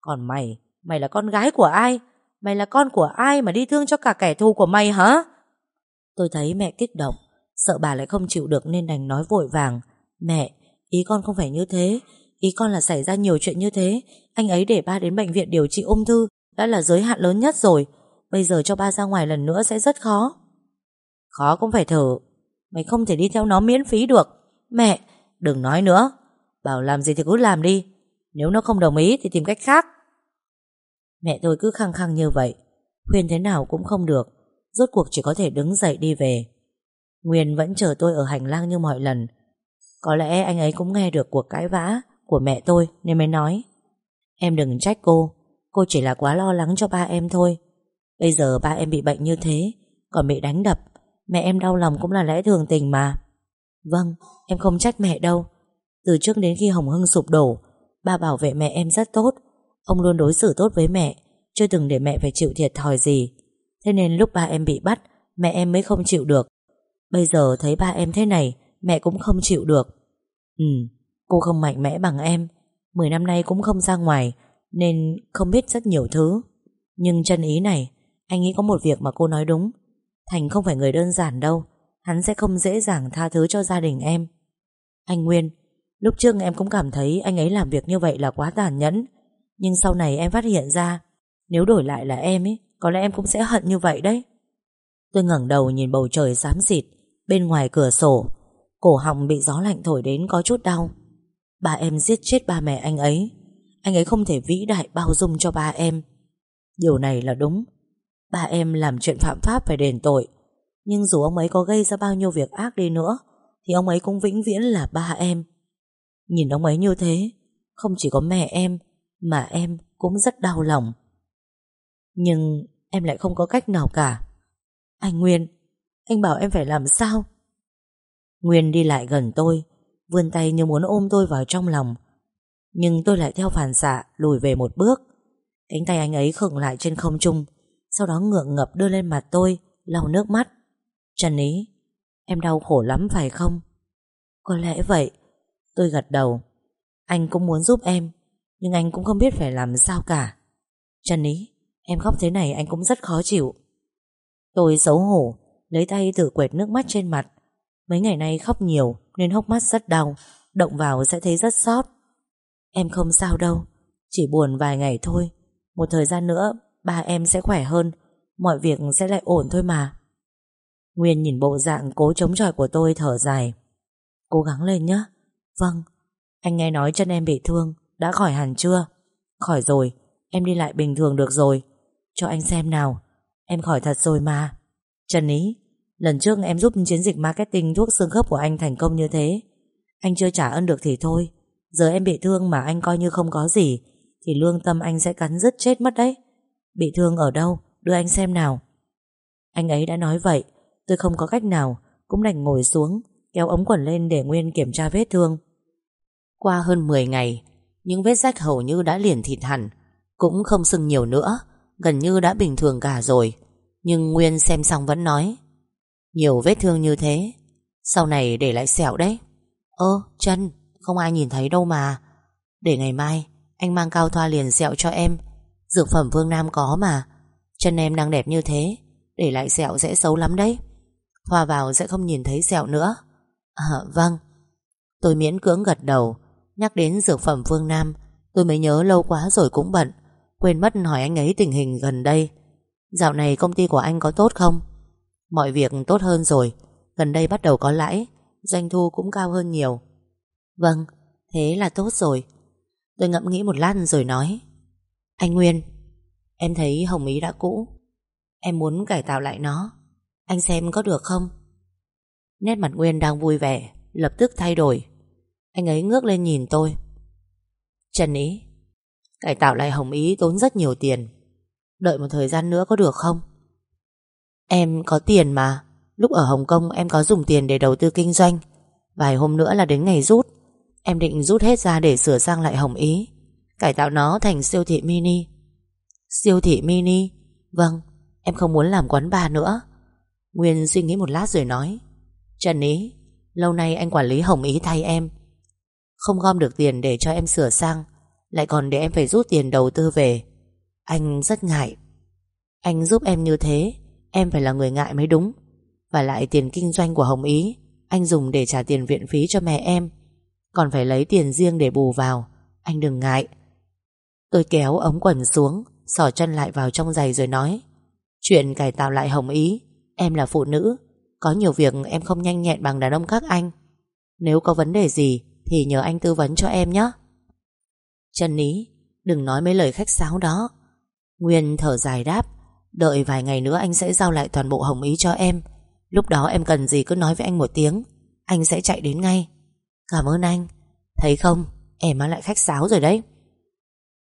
Còn mày Mày là con gái của ai? Mày là con của ai mà đi thương cho cả kẻ thù của mày hả? Tôi thấy mẹ kích động, Sợ bà lại không chịu được nên đành nói vội vàng. Mẹ, Ý con không phải như thế. Ý con là xảy ra nhiều chuyện như thế. Anh ấy để ba đến bệnh viện điều trị ung thư đã là giới hạn lớn nhất rồi. Bây giờ cho ba ra ngoài lần nữa sẽ rất khó. Khó cũng phải thử. Mày không thể đi theo nó miễn phí được. Mẹ, đừng nói nữa. Bảo làm gì thì cứ làm đi. Nếu nó không đồng ý thì tìm cách khác. Mẹ tôi cứ khăng khăng như vậy. Khuyên thế nào cũng không được. Rốt cuộc chỉ có thể đứng dậy đi về. Nguyên vẫn chờ tôi ở hành lang như mọi lần. Có lẽ anh ấy cũng nghe được cuộc cãi vã Của mẹ tôi nên mới nói. Em đừng trách cô. Cô chỉ là quá lo lắng cho ba em thôi. Bây giờ ba em bị bệnh như thế, Còn bị đánh đập, Mẹ em đau lòng cũng là lẽ thường tình mà. Vâng em không trách mẹ đâu. Từ trước đến khi Hồng Hưng sụp đổ, Ba bảo vệ mẹ em rất tốt. Ông luôn đối xử tốt với mẹ, Chưa từng để mẹ phải chịu thiệt thòi gì. Thế nên lúc ba em bị bắt, Mẹ em mới không chịu được. Bây giờ thấy ba em thế này, Mẹ cũng không chịu được. Ừ cô không mạnh mẽ bằng em. Mười năm nay cũng không ra ngoài nên không biết rất nhiều thứ. Nhưng chân ý này, Anh nghĩ có một việc mà cô nói đúng. Thành không phải người đơn giản đâu, Hắn sẽ không dễ dàng tha thứ cho gia đình em. Anh Nguyên, Lúc trước em cũng cảm thấy anh ấy làm việc như vậy là quá tàn nhẫn. Nhưng sau này em phát hiện ra, Nếu đổi lại là em ấy, Có lẽ em cũng sẽ hận như vậy đấy. Tôi ngẩng đầu nhìn bầu trời xám xịt Bên ngoài cửa sổ. Cổ họng bị gió lạnh thổi đến có chút đau. Bà em giết chết ba mẹ anh ấy. Anh ấy không thể vĩ đại bao dung cho ba em. Điều này là đúng. Ba em làm chuyện phạm pháp phải đền tội. Nhưng dù ông ấy có gây ra bao nhiêu việc ác đi nữa, Thì ông ấy cũng vĩnh viễn là ba em. Nhìn ông ấy như thế, Không chỉ có mẹ em, Mà em cũng rất đau lòng. Nhưng em lại không có cách nào cả. Anh Nguyên, Anh bảo em phải làm sao? Nguyên đi lại gần tôi, Vươn tay như muốn ôm tôi vào trong lòng. Nhưng tôi lại theo phản xạ, Lùi về một bước. Cánh tay anh ấy khựng lại trên không trung, Sau đó ngượng ngập đưa lên mặt tôi, lau nước mắt. Trần ý, Em đau khổ lắm phải không? Có lẽ vậy. Tôi gật đầu. Anh cũng muốn giúp em, Nhưng anh cũng không biết phải làm sao cả. Trần ý, Em khóc thế này anh cũng rất khó chịu. Tôi xấu hổ, Lấy tay tự quệt nước mắt trên mặt. Mấy ngày nay khóc nhiều Nên hốc mắt rất đau, Động vào sẽ thấy rất xót Em không sao đâu, Chỉ buồn vài ngày thôi. Một thời gian nữa, ba em sẽ khỏe hơn, Mọi việc sẽ lại ổn thôi mà. Nguyên nhìn bộ dạng cố chống chọi của tôi thở dài. Cố gắng lên nhé Vâng Anh nghe nói chân em bị thương, Đã khỏi hẳn chưa? Khỏi rồi, Em đi lại bình thường được rồi. Cho anh xem nào, Em khỏi thật rồi mà. Trần Ý, Lần trước em giúp chiến dịch marketing thuốc xương khớp của anh thành công như thế. Anh chưa trả ơn được thì thôi. Giờ em bị thương mà anh coi như không có gì, Thì lương tâm anh sẽ cắn rứt chết mất đấy. Bị thương ở đâu? Đưa anh xem nào. Anh ấy đã nói vậy, Tôi không có cách nào, Cũng đành ngồi xuống, Kéo ống quần lên để Nguyên kiểm tra vết thương. Qua hơn 10 ngày, Những vết rách hầu như đã liền thịt hẳn, Cũng không sưng nhiều nữa, Gần như đã bình thường cả rồi. Nhưng Nguyên xem xong vẫn nói, Nhiều vết thương như thế, Sau này để lại sẹo đấy. Ơ chân không ai nhìn thấy đâu mà. Để ngày mai, anh mang cao thoa liền sẹo cho em. Dược phẩm Vương Nam có mà. Chân em đang đẹp như thế, Để lại sẹo sẽ xấu lắm đấy. Thoa vào sẽ không nhìn thấy sẹo nữa. À vâng. Tôi miễn cưỡng gật đầu, Nhắc đến dược phẩm Vương Nam, Tôi mới nhớ lâu quá rồi cũng bận, Quên mất hỏi anh ấy tình hình gần đây. Dạo này công ty của anh có tốt không? Mọi việc tốt hơn rồi, Gần đây bắt đầu có lãi, Doanh thu cũng cao hơn nhiều. Vâng, thế là tốt rồi. Tôi ngẫm nghĩ một lát rồi nói. Anh Nguyên Em thấy Hồng Ý đã cũ. Em muốn cải tạo lại nó. Anh xem có được không? Nét mặt Nguyên đang vui vẻ Lập tức thay đổi. Anh ấy ngước lên nhìn tôi. Trần Ý Cải tạo lại Hồng Ý tốn rất nhiều tiền. Đợi một thời gian nữa có được không? Em có tiền mà. Lúc ở Hồng Kông em có dùng tiền để đầu tư kinh doanh. Vài hôm nữa là đến ngày rút. Em định rút hết ra để sửa sang lại Hồng Ý. Cải tạo nó thành siêu thị mini. Siêu thị mini? Vâng, em không muốn làm quán bar nữa. Nguyên suy nghĩ một lát rồi nói. Trần Ý Lâu nay anh quản lý Hồng Ý thay em. Không gom được tiền để cho em sửa sang Lại còn để em phải rút tiền đầu tư về. Anh rất ngại. Anh giúp em như thế Em phải là người ngại mới đúng. Và lại tiền kinh doanh của Hồng Ý Anh dùng để trả tiền viện phí cho mẹ em. Còn phải lấy tiền riêng để bù vào. Anh đừng ngại. Tôi kéo ống quần xuống Sỏ chân lại vào trong giày rồi nói, Chuyện cải tạo lại Hồng Ý, Em là phụ nữ, Có nhiều việc em không nhanh nhẹn bằng đàn ông các anh. Nếu có vấn đề gì Thì nhờ anh tư vấn cho em nhé. Trần Ý, Đừng nói mấy lời khách sáo đó. Nguyên thở dài đáp, Đợi vài ngày nữa anh sẽ giao lại toàn bộ Hồng Ý cho em. Lúc đó em cần gì cứ nói với anh một tiếng, Anh sẽ chạy đến ngay. Cảm ơn anh. Thấy không? Em lại khách sáo rồi đấy.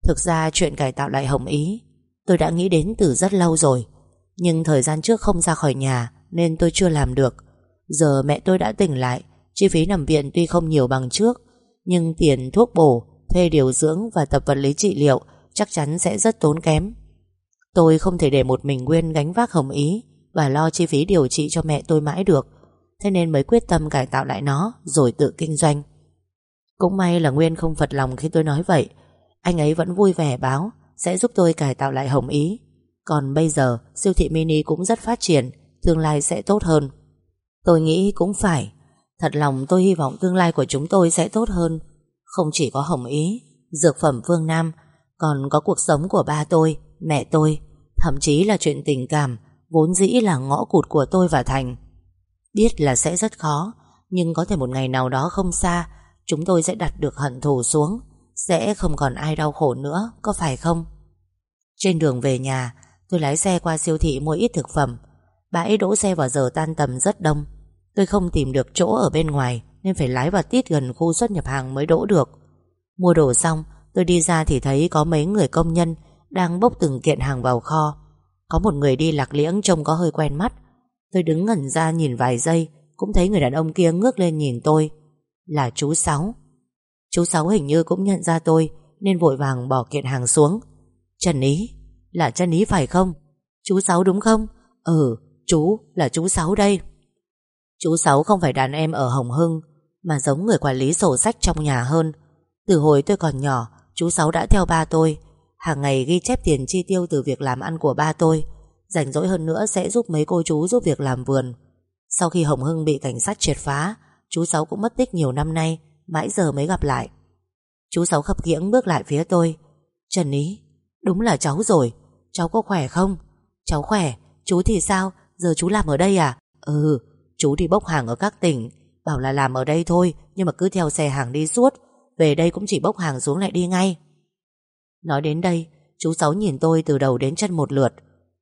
Thực ra chuyện cải tạo lại Hồng Ý, Tôi đã nghĩ đến từ rất lâu rồi. Nhưng thời gian trước không ra khỏi nhà, Nên tôi chưa làm được. Giờ mẹ tôi đã tỉnh lại, Chi phí nằm viện tuy không nhiều bằng trước, Nhưng tiền thuốc bổ, Thuê điều dưỡng và tập vật lý trị liệu Chắc chắn sẽ rất tốn kém. Tôi không thể để một mình Nguyên gánh vác Hồng Ý Và lo chi phí điều trị cho mẹ tôi mãi được. Thế nên mới quyết tâm cải tạo lại nó, Rồi tự kinh doanh. Cũng may là Nguyên không phật lòng khi tôi nói vậy. Anh ấy vẫn vui vẻ báo, Sẽ giúp tôi cải tạo lại Hồng Ý. Còn bây giờ, siêu thị mini cũng rất phát triển, Tương lai sẽ tốt hơn. Tôi nghĩ cũng phải. Thật lòng tôi hy vọng tương lai của chúng tôi sẽ tốt hơn. Không chỉ có Hồng Ý, Dược phẩm Phương Nam, Còn có cuộc sống của ba tôi, Mẹ tôi. Thậm chí là chuyện tình cảm, Vốn dĩ là ngõ cụt của tôi và Thành. Biết là sẽ rất khó, Nhưng có thể một ngày nào đó không xa, Chúng tôi sẽ đặt được hận thù xuống. Sẽ không còn ai đau khổ nữa, Có phải không? Trên đường về nhà, Tôi lái xe qua siêu thị mua ít thực phẩm. Bãi đỗ xe vào giờ tan tầm rất đông. Tôi không tìm được chỗ ở bên ngoài, Nên phải lái vào tít gần khu xuất nhập hàng mới đỗ được. Mua đồ xong, Tôi đi ra thì thấy có mấy người công nhân Đang bốc từng kiện hàng vào kho. Có một người đi lạc liễng trông có hơi quen mắt. Tôi đứng ngẩn ra nhìn vài giây, Cũng thấy người đàn ông kia ngước lên nhìn tôi. Là chú Sáu. Chú Sáu hình như cũng nhận ra tôi, Nên vội vàng bỏ kiện hàng xuống. Trần Ý, Là Trần Ý phải không? Chú Sáu đúng không? Ừ chú là chú Sáu đây. Chú Sáu không phải đàn em ở Hồng Hưng, Mà giống người quản lý sổ sách trong nhà hơn. Từ hồi tôi còn nhỏ, Chú Sáu đã theo ba tôi. Hàng ngày ghi chép tiền chi tiêu từ việc làm ăn của ba tôi. Rảnh rỗi hơn nữa sẽ giúp mấy cô chú giúp việc làm vườn. Sau khi Hồng Hưng bị cảnh sát triệt phá, Chú Sáu cũng mất tích nhiều năm nay, Mãi giờ mới gặp lại. Chú Sáu khập khiễng bước lại phía tôi. Trần Ý, Đúng là cháu rồi. Cháu có khỏe không? Cháu khỏe. Chú thì sao? Giờ chú làm ở đây à? Ừ Chú đi bốc hàng ở các tỉnh. Bảo là làm ở đây thôi, Nhưng mà cứ theo xe hàng đi suốt. Về đây cũng chỉ bốc hàng xuống lại đi ngay. Nói đến đây, Chú Sáu nhìn tôi từ đầu đến chân một lượt.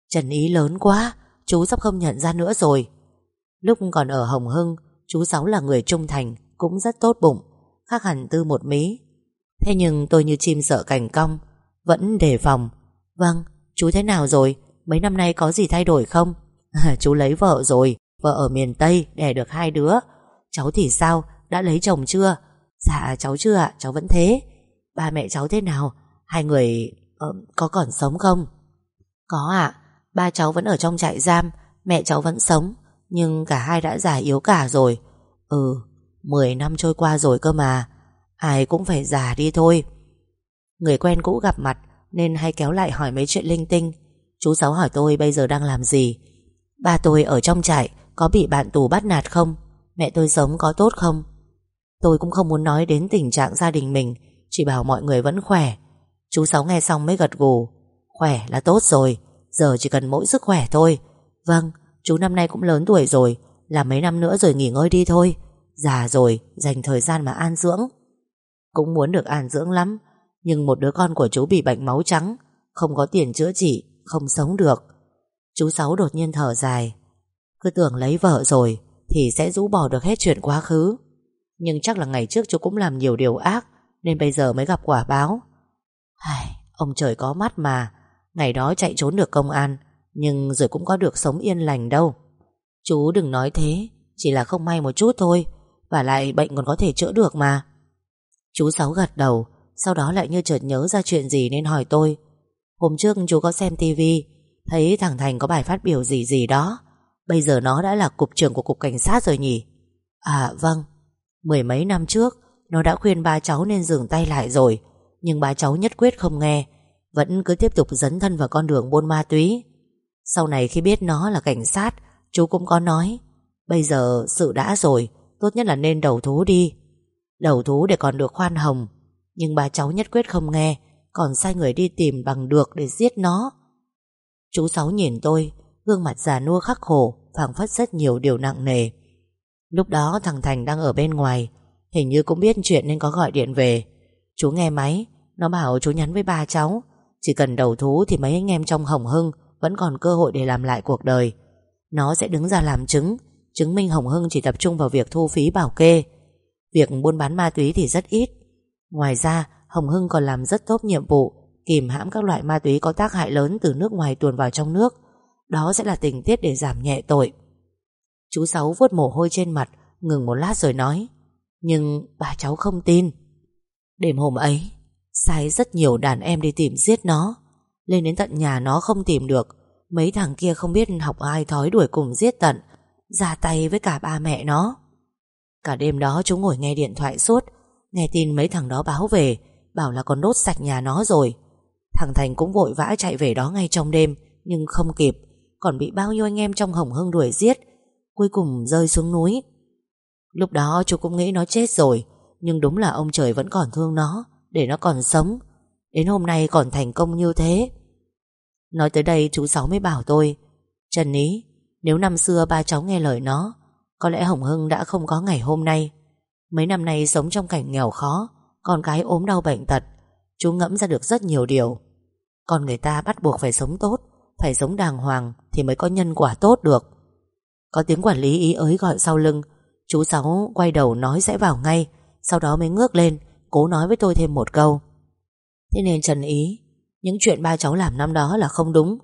Trần Ý lớn quá Chú sắp không nhận ra nữa rồi Lúc còn ở Hồng Hưng Chú Sáu là người trung thành Cũng rất tốt bụng Khác hẳn Tư một mí Thế nhưng tôi như chim sợ cành cong Vẫn đề phòng Vâng, chú thế nào rồi? Mấy năm nay có gì thay đổi không? À, chú lấy vợ rồi Vợ ở miền Tây đẻ được hai đứa Cháu thì sao? Đã lấy chồng chưa? Dạ cháu chưa ạ, cháu vẫn thế Ba mẹ cháu thế nào? Hai người uh, có còn sống không? Có ạ, ba cháu vẫn ở trong trại giam Mẹ cháu vẫn sống Nhưng cả hai đã già yếu cả rồi. Ừ, 10 năm trôi qua rồi cơ mà Ai cũng phải già đi thôi. Người quen cũ gặp mặt Nên hay kéo lại hỏi mấy chuyện linh tinh. Chú Sáu hỏi tôi bây giờ đang làm gì? Ba tôi ở trong trại Có bị bạn tù bắt nạt không? Mẹ tôi sống có tốt không? Tôi cũng không muốn nói đến tình trạng gia đình mình Chỉ bảo mọi người vẫn khỏe. Chú Sáu nghe xong mới gật gù. Khỏe là tốt rồi Giờ chỉ cần mỗi sức khỏe thôi. Vâng, chú năm nay cũng lớn tuổi rồi Làm mấy năm nữa rồi nghỉ ngơi đi thôi. Già rồi, dành thời gian mà an dưỡng. Cũng muốn được an dưỡng lắm Nhưng một đứa con của chú bị bệnh máu trắng Không có tiền chữa trị Không sống được. Chú Sáu đột nhiên thở dài. Cứ tưởng lấy vợ rồi Thì sẽ rũ bỏ được hết chuyện quá khứ. Nhưng chắc là ngày trước chú cũng làm nhiều điều ác Nên bây giờ mới gặp quả báo. Ai, Ông trời có mắt mà Ngày đó chạy trốn được công an, Nhưng rồi cũng có được sống yên lành đâu. Chú đừng nói thế, Chỉ là không may một chút thôi, Và lại bệnh còn có thể chữa được mà. Chú Sáu gật đầu, Sau đó lại như chợt nhớ ra chuyện gì nên hỏi tôi. Hôm trước chú có xem tivi Thấy thằng Thành có bài phát biểu gì gì đó. Bây giờ nó đã là cục trưởng của cục cảnh sát rồi nhỉ? À vâng. Mười mấy năm trước, Nó đã khuyên ba cháu nên dừng tay lại rồi, Nhưng ba cháu nhất quyết không nghe. Vẫn cứ tiếp tục dấn thân vào con đường buôn ma túy. Sau này khi biết nó là cảnh sát, Chú cũng có nói, Bây giờ sự đã rồi, Tốt nhất là nên đầu thú đi. Đầu thú để còn được khoan hồng, Nhưng bà cháu nhất quyết không nghe, Còn sai người đi tìm bằng được để giết nó. Chú Sáu nhìn tôi, Gương mặt già nua khắc khổ, phảng phất rất nhiều điều nặng nề. Lúc đó thằng Thành đang ở bên ngoài, Hình như cũng biết chuyện nên có gọi điện về. Chú nghe máy, Nó bảo chú nhắn với ba cháu chỉ cần đầu thú thì mấy anh em trong Hồng Hưng Vẫn còn cơ hội để làm lại cuộc đời. Nó sẽ đứng ra làm chứng Chứng minh Hồng Hưng chỉ tập trung vào việc thu phí bảo kê. Việc buôn bán ma túy thì rất ít. Ngoài ra, Hồng Hưng còn làm rất tốt nhiệm vụ, Kìm hãm các loại ma túy có tác hại lớn Từ nước ngoài tuồn vào trong nước. Đó sẽ là tình tiết để giảm nhẹ tội. Chú Sáu vuốt mồ hôi trên mặt, Ngừng một lát rồi nói, Nhưng bà cháu không tin. Đêm hôm ấy Sai rất nhiều đàn em đi tìm giết nó. Lên đến tận nhà nó không tìm được. Mấy thằng kia không biết học ai thói đuổi cùng giết tận, Ra tay với cả ba mẹ nó. Cả đêm đó chúng ngồi nghe điện thoại suốt, Nghe tin mấy thằng đó báo về, Bảo là còn đốt sạch nhà nó rồi. Thằng Thành cũng vội vã chạy về đó ngay trong đêm, Nhưng không kịp, Còn bị bao nhiêu anh em trong Hồng Hưng đuổi giết, Cuối cùng rơi xuống núi. Lúc đó chú cũng nghĩ nó chết rồi, Nhưng đúng là ông trời vẫn còn thương nó. Để nó còn sống. Đến hôm nay còn thành công như thế. Nói tới đây chú Sáu mới bảo tôi, Trần Ý Nếu năm xưa ba cháu nghe lời nó, Có lẽ Hồng Hưng đã không có ngày hôm nay. Mấy năm nay sống trong cảnh nghèo khó, Con cái ốm đau bệnh tật, Chú ngẫm ra được rất nhiều điều. Con người ta bắt buộc phải sống tốt, Phải sống đàng hoàng Thì mới có nhân quả tốt được. Có tiếng quản lý ý ới gọi sau lưng, Chú Sáu quay đầu nói sẽ vào ngay, Sau đó mới ngước lên Cố nói với tôi thêm một câu. Thế nên Trần Ý, Những chuyện ba cháu làm năm đó là không đúng.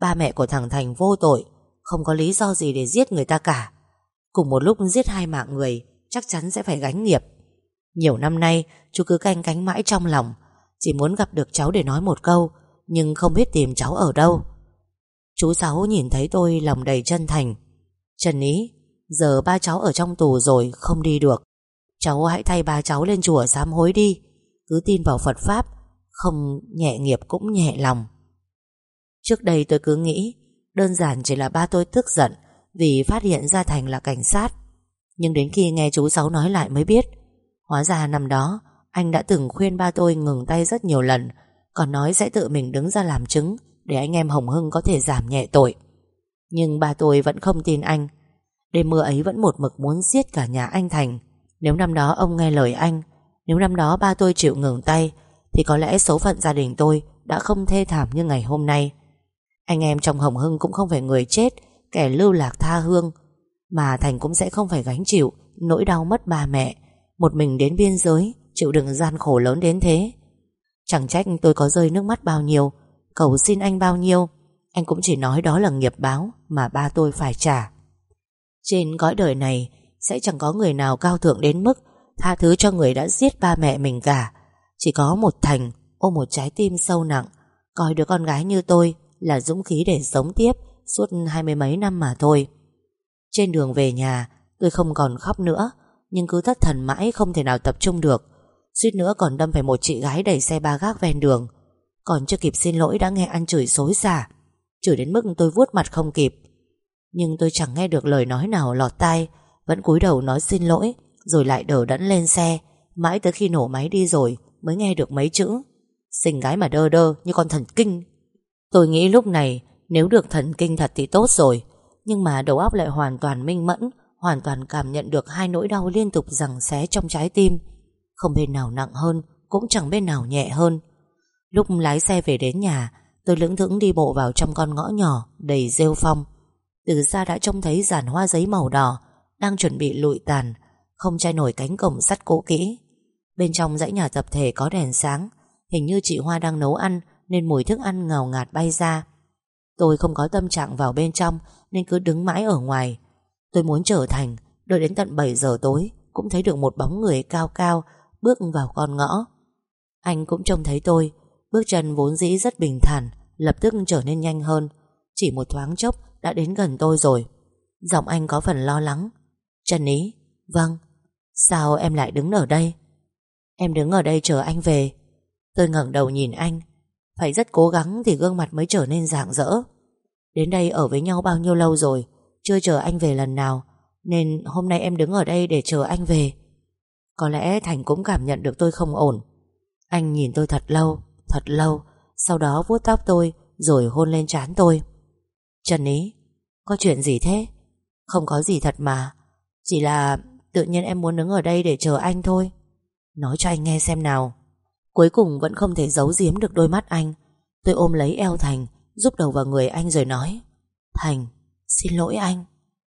Ba mẹ của thằng Thành vô tội, Không có lý do gì để giết người ta cả. Cùng một lúc giết hai mạng người, Chắc chắn sẽ phải gánh nghiệp. Nhiều năm nay, chú cứ canh cánh mãi trong lòng, Chỉ muốn gặp được cháu để nói một câu, Nhưng không biết tìm cháu ở đâu. Chú Sáu nhìn thấy tôi lòng đầy chân thành. Trần Ý, Giờ ba cháu ở trong tù rồi, Không đi được. Cháu hãy thay ba cháu lên chùa sám hối đi. Cứ tin vào Phật Pháp, Không nhẹ nghiệp cũng nhẹ lòng. Trước đây tôi cứ nghĩ, Đơn giản chỉ là ba tôi tức giận Vì phát hiện ra Thành là cảnh sát. Nhưng đến khi nghe chú Sáu nói lại mới biết. Hóa ra năm đó, Anh đã từng khuyên ba tôi ngừng tay rất nhiều lần, Còn nói sẽ tự mình đứng ra làm chứng Để anh em Hồng Hưng có thể giảm nhẹ tội. Nhưng ba tôi vẫn không tin anh. Đêm mưa ấy vẫn một mực muốn giết cả nhà anh Thành. Nếu năm đó ông nghe lời anh, Nếu năm đó ba tôi chịu ngừng tay, Thì có lẽ số phận gia đình tôi Đã không thê thảm như ngày hôm nay. Anh em trong Hồng Hưng cũng không phải người chết, Kẻ lưu lạc tha hương, Mà Thành cũng sẽ không phải gánh chịu Nỗi đau mất ba mẹ. Một mình đến biên giới, Chịu đựng gian khổ lớn đến thế. Chẳng trách tôi có rơi nước mắt bao nhiêu, Cầu xin anh bao nhiêu. Anh cũng chỉ nói đó là nghiệp báo Mà ba tôi phải trả. Trên cõi đời này sẽ chẳng có người nào cao thượng đến mức Tha thứ cho người đã giết ba mẹ mình cả. Chỉ có một Thành Ôm một trái tim sâu nặng, Coi đứa con gái như tôi Là dũng khí để sống tiếp Suốt hai mươi mấy năm mà thôi. Trên đường về nhà, Tôi không còn khóc nữa, Nhưng cứ thất thần mãi không thể nào tập trung được. Suýt nữa còn đâm phải một chị gái đẩy xe ba gác ven đường. Còn chưa kịp xin lỗi đã nghe ăn chửi xối xả, Chửi đến mức tôi vuốt mặt không kịp. Nhưng tôi chẳng nghe được lời nói nào lọt tai vẫn cúi đầu nói xin lỗi, Rồi lại đỡ đẫn lên xe. Mãi tới khi nổ máy đi rồi, Mới nghe được mấy chữ, Xinh gái mà đơ đơ như con thần kinh. Tôi nghĩ lúc này, Nếu được thần kinh thật thì tốt rồi, Nhưng mà đầu óc lại hoàn toàn minh mẫn, Hoàn toàn cảm nhận được hai nỗi đau liên tục rằng xé trong trái tim. Không bên nào nặng hơn, Cũng chẳng bên nào nhẹ hơn. Lúc lái xe về đến nhà, Tôi lững thững đi bộ vào trong con ngõ nhỏ, Đầy rêu phong. Từ xa đã trông thấy giàn hoa giấy màu đỏ đang chuẩn bị lụi tàn, Không che nổi cánh cổng sắt cũ kỹ. Bên trong dãy nhà tập thể có đèn sáng, Hình như chị Hoa đang nấu ăn Nên mùi thức ăn ngào ngạt bay ra. Tôi không có tâm trạng vào bên trong Nên cứ đứng mãi ở ngoài. Tôi muốn trở thành, Đợi đến tận 7 giờ tối, Cũng thấy được một bóng người cao cao Bước vào con ngõ. Anh cũng trông thấy tôi, Bước chân vốn dĩ rất bình thản, Lập tức trở nên nhanh hơn. Chỉ một thoáng chốc đã đến gần tôi rồi. Giọng anh có phần lo lắng. Trần Ý Vâng. Sao em lại đứng ở đây? Em đứng ở đây chờ anh về. Tôi ngẩng đầu nhìn anh. Phải rất cố gắng thì gương mặt mới trở nên rạng rỡ. Đến đây ở với nhau bao nhiêu lâu rồi, Chưa chờ anh về lần nào, Nên hôm nay em đứng ở đây để chờ anh về. Có lẽ Thành cũng cảm nhận được tôi không ổn. Anh nhìn tôi thật lâu Thật lâu, Sau đó vuốt tóc tôi Rồi hôn lên trán tôi. Trần Ý, Có chuyện gì thế? Không có gì thật mà. Chỉ là tự nhiên em muốn đứng ở đây để chờ anh thôi. Nói cho anh nghe xem nào. Cuối cùng vẫn không thể giấu giếm được đôi mắt anh. Tôi ôm lấy eo Thành Giúp đầu vào người anh rồi nói Thành, xin lỗi anh.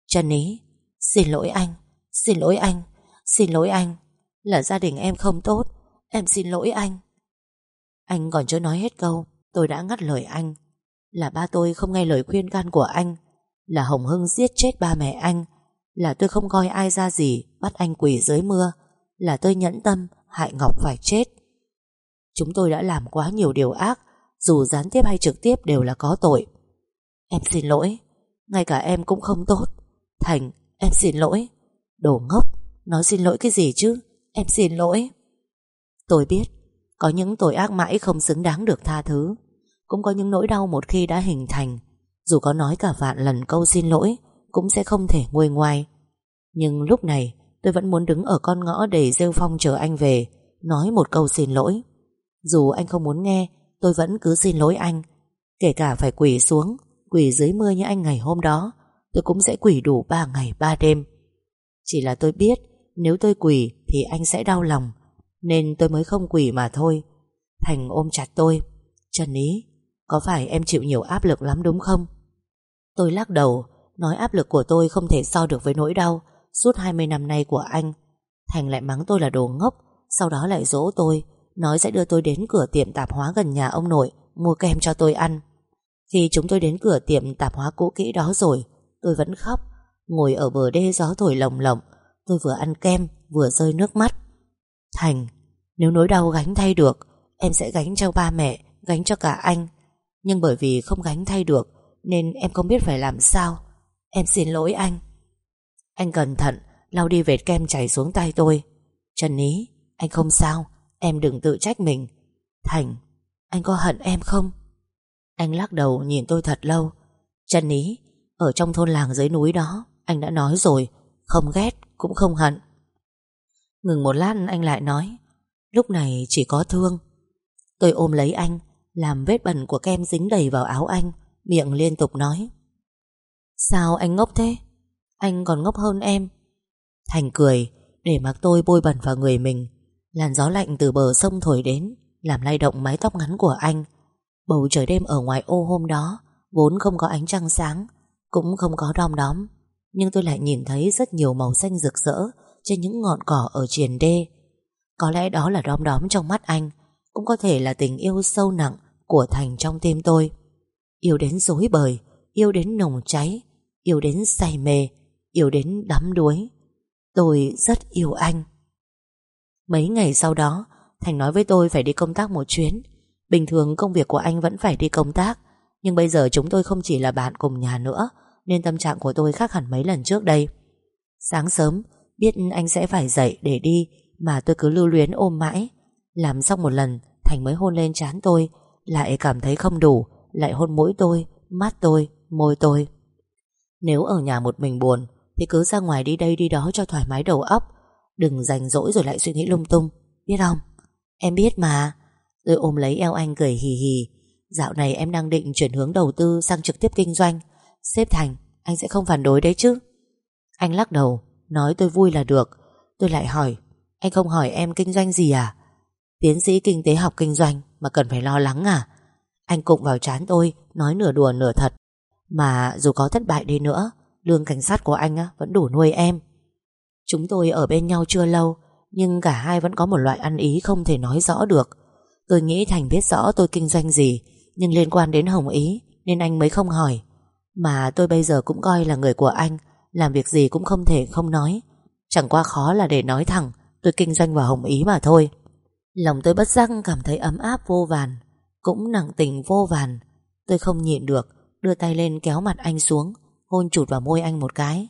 Trần Ý, xin lỗi anh Xin lỗi anh, xin lỗi anh. Là gia đình em không tốt Em xin lỗi anh. Anh còn chưa nói hết câu Tôi đã ngắt lời anh. Là ba tôi không nghe lời khuyên can của anh. Là Hồng Hưng giết chết ba mẹ anh. Là tôi không coi ai ra gì, Bắt anh quỳ dưới mưa, Là tôi nhẫn tâm, hại Ngọc phải chết. Chúng tôi đã làm quá nhiều điều ác, Dù gián tiếp hay trực tiếp đều là có tội. Em xin lỗi, Ngay cả em cũng không tốt. Thành, em xin lỗi. Đồ ngốc, Nói xin lỗi cái gì chứ? Em xin lỗi. Tôi biết, Có những tội ác mãi không xứng đáng được tha thứ. Cũng có những nỗi đau một khi đã hình thành. Dù có nói cả vạn lần câu xin lỗi cũng sẽ không thể nguôi ngoai. Nhưng lúc này, Tôi vẫn muốn đứng ở con ngõ đầy rêu phong chờ anh về, Nói một câu xin lỗi. Dù anh không muốn nghe, Tôi vẫn cứ xin lỗi anh. Kể cả phải quỳ xuống, Quỳ dưới mưa như anh ngày hôm đó, Tôi cũng sẽ quỳ đủ 3 ngày 3 đêm. Chỉ là tôi biết, Nếu tôi quỳ thì anh sẽ đau lòng, Nên tôi mới không quỳ mà thôi. Thành ôm chặt tôi. Trần Ý, Có phải em chịu nhiều áp lực lắm đúng không? Tôi lắc đầu Nói áp lực của tôi không thể so được với nỗi đau Suốt 20 năm nay của anh. Thành lại mắng tôi là đồ ngốc, Sau đó lại dỗ tôi, Nói sẽ đưa tôi đến cửa tiệm tạp hóa gần nhà ông nội, Mua kem cho tôi ăn. Khi chúng tôi đến cửa tiệm tạp hóa cũ kỹ đó rồi, Tôi vẫn khóc, Ngồi ở bờ đê gió thổi lồng lộng. Tôi vừa ăn kem, vừa rơi nước mắt. Thành, Nếu nỗi đau gánh thay được, Em sẽ gánh cho ba mẹ, Gánh cho cả anh. Nhưng bởi vì không gánh thay được, Nên em không biết phải làm sao. Em xin lỗi anh. Anh cẩn thận, lau đi vệt kem chảy xuống tay tôi. Trần Ý Anh không sao, Em đừng tự trách mình. Thành, Anh có hận em không? Anh lắc đầu nhìn tôi thật lâu. Trần Ý Ở trong thôn làng dưới núi đó, Anh đã nói rồi, Không ghét cũng không hận. Ngừng một lát anh lại nói, Lúc này chỉ có thương. Tôi ôm lấy anh, Làm vết bẩn của kem dính đầy vào áo anh, Miệng liên tục nói Sao anh ngốc thế? Anh còn ngốc hơn em. Thành cười, Để mặc tôi bôi bẩn vào người mình. Làn gió lạnh từ bờ sông thổi đến, Làm lay động mái tóc ngắn của anh. Bầu trời đêm ở ngoài ô hôm đó, Vốn không có ánh trăng sáng, Cũng không có đom đóm. Nhưng tôi lại nhìn thấy rất nhiều màu xanh rực rỡ Trên những ngọn cỏ ở triền đê. Có lẽ đó là đom đóm trong mắt anh, Cũng có thể là tình yêu sâu nặng Của Thành trong tim tôi. Yêu đến dối bời, Yêu đến nồng cháy Yêu đến say mê Yêu đến đắm đuối. Tôi rất yêu anh. Mấy ngày sau đó Thành nói với tôi phải đi công tác một chuyến. Bình thường công việc của anh vẫn phải đi công tác Nhưng bây giờ chúng tôi không chỉ là bạn cùng nhà nữa Nên tâm trạng của tôi khác hẳn mấy lần trước đây. Sáng sớm Biết anh sẽ phải dậy để đi Mà tôi cứ lưu luyến ôm mãi. Làm xong một lần Thành mới hôn lên trán tôi Lại cảm thấy không đủ Lại hôn mũi tôi, mắt tôi, môi tôi. Nếu ở nhà một mình buồn, Thì cứ ra ngoài đi đây đi đó cho thoải mái đầu óc. Đừng rảnh rỗi rồi lại suy nghĩ lung tung, Biết không? Em biết mà. Tôi ôm lấy eo anh cười hì hì. Dạo này em đang định chuyển hướng đầu tư sang trực tiếp kinh doanh. Xếp Thành, Anh sẽ không phản đối đấy chứ? Anh lắc đầu, Nói tôi vui là được. Tôi lại hỏi, Anh không hỏi em kinh doanh gì à? Tiến sĩ kinh tế học kinh doanh Mà cần phải lo lắng à? Anh cụng vào chán tôi, Nói nửa đùa nửa thật. Mà dù có thất bại đi nữa, Lương cảnh sát của anh vẫn đủ nuôi em. Chúng tôi ở bên nhau chưa lâu, Nhưng cả hai vẫn có một loại ăn ý Không thể nói rõ được. Tôi nghĩ Thành biết rõ tôi kinh doanh gì, Nhưng liên quan đến Hồng Ý, Nên anh mới không hỏi. Mà tôi bây giờ cũng coi là người của anh, Làm việc gì cũng không thể không nói. Chẳng qua khó là để nói thẳng, Tôi kinh doanh vào Hồng Ý mà thôi. Lòng tôi bất giác cảm thấy ấm áp vô vàn, Cũng nặng tình vô vàn. Tôi không nhịn được Đưa tay lên kéo mặt anh xuống, Hôn chụt vào môi anh một cái.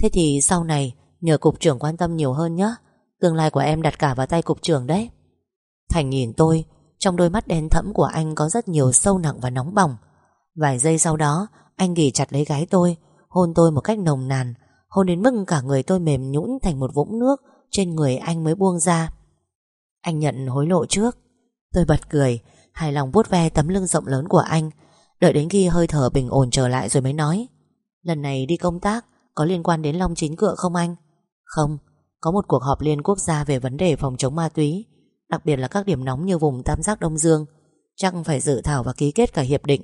Thế thì sau này, Nhờ cục trưởng quan tâm nhiều hơn nhé Tương lai của em đặt cả vào tay cục trưởng đấy. Thành nhìn tôi, Trong đôi mắt đen thẫm của anh có rất nhiều sâu nặng và nóng bỏng. Vài giây sau đó, Anh ghì chặt lấy gái tôi, Hôn tôi một cách nồng nàn, Hôn đến mức cả người tôi mềm nhũn thành một vũng nước Trên người anh mới buông ra. Anh nhận hối lộ trước. Tôi bật cười, Hài lòng vuốt ve tấm lưng rộng lớn của anh Đợi đến khi hơi thở bình ổn trở lại rồi mới nói. Lần này đi công tác Có liên quan đến Long Chính Cựa không anh? Không Có một cuộc họp liên quốc gia về vấn đề phòng chống ma túy Đặc biệt là các điểm nóng như vùng Tam Giác Đông Dương. Chắc phải dự thảo và ký kết cả hiệp định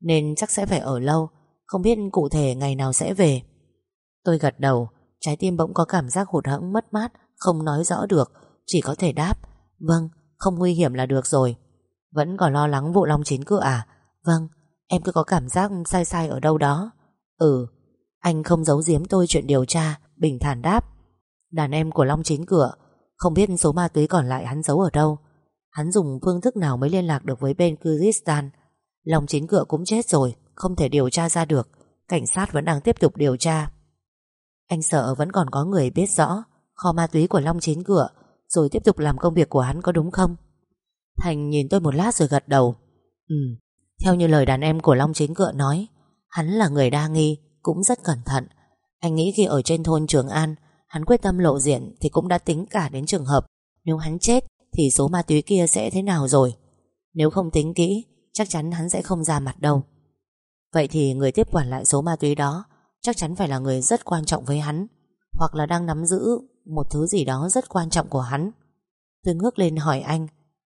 Nên chắc sẽ phải ở lâu Không biết cụ thể ngày nào sẽ về. Tôi gật đầu Trái tim bỗng có cảm giác hụt hẫng mất mát Không nói rõ được Chỉ có thể đáp Vâng, không nguy hiểm là được rồi. Vẫn còn lo lắng vụ Long Chín Cựa à? Vâng, em cứ có cảm giác sai sai ở đâu đó. Ừ, anh không giấu giếm tôi chuyện điều tra Bình thản đáp. Đàn em của Long Chín Cửa Không biết số ma túy còn lại hắn giấu ở đâu. Hắn dùng phương thức nào mới liên lạc được với bên Kyrgyzstan? Long Chín Cửa cũng chết rồi Không thể điều tra ra được. Cảnh sát vẫn đang tiếp tục điều tra. Anh sợ vẫn còn có người biết rõ Kho ma túy của Long Chín Cửa Rồi tiếp tục làm công việc của hắn có đúng không? Thành nhìn tôi một lát rồi gật đầu. Ừ theo như lời đàn em của Long chính cựa nói, Hắn là người đa nghi, Cũng rất cẩn thận. Anh nghĩ khi ở trên thôn Trường An, Hắn quyết tâm lộ diện thì cũng đã tính cả đến trường hợp. Nếu hắn chết Thì số ma túy kia sẽ thế nào rồi? Nếu không tính kỹ, Chắc chắn hắn sẽ không ra mặt đâu. Vậy thì người tiếp quản lại số ma túy đó, Chắc chắn phải là người rất quan trọng với hắn, Hoặc là đang nắm giữ Một thứ gì đó rất quan trọng của hắn. Tôi ngước lên hỏi anh,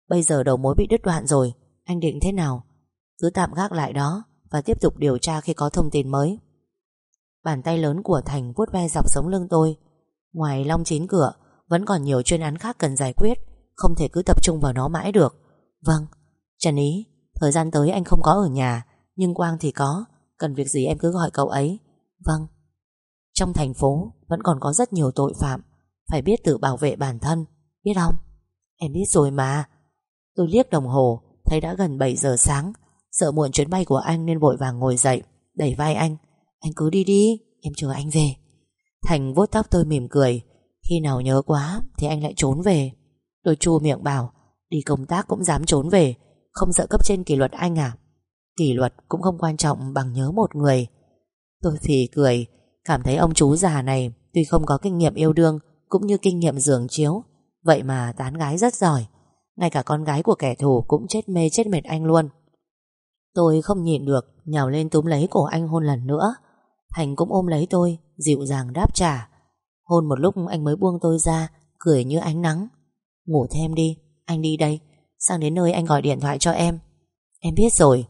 Bây giờ đầu mối bị đứt đoạn rồi, Anh định thế nào? Cứ tạm gác lại đó Và tiếp tục điều tra khi có thông tin mới. Bàn tay lớn của Thành vuốt ve dọc sống lưng tôi. Ngoài Long Chín Cửa, Vẫn còn nhiều chuyên án khác cần giải quyết, Không thể cứ tập trung vào nó mãi được. Vâng Trần Ý, Thời gian tới anh không có ở nhà, Nhưng Quang thì có, Cần việc gì em cứ gọi cậu ấy. Vâng. Trong thành phố, Vẫn còn có rất nhiều tội phạm, Phải biết tự bảo vệ bản thân, Biết không? Em biết rồi mà. Tôi liếc đồng hồ, Thấy đã gần 7 giờ sáng Sợ muộn chuyến bay của anh nên vội vàng ngồi dậy, Đẩy vai anh. Anh cứ đi đi, Em chờ anh về. Thành vuốt tóc tôi mỉm cười. Khi nào nhớ quá thì anh lại trốn về. Tôi chua miệng bảo, Đi công tác cũng dám trốn về, Không sợ cấp trên kỷ luật anh à? Kỷ luật cũng không quan trọng bằng nhớ một người. Tôi phì cười, Cảm thấy ông chú già này Tuy không có kinh nghiệm yêu đương Cũng như kinh nghiệm giường chiếu, Vậy mà tán gái rất giỏi. Ngay cả con gái của kẻ thù cũng chết mê chết mệt anh luôn. Tôi không nhịn được Nhào lên túm lấy cổ anh hôn lần nữa. Thành cũng ôm lấy tôi Dịu dàng đáp trả. Hôn một lúc anh mới buông tôi ra Cười như ánh nắng. Ngủ thêm đi, anh đi đây. Sang đến nơi anh gọi điện thoại cho em. Em biết rồi.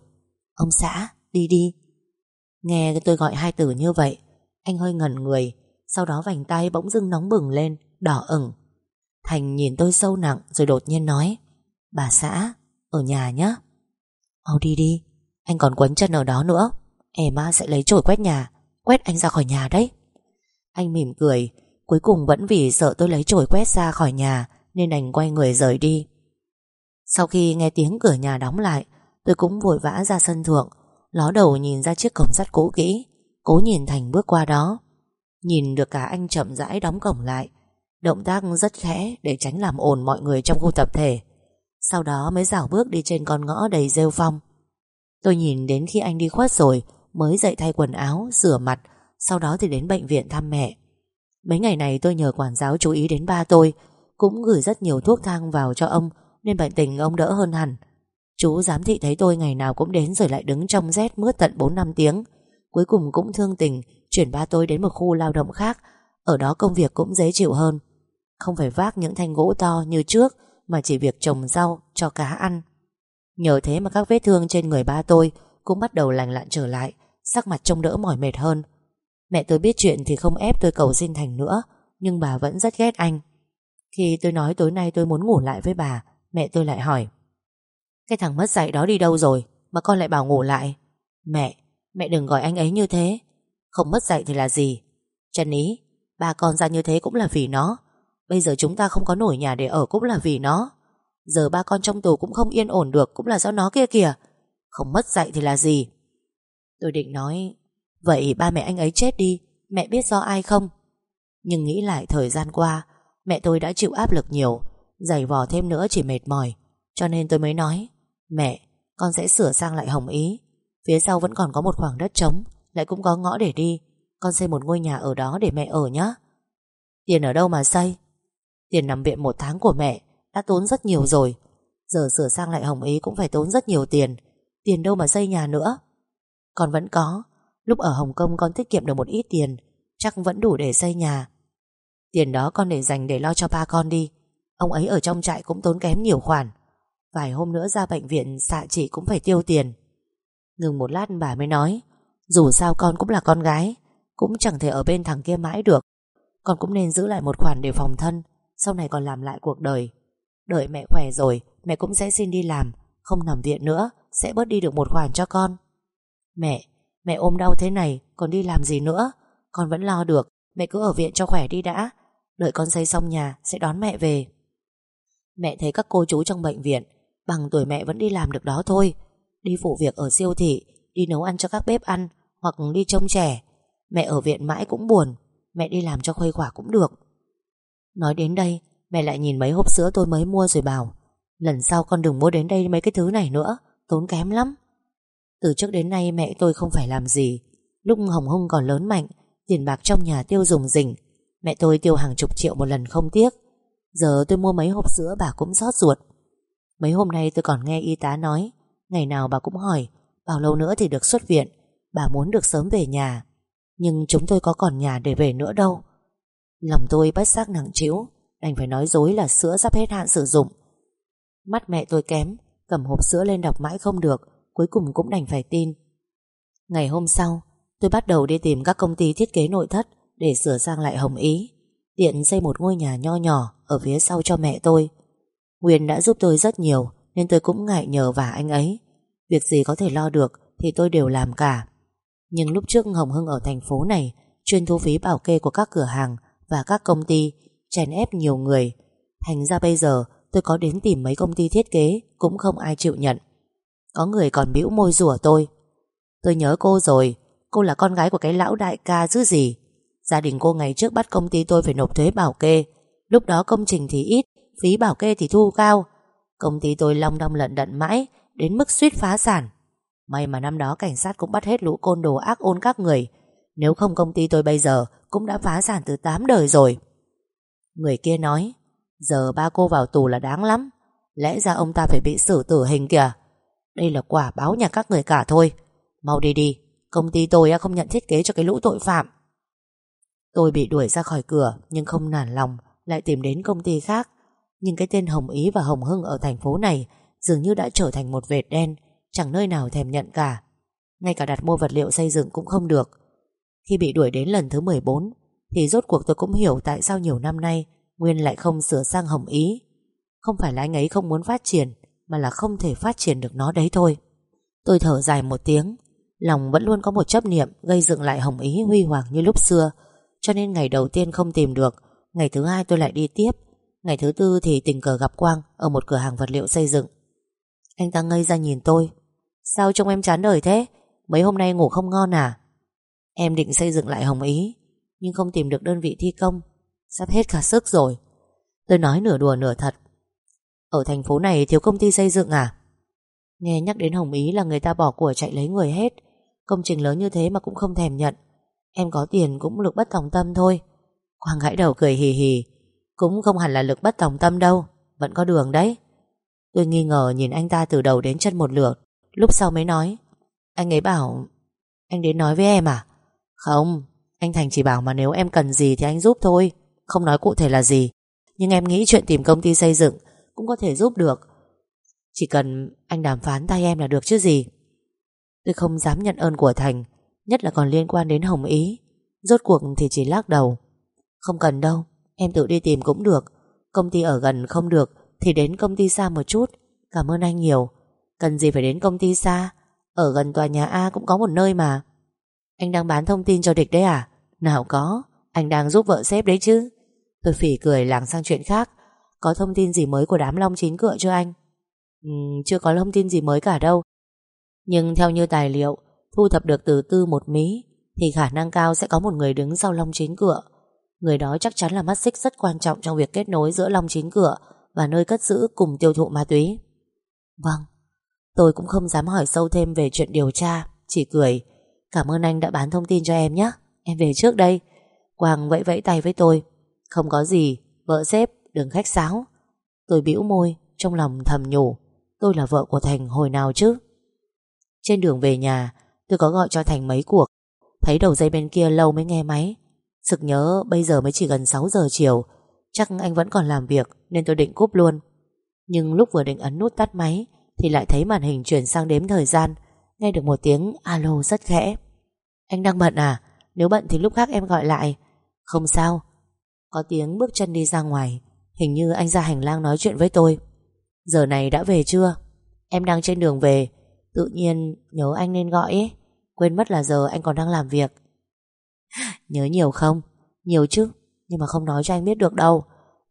Ông xã, đi đi. Nghe tôi gọi hai từ như vậy Anh hơi ngẩn người Sau đó vành tay bỗng dưng nóng bừng lên Đỏ ửng. Thành nhìn tôi sâu nặng rồi đột nhiên nói Bà xã, ở nhà nhé Mau đi đi. Anh còn quấn chân ở đó nữa. Em á sẽ lấy chổi quét nhà, Quét anh ra khỏi nhà đấy. Anh mỉm cười, Cuối cùng vẫn vì sợ tôi lấy chổi quét ra khỏi nhà Nên đành quay người rời đi. Sau khi nghe tiếng cửa nhà đóng lại, Tôi cũng vội vã ra sân thượng, Ló đầu nhìn ra chiếc cổng sắt cũ kỹ, Cố nhìn Thành bước qua đó. Nhìn được cả anh chậm rãi đóng cổng lại, Động tác rất khẽ Để tránh làm ồn mọi người trong khu tập thể. Sau đó mới dảo bước đi trên con ngõ đầy rêu phong. Tôi nhìn đến khi anh đi khuất rồi Mới dậy thay quần áo, rửa mặt Sau đó thì đến bệnh viện thăm mẹ. Mấy ngày này tôi nhờ quản giáo chú ý đến ba tôi Cũng gửi rất nhiều thuốc thang vào cho ông Nên bệnh tình ông đỡ hơn hẳn. Chú giám thị thấy tôi ngày nào cũng đến Rồi lại đứng trong rét mướt tận 4 năm tiếng. Cuối cùng cũng thương tình Chuyển ba tôi đến một khu lao động khác Ở đó công việc cũng dễ chịu hơn. Không phải vác những thanh gỗ to như trước Mà chỉ việc trồng rau cho cá ăn. Nhờ thế mà các vết thương trên người ba tôi Cũng bắt đầu lành lặn trở lại Sắc mặt trông đỡ mỏi mệt hơn. Mẹ tôi biết chuyện thì không ép tôi cầu xin Thành nữa Nhưng bà vẫn rất ghét anh. Khi tôi nói tối nay tôi muốn ngủ lại với bà Mẹ tôi lại hỏi Cái thằng mất dạy đó đi đâu rồi? Mà con lại bảo ngủ lại. Mẹ, mẹ đừng gọi anh ấy như thế. Không mất dạy thì là gì? Chân ý, ba con ra như thế cũng là vì nó. Bây giờ chúng ta không có nổi nhà để ở cũng là vì nó. Giờ ba con trong tù cũng không yên ổn được Cũng là do nó kia kìa. Không mất dạy thì là gì? Tôi định nói Vậy ba mẹ anh ấy chết đi Mẹ biết do ai không? Nhưng nghĩ lại thời gian qua Mẹ tôi đã chịu áp lực nhiều Giày vò thêm nữa chỉ mệt mỏi. Cho nên tôi mới nói Mẹ, con sẽ sửa sang lại hồng ý. Phía sau vẫn còn có một khoảng đất trống Lại cũng có ngõ để đi. Con xây một ngôi nhà ở đó để mẹ ở nhé Tiền ở đâu mà xây? Tiền nằm viện một tháng của mẹ. Đã tốn rất nhiều rồi. Giờ sửa sang lại hồng ý cũng phải tốn rất nhiều tiền. Tiền đâu mà xây nhà nữa. Con vẫn có. Lúc ở Hồng Kông con tiết kiệm được một ít tiền. Chắc vẫn đủ để xây nhà. Tiền đó con để dành để lo cho ba con đi. Ông ấy ở trong trại cũng tốn kém nhiều khoản. Vài hôm nữa ra bệnh viện, Xạ trị cũng phải tiêu tiền. Ngừng một lát bà mới nói, Dù sao con cũng là con gái, Cũng chẳng thể ở bên thằng kia mãi được. Con cũng nên giữ lại một khoản để phòng thân, Sau này còn làm lại cuộc đời. Đợi mẹ khỏe rồi, Mẹ cũng sẽ xin đi làm. Không nằm viện nữa, Sẽ bớt đi được một khoản cho con. Mẹ Mẹ ôm đau thế này, còn đi làm gì nữa? Con vẫn lo được, Mẹ cứ ở viện cho khỏe đi đã. Đợi con xây xong nhà, sẽ đón mẹ về. Mẹ thấy các cô chú trong bệnh viện, Bằng tuổi mẹ vẫn đi làm được đó thôi. Đi phụ việc ở siêu thị, Đi nấu ăn cho các bếp ăn, Hoặc đi trông trẻ. Mẹ ở viện mãi cũng buồn, Mẹ đi làm cho khuây khỏa cũng được. Nói đến đây Mẹ lại nhìn mấy hộp sữa tôi mới mua rồi bảo, Lần sau con đừng mua đến đây mấy cái thứ này nữa, Tốn kém lắm. Từ trước đến nay mẹ tôi không phải làm gì. Lúc Hồng Hung còn lớn mạnh, Tiền bạc trong nhà tiêu dùng rỉnh Mẹ tôi tiêu hàng chục triệu một lần không tiếc. Giờ tôi mua mấy hộp sữa bà cũng xót ruột. Mấy hôm nay tôi còn nghe y tá nói, Ngày nào bà cũng hỏi, Bao lâu nữa thì được xuất viện? Bà muốn được sớm về nhà. Nhưng chúng tôi có còn nhà để về nữa đâu. Lòng tôi bất giác nặng trĩu. Đành phải nói dối là sữa sắp hết hạn sử dụng. Mắt mẹ tôi kém, Cầm hộp sữa lên đọc mãi không được, Cuối cùng cũng đành phải tin. Ngày hôm sau, Tôi bắt đầu đi tìm các công ty thiết kế nội thất Để sửa sang lại hồng ý, Tiện xây một ngôi nhà nho nhỏ Ở phía sau cho mẹ tôi. Nguyên đã giúp tôi rất nhiều Nên tôi cũng ngại nhờ vả anh ấy. Việc gì có thể lo được Thì tôi đều làm cả. Nhưng lúc trước Hồng Hưng ở thành phố này, Chuyên thu phí bảo kê của các cửa hàng Và các công ty Chèn ép nhiều người. Thành ra bây giờ, tôi có đến tìm mấy công ty thiết kế, Cũng không ai chịu nhận. Có người còn bĩu môi rủa tôi. Tôi nhớ cô rồi, Cô là con gái của cái lão đại ca chứ gì. Gia đình cô ngày trước bắt công ty tôi phải nộp thuế bảo kê. Lúc đó công trình thì ít, Phí bảo kê thì thu cao. Công ty tôi long đong lận đận mãi, Đến mức suýt phá sản. May mà năm đó cảnh sát cũng bắt hết lũ côn đồ ác ôn các người. Nếu không công ty tôi bây giờ Cũng đã phá sản từ 8 đời rồi. Người kia nói, Giờ ba cô vào tù là đáng lắm. Lẽ ra ông ta phải bị xử tử hình kìa. Đây là quả báo nhà các người cả thôi. Mau đi đi, Công ty tôi không nhận thiết kế cho cái lũ tội phạm. Tôi bị đuổi ra khỏi cửa, Nhưng không nản lòng, Lại tìm đến công ty khác. Nhưng cái tên Hồng Ý và Hồng Hưng ở thành phố này Dường như đã trở thành một vệt đen, Chẳng nơi nào thèm nhận cả. Ngay cả đặt mua vật liệu xây dựng cũng không được. Khi bị đuổi đến lần thứ 14 thì rốt cuộc tôi cũng hiểu tại sao nhiều năm nay Nguyên lại không sửa sang hồng ý. Không phải là anh ấy không muốn phát triển, Mà là không thể phát triển được nó đấy thôi. Tôi thở dài một tiếng, Lòng vẫn luôn có một chấp niệm Gây dựng lại hồng ý huy hoàng như lúc xưa. Cho nên ngày đầu tiên không tìm được, Ngày thứ hai tôi lại đi tiếp. Ngày thứ tư thì tình cờ gặp Quang Ở một cửa hàng vật liệu xây dựng. Anh ta ngây ra nhìn tôi. Sao trông em chán đời thế? Mấy hôm nay ngủ không ngon à? Em định xây dựng lại Hồng Ý. Nhưng không tìm được đơn vị thi công. Sắp hết cả sức rồi. Tôi nói nửa đùa nửa thật. Ở thành phố này thiếu công ty xây dựng à? Nghe nhắc đến Hồng Ý là người ta bỏ của chạy lấy người hết. Công trình lớn như thế mà cũng không thèm nhận. Em có tiền cũng lực bất tòng tâm thôi. Quang gãi đầu cười hì hì. Cũng không hẳn là lực bất tòng tâm đâu. Vẫn có đường đấy. Tôi nghi ngờ nhìn anh ta từ đầu đến chân một lượt. Lúc sau mới nói. Anh ấy bảo, Anh đến nói với em à? Không anh Thành chỉ bảo mà nếu em cần gì thì anh giúp thôi. Không nói cụ thể là gì, Nhưng em nghĩ chuyện tìm công ty xây dựng Cũng có thể giúp được. Chỉ cần anh đàm phán tay em là được chứ gì. Tôi không dám nhận ơn của Thành, Nhất là còn liên quan đến Hồng Ý. Rốt cuộc thì chỉ lắc đầu. Không cần đâu, Em tự đi tìm cũng được. Công ty ở gần không được Thì đến công ty xa một chút. Cảm ơn anh nhiều. Cần gì phải đến công ty xa? Ở gần tòa nhà A cũng có một nơi mà. Anh đang bán thông tin cho địch đấy à? Nào có Anh đang giúp vợ sếp đấy chứ. Tôi phỉ cười lảng sang chuyện khác. Có thông tin gì mới của đám long chín cựa chưa anh? Ừ, Chưa có thông tin gì mới cả đâu. Nhưng theo như tài liệu Thu thập được từ tư một mí Thì khả năng cao sẽ có một người đứng sau long chín cựa. Người đó chắc chắn là mắt xích rất quan trọng Trong việc kết nối giữa long chín cựa Và nơi cất giữ cùng tiêu thụ ma túy. Vâng Tôi cũng không dám hỏi sâu thêm về chuyện điều tra Chỉ cười. Cảm ơn anh đã bán thông tin cho em nhé. Em về trước đây. Quang vẫy vẫy tay với tôi. Không có gì, vợ sếp, đừng khách sáo. Tôi bĩu môi Trong lòng thầm nhủ. Tôi là vợ của Thành hồi nào chứ? Trên đường về nhà Tôi có gọi cho Thành mấy cuộc. Thấy đầu dây bên kia lâu mới nghe máy. Sực nhớ bây giờ mới chỉ gần 6 giờ chiều. Chắc anh vẫn còn làm việc Nên tôi định cúp luôn. Nhưng lúc vừa định ấn nút tắt máy thì lại thấy màn hình chuyển sang đếm thời gian. Nghe được một tiếng alo rất khẽ. Anh đang bận à? Nếu bận thì lúc khác em gọi lại. Không sao. Có tiếng bước chân đi ra ngoài. Hình như anh ra hành lang nói chuyện với tôi. Giờ này đã về chưa? Em đang trên đường về. Tự nhiên nhớ anh nên gọi ấy Quên mất là giờ anh còn đang làm việc. [LAUGHS] Nhớ nhiều không? Nhiều chứ. Nhưng mà không nói cho anh biết được đâu.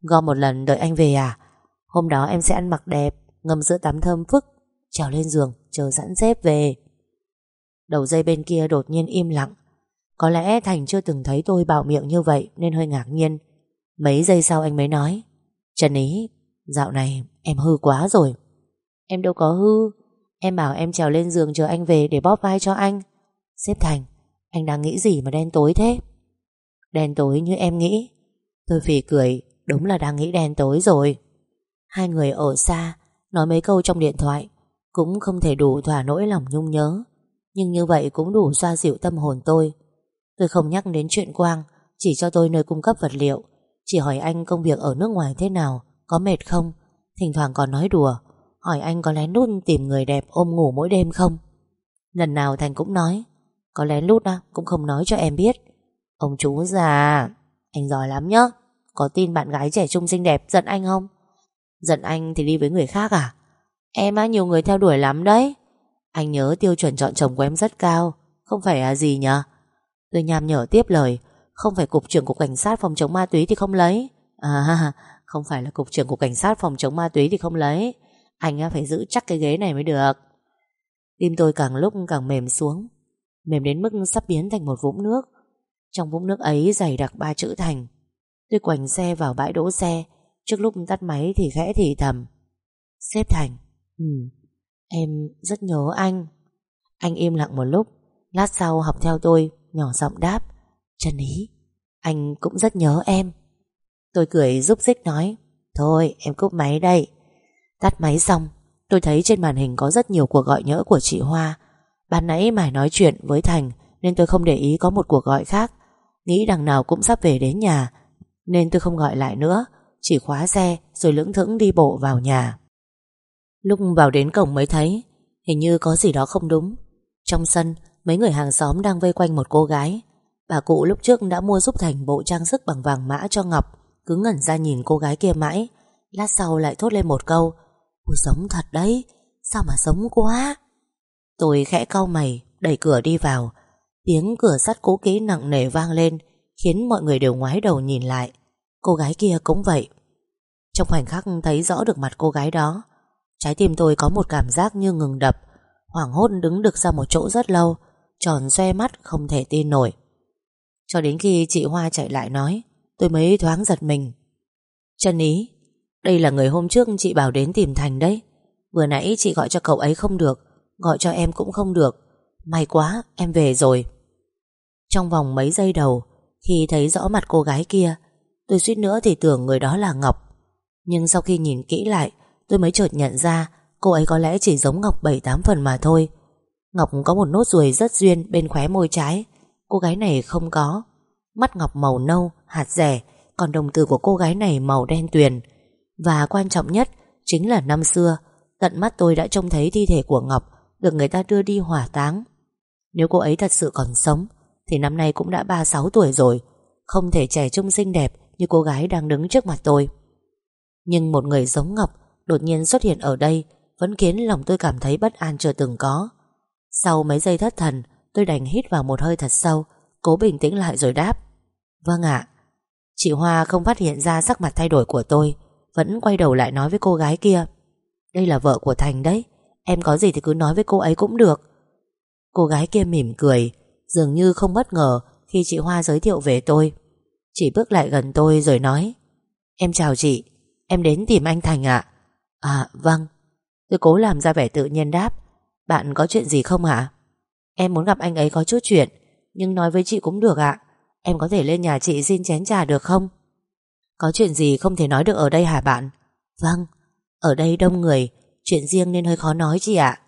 Gom một lần đợi anh về à? Hôm đó em sẽ ăn mặc đẹp ngâm giữa tắm thơm phức, trèo lên giường, chờ sẵn xếp về. Đầu dây bên kia đột nhiên im lặng. Có lẽ Thành chưa từng thấy tôi bạo miệng như vậy nên hơi ngạc nhiên. Mấy giây sau anh mới nói, Trần Ý, dạo này em hư quá rồi. Em đâu có hư, em bảo em trèo lên giường chờ anh về để bóp vai cho anh. Xếp Thành, anh đang nghĩ gì mà đen tối thế? Đen tối như em nghĩ. Tôi phì cười, đúng là đang nghĩ đen tối rồi. Hai người ở xa, Nói mấy câu trong điện thoại cũng không thể đủ thỏa nỗi lòng nhung nhớ. Nhưng như vậy cũng đủ xoa dịu tâm hồn tôi. Tôi không nhắc đến chuyện Quang, Chỉ cho tôi nơi cung cấp vật liệu. Chỉ hỏi anh công việc ở nước ngoài thế nào, Có mệt không? Thỉnh thoảng còn nói đùa, Hỏi anh có lén lút tìm người đẹp ôm ngủ mỗi đêm không? Lần nào Thành cũng nói, Có lén lút á, Cũng không nói cho em biết. Ông chú già, Anh giỏi lắm nhá. Có tin bạn gái trẻ trung xinh đẹp giận anh không? Giận anh thì đi với người khác à? Em á, nhiều người theo đuổi lắm đấy. Anh nhớ tiêu chuẩn chọn chồng của em rất cao, Không phải à gì nhờ? Tôi nham nhở tiếp lời, Không phải cục trưởng cục cảnh sát phòng chống ma túy thì không lấy. À [LAUGHS] không phải là cục trưởng cục cảnh sát phòng chống ma túy thì không lấy. Anh phải giữ chắc cái ghế này mới được. Tim tôi càng lúc càng mềm xuống, Mềm đến mức sắp biến thành một vũng nước. Trong vũng nước ấy dày đặc ba chữ thành. Tôi quành xe vào bãi đỗ xe, Trước lúc tắt máy thì khẽ thì thầm. Xếp Thành. Ừ Em rất nhớ anh. Anh im lặng một lúc, Lát sau học theo tôi, Nhỏ giọng đáp, Trần Ý, Anh cũng rất nhớ em. Tôi cười giúp dích nói, Thôi, em cúp máy đây. Tắt máy xong, Tôi thấy trên màn hình có rất nhiều cuộc gọi nhỡ của chị Hoa. Ban nãy mải nói chuyện với Thành Nên tôi không để ý có một cuộc gọi khác. Nghĩ đằng nào cũng sắp về đến nhà, Nên tôi không gọi lại nữa, chỉ khóa xe rồi lững thững đi bộ vào nhà. Lúc vào đến cổng mới thấy, Hình như có gì đó không đúng. Trong sân, Mấy người hàng xóm đang vây quanh một cô gái. Bà cụ lúc trước đã mua giúp Thành bộ trang sức bằng vàng mã cho Ngọc, Cứ ngẩn ra nhìn cô gái kia mãi. Lát sau lại thốt lên một câu Ui giống thật đấy, Sao mà giống quá? Tôi khẽ cau mày, Đẩy cửa đi vào. Tiếng cửa sắt cố kỹ nặng nề vang lên, Khiến mọi người đều ngoái đầu nhìn lại. Cô gái kia cũng vậy. Trong khoảnh khắc thấy rõ được mặt cô gái đó Trái tim tôi có một cảm giác như ngừng đập, Hoảng hốt đứng được ra một chỗ rất lâu, Tròn xoe mắt không thể tin nổi. Cho đến khi chị Hoa chạy lại nói, Tôi mới thoáng giật mình. Chân Ý, Đây là người hôm trước chị bảo đến tìm Thành đấy. Vừa nãy chị gọi cho cậu ấy không được, Gọi cho em cũng không được. May quá, em về rồi. Trong vòng mấy giây đầu, Khi thấy rõ mặt cô gái kia, Tôi suýt nữa thì tưởng người đó là Ngọc. Nhưng sau khi nhìn kỹ lại Tôi mới chợt nhận ra Cô ấy có lẽ chỉ giống Ngọc 7-8 phần mà thôi. Ngọc có một nốt ruồi rất duyên Bên khóe môi trái. Cô gái này không có. Mắt Ngọc màu nâu, hạt rẻ Còn đồng tử của cô gái này màu đen tuyền. Và quan trọng nhất Chính là năm xưa Tận mắt tôi đã trông thấy thi thể của Ngọc Được người ta đưa đi hỏa táng. Nếu cô ấy thật sự còn sống Thì năm nay cũng đã 36 tuổi rồi. Không thể trẻ trung xinh đẹp Như cô gái đang đứng trước mặt tôi. Nhưng một người giống Ngọc Đột nhiên xuất hiện ở đây, Vẫn khiến lòng tôi cảm thấy bất an chưa từng có. Sau mấy giây thất thần, Tôi đành hít vào một hơi thật sâu, Cố bình tĩnh lại rồi đáp. Vâng ạ. Chị Hoa không phát hiện ra sắc mặt thay đổi của tôi, Vẫn quay đầu lại nói với cô gái kia. Đây là vợ của Thành đấy, Em có gì thì cứ nói với cô ấy cũng được. Cô gái kia mỉm cười, Dường như không bất ngờ Khi chị Hoa giới thiệu về tôi. Chị bước lại gần tôi rồi nói, Em chào chị, Em đến tìm anh Thành ạ. À À, vâng. Tôi cố làm ra vẻ tự nhiên đáp. Bạn có chuyện gì không ạ Em muốn gặp anh ấy có chút chuyện, Nhưng nói với chị cũng được ạ. Em có thể lên nhà chị xin chén trà được không? Có chuyện gì không thể nói được ở đây hả bạn? Vâng Ở đây đông người, Chuyện riêng nên hơi khó nói chị ạ.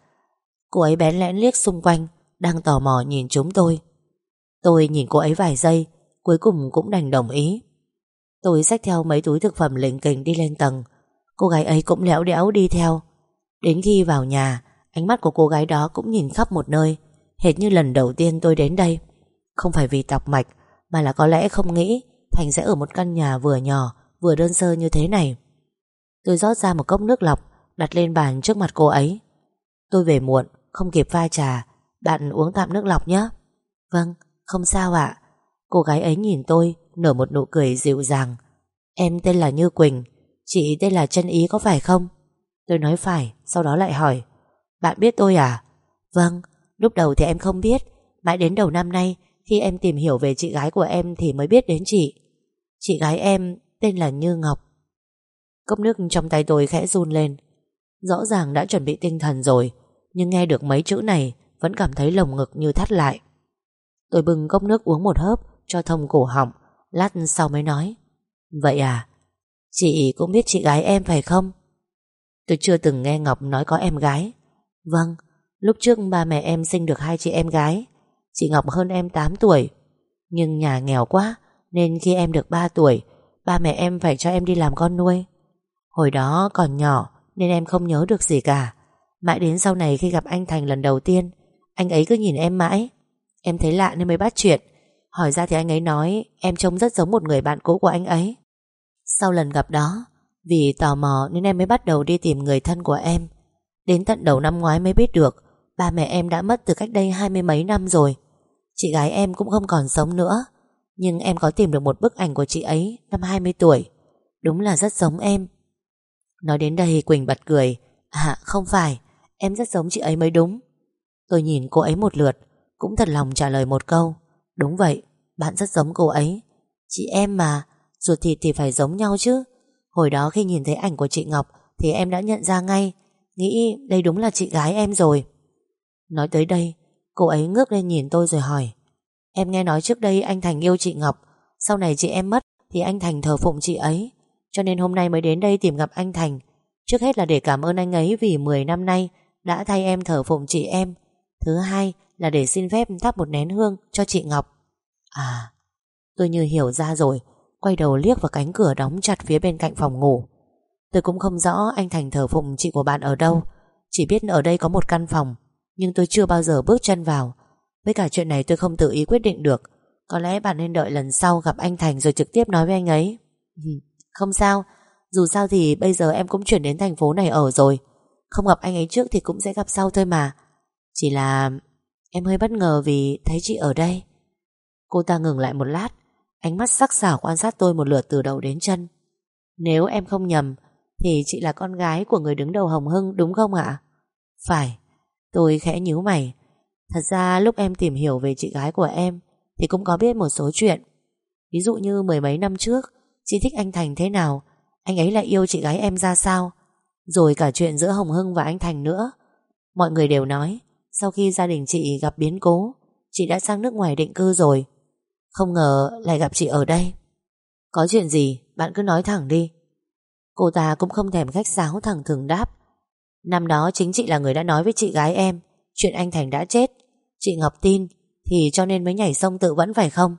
Cô ấy bén lẽn liếc xung quanh, Đang tò mò nhìn chúng tôi. Tôi nhìn cô ấy vài giây, Cuối cùng cũng đành đồng ý. Tôi xách theo mấy túi thực phẩm lỉnh kình đi lên tầng Cô gái ấy cũng léo đẽo đi theo. Đến khi vào nhà Ánh mắt của cô gái đó cũng nhìn khắp một nơi. Hệt như lần đầu tiên tôi đến đây. Không phải vì tọc mạch Mà là có lẽ không nghĩ Thành sẽ ở một căn nhà vừa nhỏ Vừa đơn sơ như thế này. Tôi rót ra một cốc nước lọc Đặt lên bàn trước mặt cô ấy. Tôi về muộn, không kịp pha trà Bạn uống tạm nước lọc nhé. Vâng, không sao ạ. Cô gái ấy nhìn tôi Nở một nụ cười dịu dàng. Em tên là Như Quỳnh Chị tên là chân Ý có phải không? Tôi nói phải, Sau đó lại hỏi. Bạn biết tôi à? Vâng Lúc đầu thì em không biết. Mãi đến đầu năm nay, Khi em tìm hiểu về chị gái của em Thì mới biết đến chị. Chị gái em tên là Như Ngọc. Cốc nước trong tay tôi khẽ run lên. Rõ ràng đã chuẩn bị tinh thần rồi, Nhưng nghe được mấy chữ này, Vẫn cảm thấy lồng ngực như thắt lại. Tôi bưng cốc nước uống một hớp, Cho thông cổ họng, Lát sau mới nói. Vậy à? Chị cũng biết chị gái em phải không? Tôi chưa từng nghe Ngọc nói có em gái. Vâng Lúc trước ba mẹ em sinh được hai chị em gái. Chị Ngọc hơn em 8 tuổi. Nhưng nhà nghèo quá, Nên khi em được 3 tuổi, Ba mẹ em phải cho em đi làm con nuôi. Hồi đó còn nhỏ, Nên em không nhớ được gì cả. Mãi đến sau này khi gặp anh Thành lần đầu tiên, Anh ấy cứ nhìn em mãi. Em thấy lạ nên mới bắt chuyện. Hỏi ra thì anh ấy nói, Em trông rất giống một người bạn cũ của anh ấy. Sau lần gặp đó, Vì tò mò nên em mới bắt đầu đi tìm người thân của em. Đến tận đầu năm ngoái mới biết được, Ba mẹ em đã mất từ cách đây hai mươi mấy năm rồi. Chị gái em cũng không còn sống nữa, Nhưng em có tìm được một bức ảnh của chị ấy Năm 20 tuổi. Đúng là rất giống em. Nói đến đây Quỳnh bật cười. À không phải, Em rất giống chị ấy mới đúng. Tôi nhìn cô ấy một lượt, Cũng thật lòng trả lời một câu. Đúng vậy, Bạn rất giống cô ấy. Chị em mà. Ruột thịt thì phải giống nhau chứ. Hồi đó khi nhìn thấy ảnh của chị Ngọc Thì em đã nhận ra ngay. Nghĩ đây đúng là chị gái em rồi. Nói tới đây, Cô ấy ngước lên nhìn tôi rồi hỏi. Em nghe nói trước đây anh Thành yêu chị Ngọc. Sau này chị em mất Thì anh Thành thờ phụng chị ấy. Cho nên hôm nay mới đến đây tìm gặp anh Thành. Trước hết là để cảm ơn anh ấy Vì 10 năm nay đã thay em thờ phụng chị em. Thứ hai là để xin phép thắp một nén hương cho chị Ngọc. À Tôi như hiểu ra rồi. Quay đầu liếc vào cánh cửa đóng chặt phía bên cạnh phòng ngủ. Tôi cũng không rõ anh Thành thờ phụng chị của bạn ở đâu, Chỉ biết ở đây có một căn phòng, Nhưng tôi chưa bao giờ bước chân vào. Với cả chuyện này tôi không tự ý quyết định được, Có lẽ bạn nên đợi lần sau gặp anh Thành rồi trực tiếp nói với anh ấy. Không sao, Dù sao thì bây giờ em cũng chuyển đến thành phố này ở rồi, Không gặp anh ấy trước thì cũng sẽ gặp sau thôi mà. Chỉ là Em hơi bất ngờ vì thấy chị ở đây. Cô ta ngừng lại một lát Ánh mắt sắc sảo quan sát tôi một lượt từ đầu đến chân. Nếu em không nhầm, Thì chị là con gái của người đứng đầu Hồng Hưng, đúng không ạ? Phải, Tôi khẽ nhíu mày. Thật ra lúc em tìm hiểu về chị gái của em, Thì cũng có biết một số chuyện. Ví dụ như mười mấy năm trước, Chị thích anh Thành thế nào? Anh ấy lại yêu chị gái em ra sao? Rồi cả chuyện giữa Hồng Hưng và anh Thành nữa. Mọi người đều nói, Sau khi gia đình chị gặp biến cố, Chị đã sang nước ngoài định cư rồi. Không ngờ lại gặp chị ở đây. Có chuyện gì? Bạn cứ nói thẳng đi. Cô ta cũng không thèm khách sáo, thẳng thừng đáp. Năm đó chính chị là người đã nói với chị gái em, Chuyện anh Thành đã chết. Chị Ngọc tin, Thì cho nên mới nhảy sông tự vẫn phải không?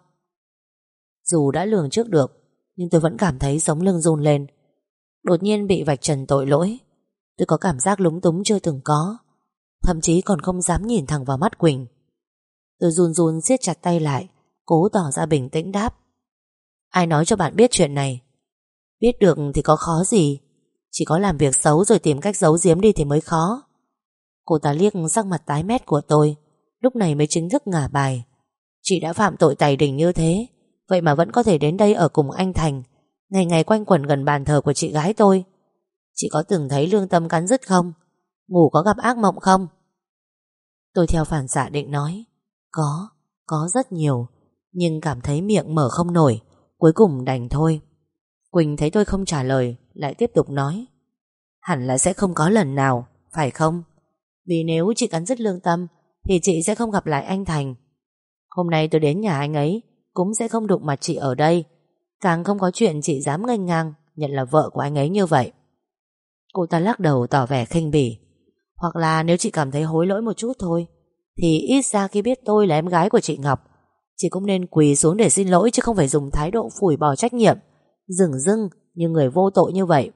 Dù đã lường trước được, Nhưng tôi vẫn cảm thấy sống lưng run lên. Đột nhiên bị vạch trần tội lỗi. Tôi có cảm giác lúng túng chưa từng có. Thậm chí còn không dám nhìn thẳng vào mắt Quỳnh. Tôi run run siết chặt tay lại Cố tỏ ra bình tĩnh đáp. Ai nói cho bạn biết chuyện này? Biết được thì có khó gì? Chỉ có làm việc xấu rồi tìm cách giấu giếm đi thì mới khó. Cô ta liếc sắc mặt tái mét của tôi Lúc này mới chính thức ngả bài. Chị đã phạm tội tài đình như thế Vậy mà vẫn có thể đến đây ở cùng anh Thành Ngày ngày quanh quẩn gần bàn thờ của chị gái tôi. Chị có từng thấy lương tâm cắn rứt không? Ngủ có gặp ác mộng không? Tôi theo phản xạ định nói Có, có rất nhiều. Nhưng cảm thấy miệng mở không nổi, Cuối cùng đành thôi. Quỳnh thấy tôi không trả lời, Lại tiếp tục nói. Hẳn là sẽ không có lần nào, Phải không? Vì nếu chị cắn dứt lương tâm, Thì chị sẽ không gặp lại anh Thành. Hôm nay tôi đến nhà anh ấy, Cũng sẽ không đụng mặt chị ở đây. Càng không có chuyện chị dám ngây ngang Nhận là vợ của anh ấy như vậy. Cô ta lắc đầu tỏ vẻ khinh bỉ. Hoặc là nếu chị cảm thấy hối lỗi một chút thôi, Thì ít ra khi biết tôi là em gái của chị Ngọc Chị cũng nên quỳ xuống để xin lỗi Chứ không phải dùng thái độ phủi bỏ trách nhiệm. Dừng dưng như người vô tội như vậy.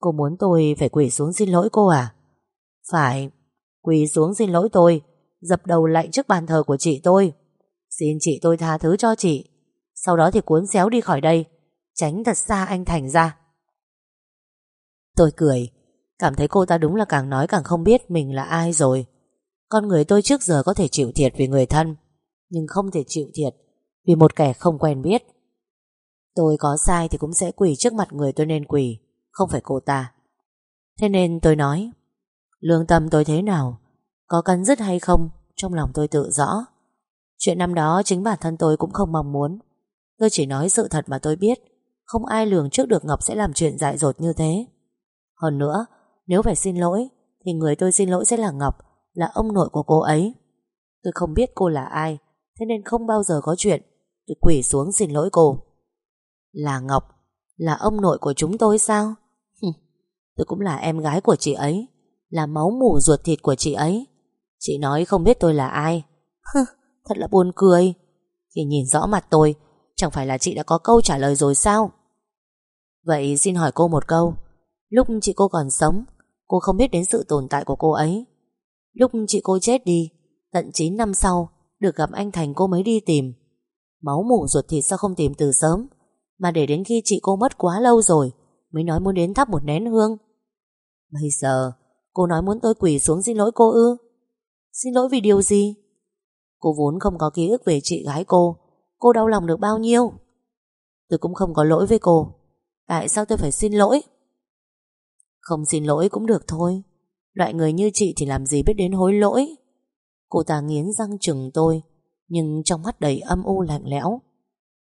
Cô muốn tôi phải quỳ xuống xin lỗi cô à? Phải, Quỳ xuống xin lỗi tôi, Dập đầu lạnh trước bàn thờ của chị tôi. Xin chị tôi tha thứ cho chị. Sau đó thì cuốn xéo đi khỏi đây, Tránh thật xa anh Thành ra. Tôi cười, Cảm thấy cô ta đúng là càng nói càng không biết Mình là ai rồi. Con người tôi trước giờ có thể chịu thiệt vì người thân. Nhưng không thể chịu thiệt, Vì một kẻ không quen biết. Tôi có sai thì cũng sẽ quỳ trước mặt người tôi nên quỳ, Không phải cô ta. Thế nên tôi nói, Lương tâm tôi thế nào? Có cắn dứt hay không? Trong lòng tôi tự rõ. Chuyện năm đó chính bản thân tôi cũng không mong muốn. Tôi chỉ nói sự thật mà tôi biết, Không ai lường trước được Ngọc sẽ làm chuyện dại dột như thế. Hơn nữa, Nếu phải xin lỗi, Thì người tôi xin lỗi sẽ là Ngọc, Là ông nội của cô ấy. Tôi không biết cô là ai Thế nên không bao giờ có chuyện. Tôi quỳ xuống xin lỗi cô. Là Ngọc, Là ông nội của chúng tôi sao? Tôi cũng là em gái của chị ấy, Là máu mủ ruột thịt của chị ấy. Chị nói không biết tôi là ai. Thật là buồn cười. Khi nhìn rõ mặt tôi, Chẳng phải là chị đã có câu trả lời rồi sao? Vậy xin hỏi cô một câu. Lúc chị cô còn sống, Cô không biết đến sự tồn tại của cô ấy. Lúc chị cô chết đi, Tận 9 năm sau được gặp anh Thành cô mới đi tìm. Máu mủ ruột thịt sao không tìm từ sớm? Mà để đến khi chị cô mất quá lâu rồi, Mới nói muốn đến thắp một nén hương. Bây giờ, Cô nói muốn tôi quỳ xuống xin lỗi cô ư? Xin lỗi vì điều gì? Cô vốn không có ký ức về chị gái cô. Cô đau lòng được bao nhiêu? Tôi cũng không có lỗi với cô. Tại sao tôi phải xin lỗi? Không xin lỗi cũng được thôi. Loại người như chị thì làm gì biết đến hối lỗi? Cô ta nghiến răng chừng tôi, Nhưng trong mắt đầy âm u lạnh lẽo.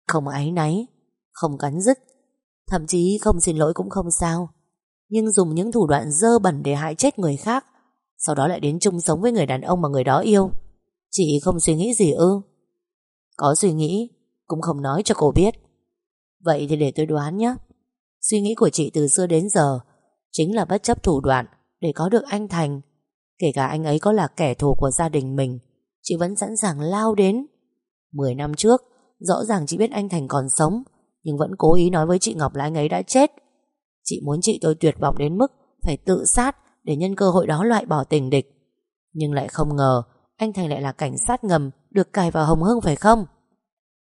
Không áy náy, Không cắn dứt Thậm chí không xin lỗi cũng không sao. Nhưng dùng những thủ đoạn dơ bẩn để hại chết người khác, Sau đó lại đến chung sống với người đàn ông mà người đó yêu. Chị không suy nghĩ gì ư? Có suy nghĩ, Cũng không nói cho cô biết. Vậy thì để tôi đoán nhé. Suy nghĩ của chị từ xưa đến giờ Chính là bất chấp thủ đoạn Để có được anh Thành. Kể cả anh ấy có là kẻ thù của gia đình mình, Chị vẫn sẵn sàng lao đến. Mười năm trước, Rõ ràng chị biết anh Thành còn sống, Nhưng vẫn cố ý nói với chị Ngọc là anh ấy đã chết. Chị muốn chị tôi tuyệt vọng đến mức Phải tự sát Để nhân cơ hội đó loại bỏ tình địch. Nhưng lại không ngờ, Anh Thành lại là cảnh sát ngầm, Được cài vào Hồng Hưng phải không?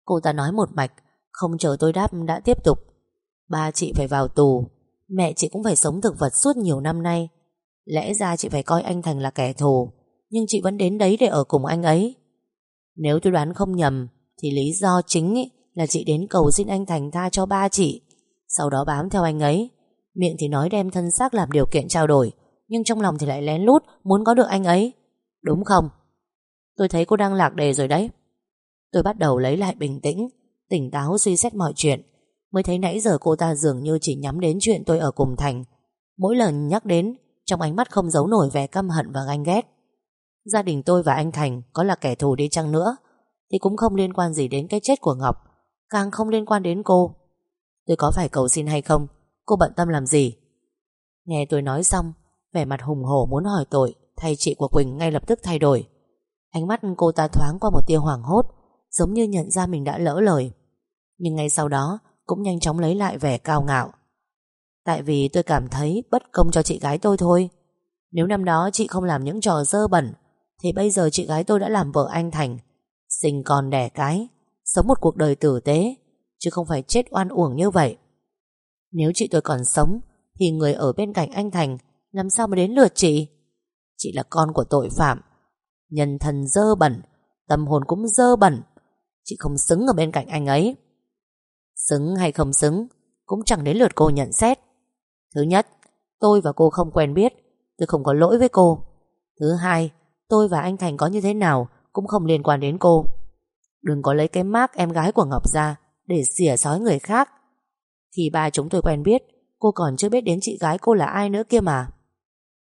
Cô ta nói một mạch, Không chờ tôi đáp đã tiếp tục. Ba chị phải vào tù, Mẹ chị cũng phải sống thực vật suốt nhiều năm nay. Lẽ ra chị phải coi anh Thành là kẻ thù, Nhưng chị vẫn đến đấy để ở cùng anh ấy. Nếu tôi đoán không nhầm, Thì lý do chính ý là chị đến cầu xin anh Thành tha cho ba chị. Sau đó bám theo anh ấy, Miệng thì nói đem thân xác làm điều kiện trao đổi, Nhưng trong lòng thì lại lén lút Muốn có được anh ấy. Đúng không? Tôi thấy cô đang lạc đề rồi đấy. Tôi bắt đầu lấy lại bình tĩnh, Tỉnh táo suy xét mọi chuyện. Mới thấy nãy giờ cô ta dường như chỉ nhắm đến chuyện tôi ở cùng Thành. Mỗi lần nhắc đến trong ánh mắt không giấu nổi vẻ căm hận và ganh ghét. Gia đình tôi và anh Thành Có là kẻ thù đi chăng nữa, Thì cũng không liên quan gì đến cái chết của Ngọc, Càng không liên quan đến cô. Tôi có phải cầu xin hay không? Cô bận tâm làm gì? Nghe tôi nói xong, Vẻ mặt hùng hổ muốn hỏi tội, Thay chị của Quỳnh ngay lập tức thay đổi. Ánh mắt cô ta thoáng qua một tia hoảng hốt, Giống như nhận ra mình đã lỡ lời. Nhưng ngay sau đó, Cũng nhanh chóng lấy lại vẻ cao ngạo. Tại vì tôi cảm thấy bất công cho chị gái tôi thôi. Nếu năm đó chị không làm những trò dơ bẩn, Thì bây giờ chị gái tôi đã làm vợ anh Thành, Sinh con đẻ cái, Sống một cuộc đời tử tế, Chứ không phải chết oan uổng như vậy. Nếu chị tôi còn sống, Thì người ở bên cạnh anh Thành Làm sao mà đến lượt chị? Chị là con của tội phạm, Nhân thần dơ bẩn, Tâm hồn cũng dơ bẩn. Chị không xứng ở bên cạnh anh ấy. Xứng hay không xứng, Cũng chẳng đến lượt cô nhận xét. Thứ nhất, Tôi và cô không quen biết, Tôi không có lỗi với cô. Thứ hai, Tôi và anh Thành có như thế nào Cũng không liên quan đến cô. Đừng có lấy cái mác em gái của Ngọc ra Để xỉa sói người khác. Khi ba chúng tôi quen biết, Cô còn chưa biết đến chị gái cô là ai nữa kia mà.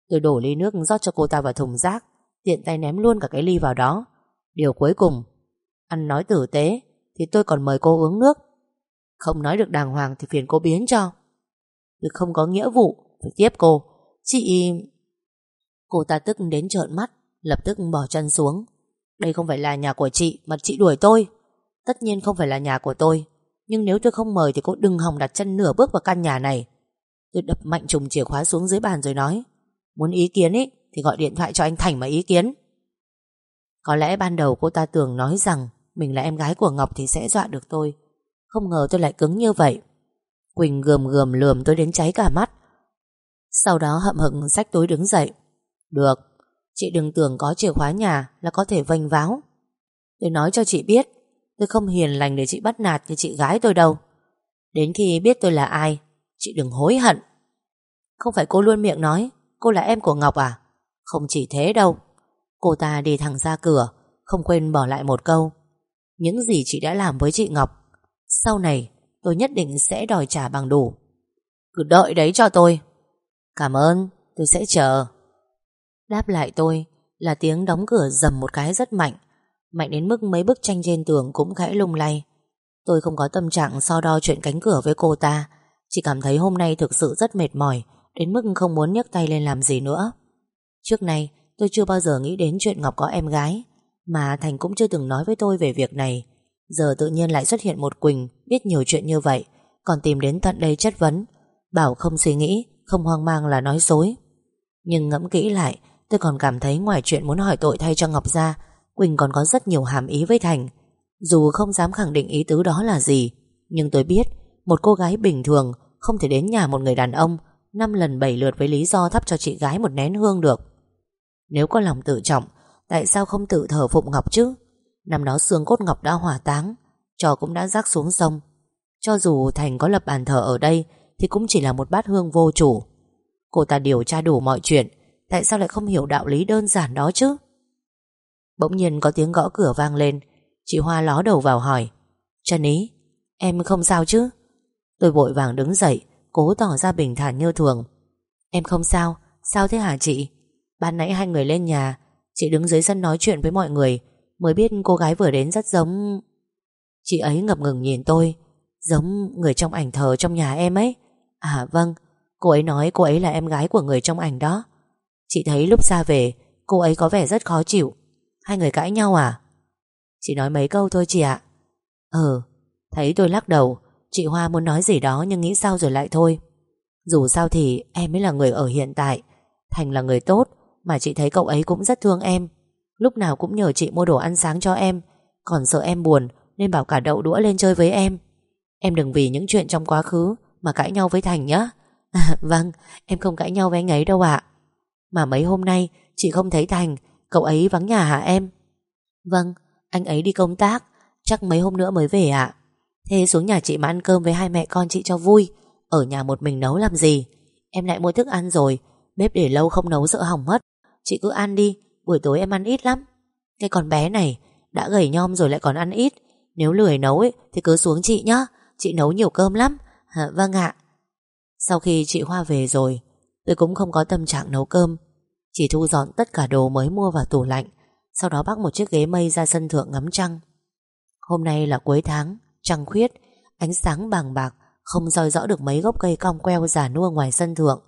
Tôi đổ ly nước rót cho cô ta vào thùng rác, Tiện tay ném luôn cả cái ly vào đó. Điều cuối cùng, Ăn nói tử tế Thì tôi còn mời cô uống nước. Không nói được đàng hoàng thì phiền cô biến cho. Tôi không có nghĩa vụ, Phải tiếp cô. Chị... Cô ta tức đến trợn mắt, Lập tức bỏ chân xuống. Đây không phải là nhà của chị, Mà chị đuổi tôi. Tất nhiên không phải là nhà của tôi, Nhưng nếu tôi không mời thì cô đừng hòng đặt chân nửa bước vào căn nhà này. Tôi đập mạnh trùng chìa khóa xuống dưới bàn rồi nói, Muốn ý kiến ý, Thì gọi điện thoại cho anh Thành mà ý kiến. Có lẽ ban đầu cô ta tưởng nói rằng Mình là em gái của Ngọc thì sẽ dọa được tôi. Không ngờ tôi lại cứng như vậy. Quỳnh gườm gườm lườm tôi đến cháy cả mắt. Sau đó hậm hực xách túi đứng dậy. Được, Chị đừng tưởng có chìa khóa nhà Là có thể vênh váo. Tôi nói cho chị biết, Tôi không hiền lành để chị bắt nạt như chị gái tôi đâu. Đến khi biết tôi là ai, Chị đừng hối hận. Không phải cô luôn miệng nói, Cô là em của Ngọc à? Không chỉ thế đâu. Cô ta đi thẳng ra cửa, Không quên bỏ lại một câu. Những gì chị đã làm với chị Ngọc, Sau này tôi nhất định sẽ đòi trả bằng đủ. Cứ đợi đấy cho tôi. Cảm ơn, Tôi sẽ chờ. Đáp lại tôi là tiếng đóng cửa dầm một cái rất mạnh. Mạnh đến mức mấy bức tranh trên tường cũng khẽ lung lay. Tôi không có tâm trạng so đo chuyện cánh cửa với cô ta. Chỉ cảm thấy hôm nay thực sự rất mệt mỏi, Đến mức không muốn nhấc tay lên làm gì nữa. Trước nay, tôi chưa bao giờ nghĩ đến chuyện Ngọc có em gái, Mà Thành cũng chưa từng nói với tôi về việc này. Giờ tự nhiên lại xuất hiện một Quỳnh, Biết nhiều chuyện như vậy, Còn tìm đến tận đây chất vấn. Bảo không suy nghĩ, Không hoang mang là nói dối. Nhưng ngẫm kỹ lại, Tôi còn cảm thấy ngoài chuyện muốn hỏi tội thay cho Ngọc ra Quỳnh còn có rất nhiều hàm ý với Thành. Dù không dám khẳng định ý tứ đó là gì, Nhưng tôi biết Một cô gái bình thường Không thể đến nhà một người đàn ông năm lần bảy lượt với lý do thắp cho chị gái một nén hương được. Nếu có lòng tự trọng, Tại sao không tự thờ phụng Ngọc chứ? Năm đó xương cốt Ngọc đã hỏa táng Trò cũng đã rác xuống sông. Cho dù Thành có lập bàn thờ ở đây Thì cũng chỉ là một bát hương vô chủ. Cô ta điều tra đủ mọi chuyện Tại sao lại không hiểu đạo lý đơn giản đó chứ? Bỗng nhiên có tiếng gõ cửa vang lên. Chị Hoa ló đầu vào hỏi. Trần Ý Em không sao chứ? Tôi vội vàng đứng dậy Cố tỏ ra bình thản như thường. Em không sao, sao thế hả chị? Ban nãy hai người lên nhà Chị đứng dưới sân nói chuyện với mọi người. Mới biết cô gái vừa đến rất giống. Chị ấy ngập ngừng nhìn tôi, Giống người trong ảnh thờ trong nhà em ấy. À vâng Cô ấy nói cô ấy là em gái của người trong ảnh đó. Chị thấy lúc ra về, Cô ấy có vẻ rất khó chịu. Hai người cãi nhau à? Chị nói mấy câu thôi chị ạ. Ừ Thấy tôi lắc đầu, Chị Hoa muốn nói gì đó nhưng nghĩ sao rồi lại thôi. Dù sao thì em mới là người ở hiện tại, Thành là người tốt, Mà chị thấy cậu ấy cũng rất thương em. Lúc nào cũng nhờ chị mua đồ ăn sáng cho em. Còn sợ em buồn Nên bảo cả đậu đũa lên chơi với em. Em đừng vì những chuyện trong quá khứ Mà cãi nhau với Thành nhé à, [LAUGHS] Vâng em không cãi nhau với anh ấy đâu ạ. Mà mấy hôm nay chị không thấy Thành Cậu ấy vắng nhà hả em? Vâng anh ấy đi công tác Chắc mấy hôm nữa mới về ạ. Thế xuống nhà chị mà ăn cơm với hai mẹ con chị cho vui. Ở nhà một mình nấu làm gì? Em lại mua thức ăn rồi Bếp để lâu không nấu sợ hỏng mất. Chị cứ ăn đi Buổi tối em ăn ít lắm. Cái con bé này Đã gầy nhom rồi lại còn ăn ít. Nếu lười nấu ấy, thì cứ xuống chị nhá. Chị nấu nhiều cơm lắm. À, Vâng ạ. Sau khi chị Hoa về rồi Tôi cũng không có tâm trạng nấu cơm. Chỉ thu dọn tất cả đồ mới mua vào tủ lạnh. Sau đó bắt một chiếc ghế mây ra sân thượng ngắm trăng. Hôm nay là cuối tháng Trăng khuyết. Ánh sáng bàng bạc Không soi rõ được mấy gốc cây cong queo già nua ngoài sân thượng.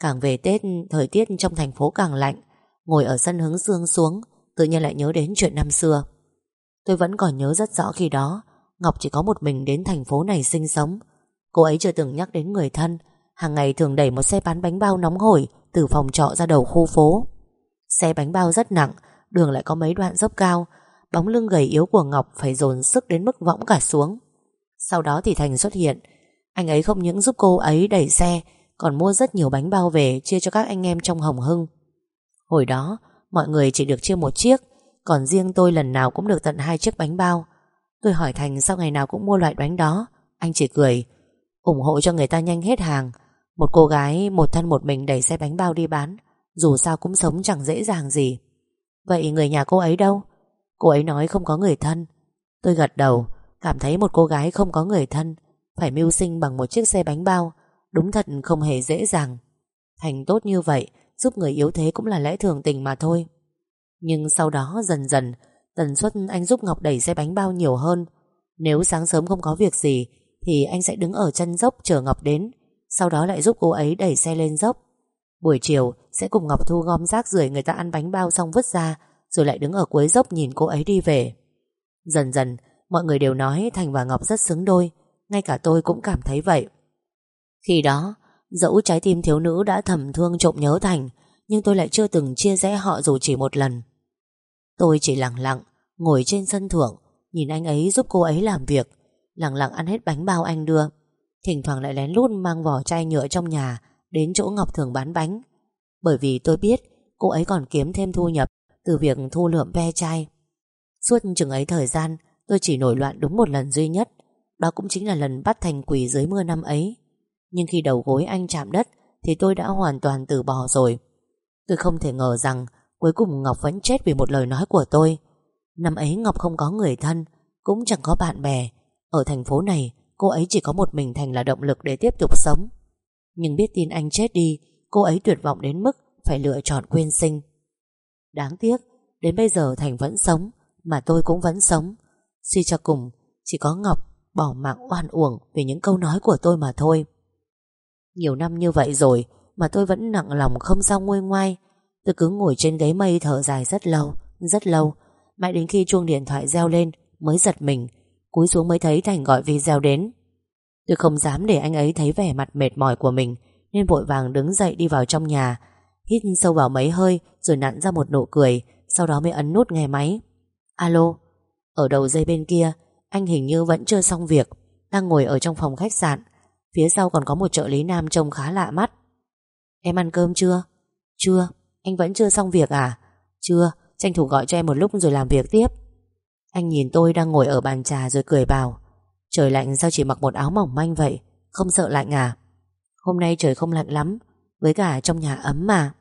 Càng về Tết Thời tiết trong thành phố càng lạnh. Ngồi ở sân hướng dương xuống, Tự nhiên lại nhớ đến chuyện năm xưa. Tôi vẫn còn nhớ rất rõ khi đó, Ngọc chỉ có một mình đến thành phố này sinh sống. Cô ấy chưa từng nhắc đến người thân, Hàng ngày thường đẩy một xe bán bánh bao nóng hổi Từ phòng trọ ra đầu khu phố. Xe bánh bao rất nặng, Đường lại có mấy đoạn dốc cao, Bóng lưng gầy yếu của Ngọc phải dồn sức đến mức võng cả xuống. Sau đó thì Thành xuất hiện. Anh ấy không những giúp cô ấy đẩy xe, Còn mua rất nhiều bánh bao về Chia cho các anh em trong Hồng Hưng. Hồi đó, mọi người chỉ được chia một chiếc, Còn riêng tôi lần nào cũng được tận hai chiếc bánh bao. Tôi hỏi Thành sao ngày nào cũng mua loại bánh đó. Anh chỉ cười, ủng hộ cho người ta nhanh hết hàng. Một cô gái, một thân một mình đẩy xe bánh bao đi bán. Dù sao cũng sống chẳng dễ dàng gì. Vậy người nhà cô ấy đâu? Cô ấy nói không có người thân. Tôi gật đầu, Cảm thấy một cô gái không có người thân, Phải mưu sinh bằng một chiếc xe bánh bao, Đúng thật không hề dễ dàng. Thành tốt như vậy Giúp người yếu thế cũng là lẽ thường tình mà thôi. Nhưng sau đó dần dần, Tần suất anh giúp Ngọc đẩy xe bánh bao nhiều hơn. Nếu sáng sớm không có việc gì, thì anh sẽ đứng ở chân dốc chờ Ngọc đến. Sau đó lại giúp cô ấy đẩy xe lên dốc. Buổi chiều, sẽ cùng Ngọc thu gom rác rưởi người ta ăn bánh bao xong vứt ra, Rồi lại đứng ở cuối dốc nhìn cô ấy đi về. Dần dần, Mọi người đều nói Thành và Ngọc rất xứng đôi. Ngay cả tôi cũng cảm thấy vậy. Khi đó Dẫu trái tim thiếu nữ đã thầm thương trộm nhớ Thành, Nhưng tôi lại chưa từng chia rẽ họ dù chỉ một lần. Tôi chỉ lặng lặng, Ngồi trên sân thượng, Nhìn anh ấy giúp cô ấy làm việc, lặng lặng ăn hết bánh bao anh đưa. Thỉnh thoảng lại lén lút mang vỏ chai nhựa trong nhà Đến chỗ Ngọc thường bán bánh. Bởi vì tôi biết Cô ấy còn kiếm thêm thu nhập Từ việc thu lượm ve chai. Suốt chừng ấy thời gian, Tôi chỉ nổi loạn đúng một lần duy nhất. Đó cũng chính là lần bắt thành quỷ dưới mưa năm ấy. Nhưng khi đầu gối anh chạm đất, Thì tôi đã hoàn toàn từ bỏ rồi. Tôi không thể ngờ rằng Cuối cùng Ngọc vẫn chết vì một lời nói của tôi. Năm ấy Ngọc không có người thân, Cũng chẳng có bạn bè. Ở thành phố này, Cô ấy chỉ có một mình Thành là động lực để tiếp tục sống. Nhưng biết tin anh chết đi, Cô ấy tuyệt vọng đến mức Phải lựa chọn quên sinh. Đáng tiếc, Đến bây giờ Thành vẫn sống, Mà tôi cũng vẫn sống. Suy cho cùng, Chỉ có Ngọc bỏ mạng oan uổng Vì những câu nói của tôi mà thôi. Nhiều năm như vậy rồi Mà tôi vẫn nặng lòng không sao nguôi ngoai. Tôi cứ ngồi trên ghế mây thở dài rất lâu Rất lâu. Mãi đến khi chuông điện thoại reo lên Mới giật mình. Cúi xuống mới thấy Thành gọi video đến. Tôi không dám để anh ấy thấy vẻ mặt mệt mỏi của mình, Nên vội vàng đứng dậy đi vào trong nhà. Hít sâu vào mấy hơi Rồi nặn ra một nụ cười, Sau đó mới ấn nút nghe máy. Alo, Ở đầu dây bên kia, Anh hình như vẫn chưa xong việc. Đang ngồi ở trong phòng khách sạn Phía sau còn có một trợ lý nam trông khá lạ mắt. Em ăn cơm chưa? Chưa, anh vẫn chưa xong việc à? Chưa, tranh thủ gọi cho em một lúc rồi làm việc tiếp. Anh nhìn tôi đang ngồi ở bàn trà rồi cười bảo Trời lạnh sao chỉ mặc một áo mỏng manh vậy? Không sợ lạnh à? Hôm nay trời không lạnh lắm Với cả trong nhà ấm mà.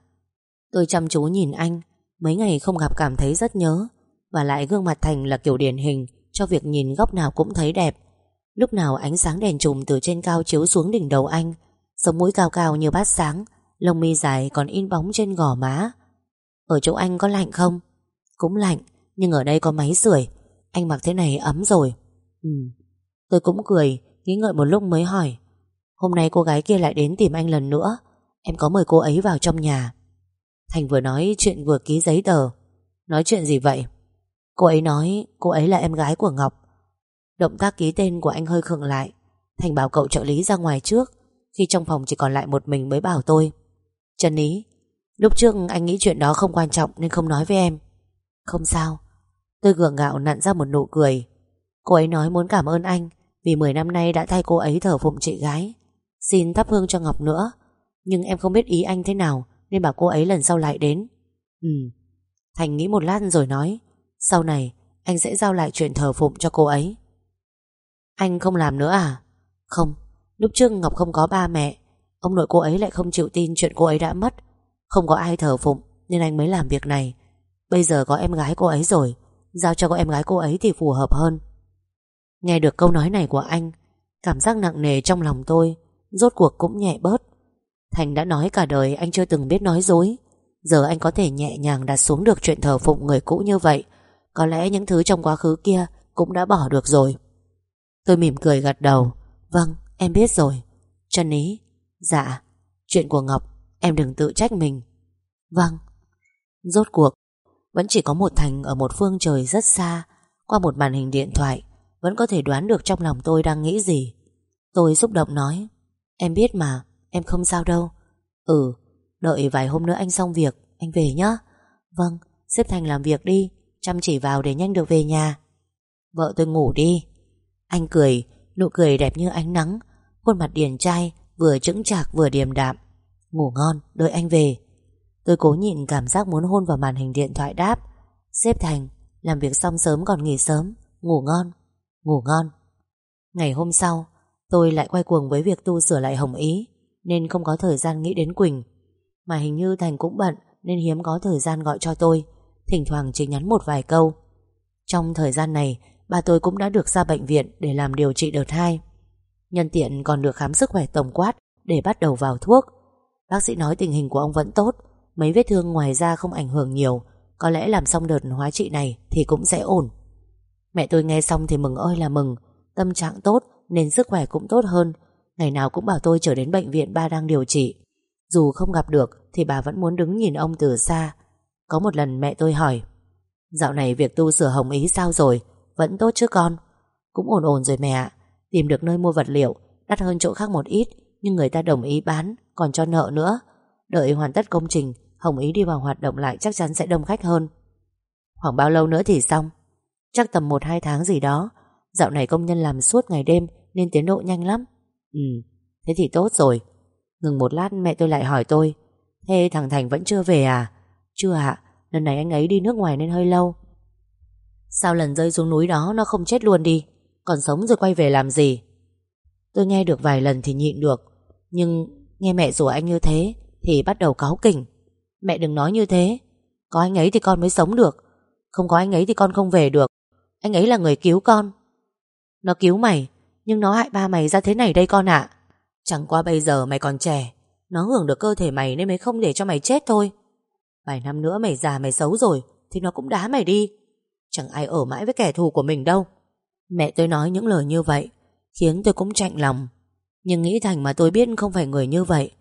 Tôi chăm chú nhìn anh Mấy ngày không gặp cảm thấy rất nhớ Và lại gương mặt Thành là kiểu điển hình Cho việc nhìn góc nào cũng thấy đẹp. Lúc nào ánh sáng đèn trùm từ trên cao chiếu xuống đỉnh đầu anh, Sống mũi cao cao như bát sáng, Lông mi dài còn in bóng trên gò má. Ở chỗ anh có lạnh không? Cũng lạnh, Nhưng ở đây có máy sưởi. Anh mặc thế này ấm rồi. Ừ. Tôi cũng cười, Nghĩ ngợi một lúc mới hỏi. Hôm nay cô gái kia lại đến tìm anh lần nữa. Em có mời cô ấy vào trong nhà. Thành vừa nói chuyện vừa ký giấy tờ. Nói chuyện gì vậy? Cô ấy nói, cô ấy là em gái của Ngọc. Động tác ký tên của anh hơi khựng lại. Thành bảo cậu trợ lý ra ngoài trước, Khi trong phòng chỉ còn lại một mình mới bảo tôi. Trần Ý, Lúc trước anh nghĩ chuyện đó không quan trọng Nên không nói với em. Không sao. Tôi gượng gạo nặn ra một nụ cười. Cô ấy nói muốn cảm ơn anh Vì 10 năm nay đã thay cô ấy thờ phụng chị gái. Xin thắp hương cho Ngọc nữa. Nhưng em không biết ý anh thế nào Nên bảo cô ấy lần sau lại đến. Ừ. Thành nghĩ một lát rồi nói, Sau này anh sẽ giao lại chuyện thờ phụng cho cô ấy. Anh không làm nữa à? Không, Lúc trước Ngọc không có ba mẹ, Ông nội cô ấy lại không chịu tin chuyện cô ấy đã mất. Không có ai thờ phụng, Nên anh mới làm việc này. Bây giờ có em gái cô ấy rồi, Giao cho cô em gái cô ấy thì phù hợp hơn. Nghe được câu nói này của anh, Cảm giác nặng nề trong lòng tôi, Rốt cuộc cũng nhẹ bớt. Thành đã nói cả đời anh chưa từng biết nói dối. Giờ anh có thể nhẹ nhàng đặt xuống được chuyện thờ phụng người cũ như vậy, Có lẽ những thứ trong quá khứ kia Cũng đã bỏ được rồi. Tôi mỉm cười gật đầu. Vâng em biết rồi. Trần ý Dạ. Chuyện của Ngọc, Em đừng tự trách mình. Vâng. Rốt cuộc, Vẫn chỉ có một Thành ở một phương trời rất xa, Qua một màn hình điện thoại, Vẫn có thể đoán được trong lòng tôi đang nghĩ gì. Tôi xúc động nói, Em biết mà, Em không sao đâu. Ừ Đợi vài hôm nữa anh xong việc, Anh về nhé Vâng Xếp Thành làm việc đi, Chăm chỉ vào để nhanh được về nhà. Vợ tôi ngủ đi. Anh cười, Nụ cười đẹp như ánh nắng. Khuôn mặt điển trai, Vừa chững chạc vừa điềm đạm. Ngủ ngon, đợi anh về. Tôi cố nhịn cảm giác muốn hôn vào màn hình điện thoại đáp. Xếp Thành, Làm việc xong sớm còn nghỉ sớm. Ngủ ngon Ngủ ngon. Ngày hôm sau, Tôi lại quay cuồng với việc tu sửa lại Hồng Ý, Nên không có thời gian nghĩ đến Quỳnh. Mà hình như Thành cũng bận, Nên hiếm có thời gian gọi cho tôi. Thỉnh thoảng chỉ nhắn một vài câu. Trong thời gian này Bà tôi cũng đã được ra bệnh viện Để làm điều trị đợt 2 Nhân tiện còn được khám sức khỏe tổng quát Để bắt đầu vào thuốc. Bác sĩ nói tình hình của ông vẫn tốt, Mấy vết thương ngoài da không ảnh hưởng nhiều, Có lẽ làm xong đợt hóa trị này Thì cũng sẽ ổn. Mẹ tôi nghe xong thì mừng ơi là mừng, Tâm trạng tốt nên sức khỏe cũng tốt hơn. Ngày nào cũng bảo tôi trở đến bệnh viện ba đang điều trị. Dù không gặp được Thì bà vẫn muốn đứng nhìn ông từ xa. Có một lần mẹ tôi hỏi, Dạo này việc tu sửa hồng ý sao rồi? Vẫn tốt chứ con? Cũng ổn ổn rồi mẹ ạ. Tìm được nơi mua vật liệu, Đắt hơn chỗ khác một ít, Nhưng người ta đồng ý bán, Còn cho nợ nữa. Đợi hoàn tất công trình, Hồng ý đi vào hoạt động lại chắc chắn sẽ đông khách hơn. Khoảng bao lâu nữa thì xong? Chắc tầm 1-2 tháng gì đó. Dạo này công nhân làm suốt ngày đêm Nên tiến độ nhanh lắm. Ừ thế thì tốt rồi. Ngừng một lát mẹ tôi lại hỏi tôi. Thế thằng Thành vẫn chưa về à? Chưa ạ, Lần này anh ấy đi nước ngoài nên hơi lâu. Sao lần rơi xuống núi đó nó không chết luôn đi? Còn sống rồi quay về làm gì? Tôi nghe được vài lần thì nhịn được, Nhưng nghe mẹ rủa anh như thế Thì bắt đầu cáu kỉnh. Mẹ đừng nói như thế, Có anh ấy thì con mới sống được. Không có anh ấy thì con không về được. Anh ấy là người cứu con. Nó cứu mày, Nhưng nó hại ba mày ra thế này đây con ạ. Chẳng qua bây giờ mày còn trẻ, Nó hưởng được cơ thể mày nên mới không để cho mày chết thôi. Vài năm nữa mày già mày xấu rồi Thì nó cũng đá mày đi. Chẳng ai ở mãi với kẻ thù của mình đâu. Mẹ tôi nói những lời như vậy, Khiến tôi cũng chạnh lòng. Nhưng nghĩ Thành mà tôi biết không phải người như vậy.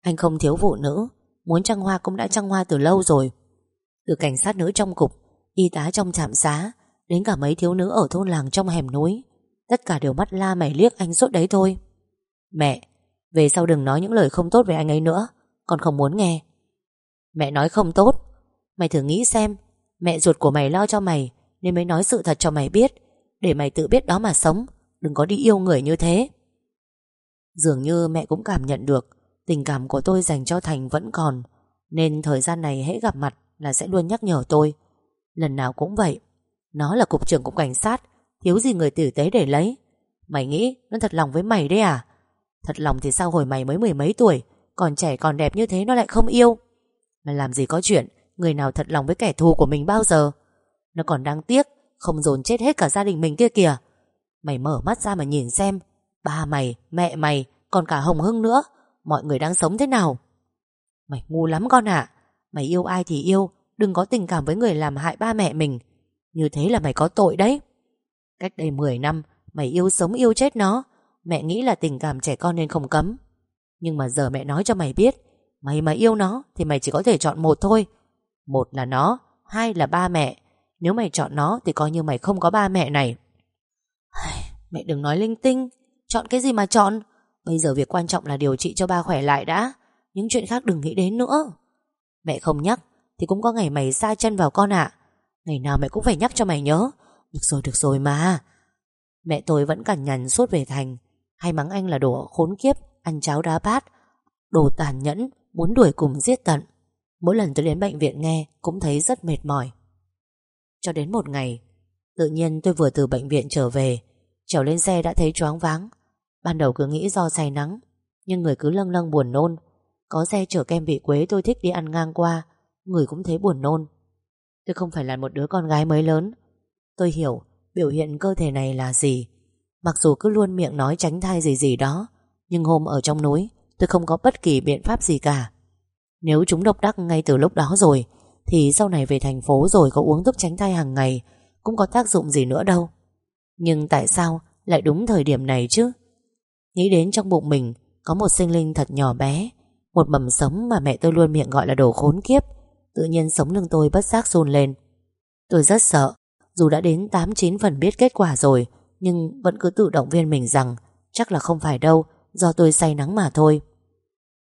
Anh không thiếu phụ nữ, Muốn trăng hoa cũng đã trăng hoa từ lâu rồi. Từ cảnh sát nữ trong cục, Y tá trong trạm xá, Đến cả mấy thiếu nữ ở thôn làng trong hẻm núi, Tất cả đều mắt la mày liếc anh suốt đấy thôi. Mẹ, Về sau đừng nói những lời không tốt về anh ấy nữa, Con không muốn nghe. Mẹ nói không tốt. Mày thử nghĩ xem, Mẹ ruột của mày lo cho mày nên mới nói sự thật cho mày biết. Để mày tự biết đó mà sống, Đừng có đi yêu người như thế. Dường như mẹ cũng cảm nhận được, Tình cảm của tôi dành cho Thành vẫn còn, Nên thời gian này hễ gặp mặt Là sẽ luôn nhắc nhở tôi. Lần nào cũng vậy, Nó là cục trưởng cục cảnh sát, Thiếu gì người tử tế để lấy. Mày nghĩ nó thật lòng với mày đấy à? Thật lòng thì sao hồi mày mới mười mấy tuổi, Còn trẻ còn đẹp như thế nó lại không yêu? Mà làm gì có chuyện, Người nào thật lòng với kẻ thù của mình bao giờ? Nó còn đáng tiếc Không dồn chết hết cả gia đình mình kia kìa. Mày mở mắt ra mà nhìn xem. Ba mày, mẹ mày, còn cả Hồng Hưng nữa. Mọi người đang sống thế nào? Mày ngu lắm con ạ. Mày yêu ai thì yêu Đừng có tình cảm với người làm hại ba mẹ mình. Như thế là mày có tội đấy. Cách đây 10 năm Mày yêu sống yêu chết nó. Mẹ nghĩ là tình cảm trẻ con nên không cấm. Nhưng mà giờ mẹ nói cho mày biết Mày mà yêu nó Thì mày chỉ có thể chọn một thôi. Một là nó Hai là ba mẹ. Nếu mày chọn nó Thì coi như mày không có ba mẹ này. Mẹ đừng nói linh tinh. Chọn cái gì mà chọn? Bây giờ việc quan trọng là điều trị cho ba khỏe lại đã. Những chuyện khác đừng nghĩ đến nữa. Mẹ không nhắc Thì cũng có ngày mày xa chân vào con ạ. Ngày nào mẹ cũng phải nhắc cho mày nhớ. Được rồi được rồi mà. Mẹ tôi vẫn cằn nhằn suốt về thành. Hay mắng anh là đồ khốn kiếp, Ăn cháo đá bát. Đồ tàn nhẫn, Muốn đuổi cùng giết tận. Mỗi lần tôi đến bệnh viện nghe Cũng thấy rất mệt mỏi. Cho đến một ngày. Tự nhiên tôi vừa từ bệnh viện trở về, Trèo lên xe đã thấy choáng váng. Ban đầu cứ nghĩ do say nắng, Nhưng người cứ lâng lâng buồn nôn. Có xe chở kem vị quế tôi thích đi ăn ngang qua, Người cũng thấy buồn nôn. Tôi không phải là một đứa con gái mới lớn. Tôi hiểu biểu hiện cơ thể này là gì. Mặc dù cứ luôn miệng nói tránh thai gì gì đó, Nhưng hôm ở trong núi, Tôi không có bất kỳ biện pháp gì cả. Nếu chúng độc đắc ngay từ lúc đó rồi thì sau này về thành phố rồi Có uống thuốc tránh thai hàng ngày, Cũng có tác dụng gì nữa đâu. Nhưng tại sao lại đúng thời điểm này chứ? Nghĩ đến trong bụng mình Có một sinh linh thật nhỏ bé, Một mầm sống mà mẹ tôi luôn miệng gọi là đồ khốn kiếp, Tự nhiên sống lưng tôi bất giác run lên. Tôi rất sợ, Dù đã đến 8-9 phần biết kết quả rồi, Nhưng vẫn cứ tự động viên mình rằng Chắc là không phải đâu, Do tôi say nắng mà thôi.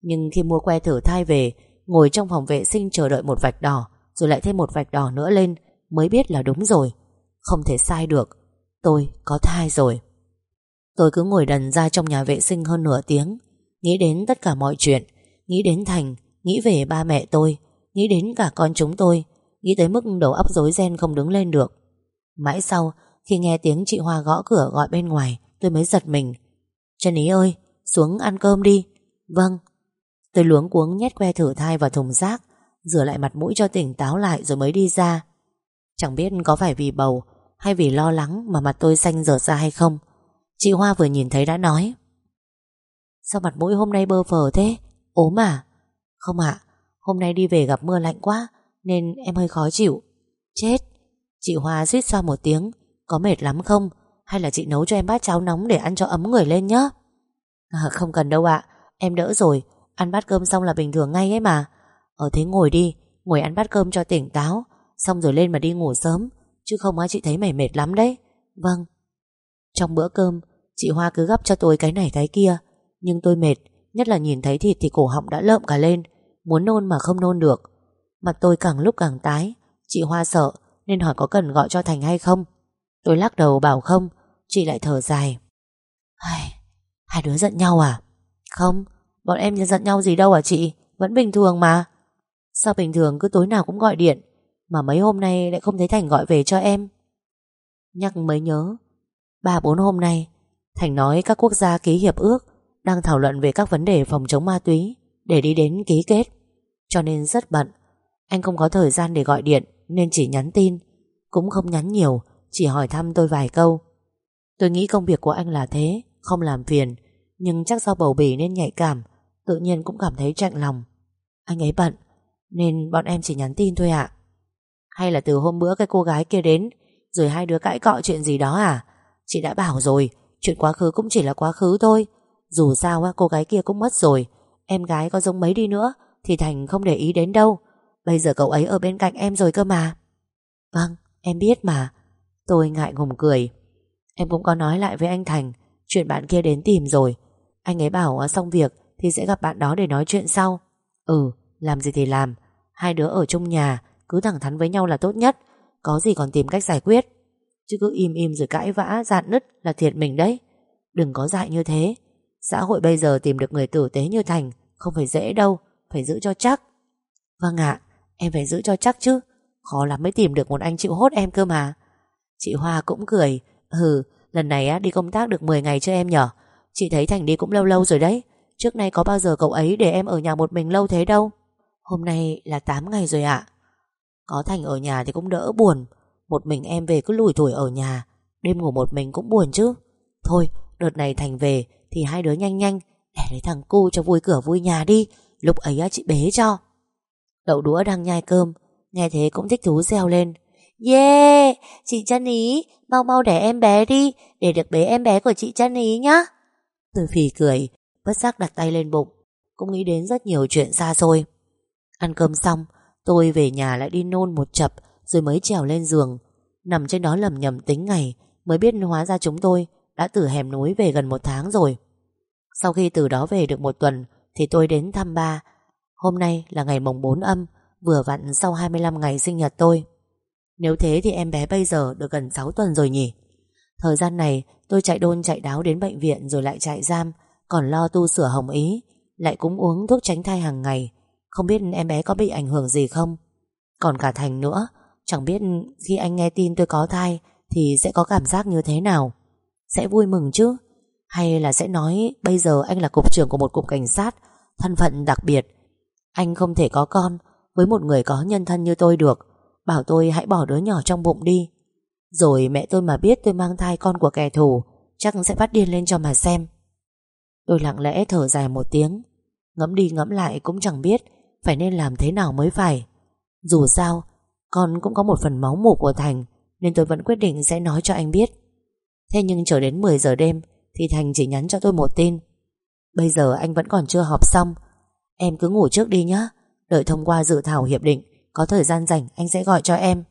Nhưng khi mua que thử thai về Ngồi trong phòng vệ sinh chờ đợi một vạch đỏ, Rồi lại thêm một vạch đỏ nữa lên, Mới biết là đúng rồi. Không thể sai được. Tôi có thai rồi. Tôi cứ ngồi đần ra trong nhà vệ sinh hơn nửa tiếng, Nghĩ đến tất cả mọi chuyện, Nghĩ đến Thành, Nghĩ về ba mẹ tôi, Nghĩ đến cả con chúng tôi, Nghĩ tới mức đầu óc rối ren không đứng lên được. Mãi sau, Khi nghe tiếng chị Hoa gõ cửa gọi bên ngoài, Tôi mới giật mình. Trần Ý ơi, xuống ăn cơm đi. Vâng. Tôi luống cuống nhét que thử thai vào thùng rác Rửa lại mặt mũi cho tỉnh táo lại rồi mới đi ra. Chẳng biết có phải vì bầu Hay vì lo lắng mà mặt tôi xanh rợt ra hay không. Chị Hoa vừa nhìn thấy đã nói. Sao mặt mũi hôm nay bơ phờ thế? Ốm à? Không ạ Hôm nay đi về gặp mưa lạnh quá Nên em hơi khó chịu. Chết! Chị Hoa suýt xoa một tiếng. Có mệt lắm không? Hay là chị nấu cho em bát cháo nóng để ăn cho ấm người lên nhá? À, Không cần đâu ạ. Em đỡ rồi. Ăn bát cơm xong là bình thường ngay ấy mà. Ở thế ngồi đi Ngồi ăn bát cơm cho tỉnh táo Xong rồi lên mà đi ngủ sớm. Chứ không á chị thấy mày mệt lắm đấy. Vâng. Trong bữa cơm Chị Hoa cứ gấp cho tôi cái này cái kia. Nhưng tôi mệt Nhất là nhìn thấy thịt thì cổ họng đã lợm cả lên. Muốn nôn mà không nôn được. Mặt tôi càng lúc càng tái. Chị Hoa sợ nên hỏi có cần gọi cho Thành hay không. Tôi lắc đầu bảo không. Chị lại thở dài. Hai, hai đứa giận nhau à? Không Bọn em giận nhau gì đâu à chị? Vẫn bình thường mà. Sao bình thường? Cứ tối nào cũng gọi điện. Mà mấy hôm nay lại không thấy Thành gọi về cho em. Nhắc mới nhớ. Ba bốn hôm nay, Thành nói các quốc gia ký hiệp ước, Đang thảo luận về các vấn đề phòng chống ma túy, Để đi đến ký kết. Cho nên rất bận. Anh không có thời gian để gọi điện, Nên chỉ nhắn tin. Cũng không nhắn nhiều, Chỉ hỏi thăm tôi vài câu. Tôi nghĩ công việc của anh là thế, Không làm phiền, Nhưng chắc do bầu bỉ nên nhạy cảm. Tự nhiên cũng cảm thấy chạnh lòng. Anh ấy bận, Nên bọn em chỉ nhắn tin thôi ạ. Hay là từ hôm bữa cái cô gái kia đến, Rồi hai đứa cãi cọ chuyện gì đó à? Chị đã bảo rồi, Chuyện quá khứ cũng chỉ là quá khứ thôi. Dù sao cô gái kia cũng mất rồi. Em gái có giống mấy đi nữa, Thì Thành không để ý đến đâu. Bây giờ cậu ấy ở bên cạnh em rồi cơ mà. Vâng em biết mà. Tôi ngại ngùng cười. Em cũng có nói lại với anh Thành, Chuyện bạn kia đến tìm rồi. Anh ấy bảo xong việc thì sẽ gặp bạn đó để nói chuyện sau. Ừ làm gì thì làm. Hai đứa ở chung nhà, Cứ thẳng thắn với nhau là tốt nhất. Có gì còn tìm cách giải quyết. Chứ cứ im im rồi cãi vã, dạn nứt là thiệt mình đấy. Đừng có dại như thế. Xã hội bây giờ tìm được người tử tế như Thành Không phải dễ đâu, Phải giữ cho chắc. Vâng ạ, em phải giữ cho chắc chứ. Khó lắm mới tìm được một anh chịu hốt em cơ mà. Chị Hoa cũng cười. Ừ lần này á, đi công tác được 10 ngày cho em nhở? Chị thấy Thành đi cũng lâu lâu rồi đấy. Trước nay có bao giờ cậu ấy để em ở nhà một mình lâu thế đâu? Hôm nay là 8 ngày rồi ạ. Có Thành ở nhà thì cũng đỡ buồn. Một mình em về cứ lủi thủi ở nhà. Đêm ngủ một mình cũng buồn chứ. Thôi đợt này Thành về Thì hai đứa nhanh nhanh Để lấy thằng cu cho vui cửa vui nhà đi. Lúc ấy chị bế cho. Đậu đũa đang nhai cơm. Nghe thế cũng thích thú reo lên. Yeah, chị chân ý Mau mau để em bé đi Để được bế em bé của chị chân ý nhá. Tôi phì cười Bất giác đặt tay lên bụng, Cũng nghĩ đến rất nhiều chuyện xa xôi. Ăn cơm xong, Tôi về nhà lại đi nôn một chập Rồi mới trèo lên giường. Nằm trên đó lầm nhầm tính ngày, Mới biết hóa ra chúng tôi Đã từ hẻm núi về gần một tháng rồi. Sau khi từ đó về được một tuần, Thì tôi đến thăm ba. Hôm nay là ngày mồng 4 âm, Vừa vặn sau 25 ngày sinh nhật tôi. Nếu thế thì em bé bây giờ được gần 6 tuần rồi nhỉ? Thời gian này, Tôi chạy đôn chạy đáo đến bệnh viện Rồi lại chạy giam còn lo tu sửa hồng ý, Lại cũng uống thuốc tránh thai hàng ngày, Không biết em bé có bị ảnh hưởng gì không? Còn cả Thành nữa, Chẳng biết khi anh nghe tin tôi có thai Thì sẽ có cảm giác như thế nào? Sẽ vui mừng chứ? Hay là sẽ nói Bây giờ anh là cục trưởng của một cục cảnh sát, Thân phận đặc biệt. Anh không thể có con Với một người có nhân thân như tôi được, Bảo tôi hãy bỏ đứa nhỏ trong bụng đi. Rồi mẹ tôi mà biết tôi mang thai con của kẻ thù, Chắc sẽ phát điên lên cho mà xem. Tôi lặng lẽ thở dài một tiếng. Ngẫm đi ngẫm lại cũng chẳng biết Phải nên làm thế nào mới phải. Dù sao, Con cũng có một phần máu mủ của Thành, Nên tôi vẫn quyết định sẽ nói cho anh biết. Thế nhưng chờ đến 10 giờ đêm Thì Thành chỉ nhắn cho tôi một tin. Bây giờ anh vẫn còn chưa họp xong. Em cứ ngủ trước đi nhé Đợi thông qua dự thảo hiệp định, Có thời gian rảnh anh sẽ gọi cho em.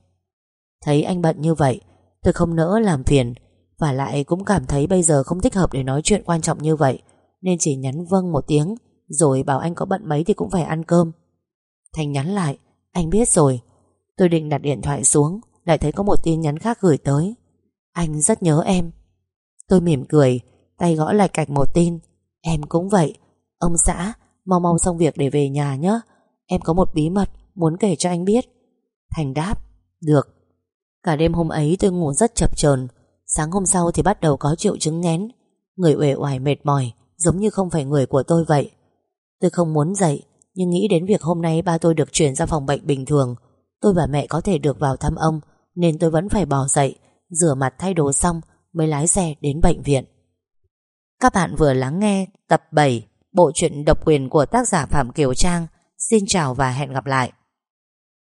Thấy anh bận như vậy, Tôi không nỡ làm phiền, Và lại cũng cảm thấy bây giờ không thích hợp để nói chuyện quan trọng như vậy. Nên chỉ nhắn vâng một tiếng, Rồi bảo anh có bận mấy thì cũng phải ăn cơm. Thành nhắn lại, Anh biết rồi. Tôi định đặt điện thoại xuống, Lại thấy có một tin nhắn khác gửi tới. Anh rất nhớ em. Tôi mỉm cười, Tay gõ lại cạch một tin. Em cũng vậy. Ông xã, Mau mau xong việc để về nhà nhé Em có một bí mật Muốn kể cho anh biết. Thành đáp, Được. Cả đêm hôm ấy tôi ngủ rất chập chờn. Sáng hôm sau thì bắt đầu có triệu chứng ngén Người uể oải mệt mỏi Giống như không phải người của tôi vậy. Tôi không muốn dậy, Nhưng nghĩ đến việc hôm nay ba tôi được chuyển ra phòng bệnh bình thường, Tôi và mẹ có thể được vào thăm ông, Nên tôi vẫn phải bỏ dậy, Rửa mặt thay đồ xong Mới lái xe đến bệnh viện. Các bạn vừa lắng nghe tập 7 Bộ truyện độc quyền của tác giả Phạm Kiều Trang. Xin chào và hẹn gặp lại.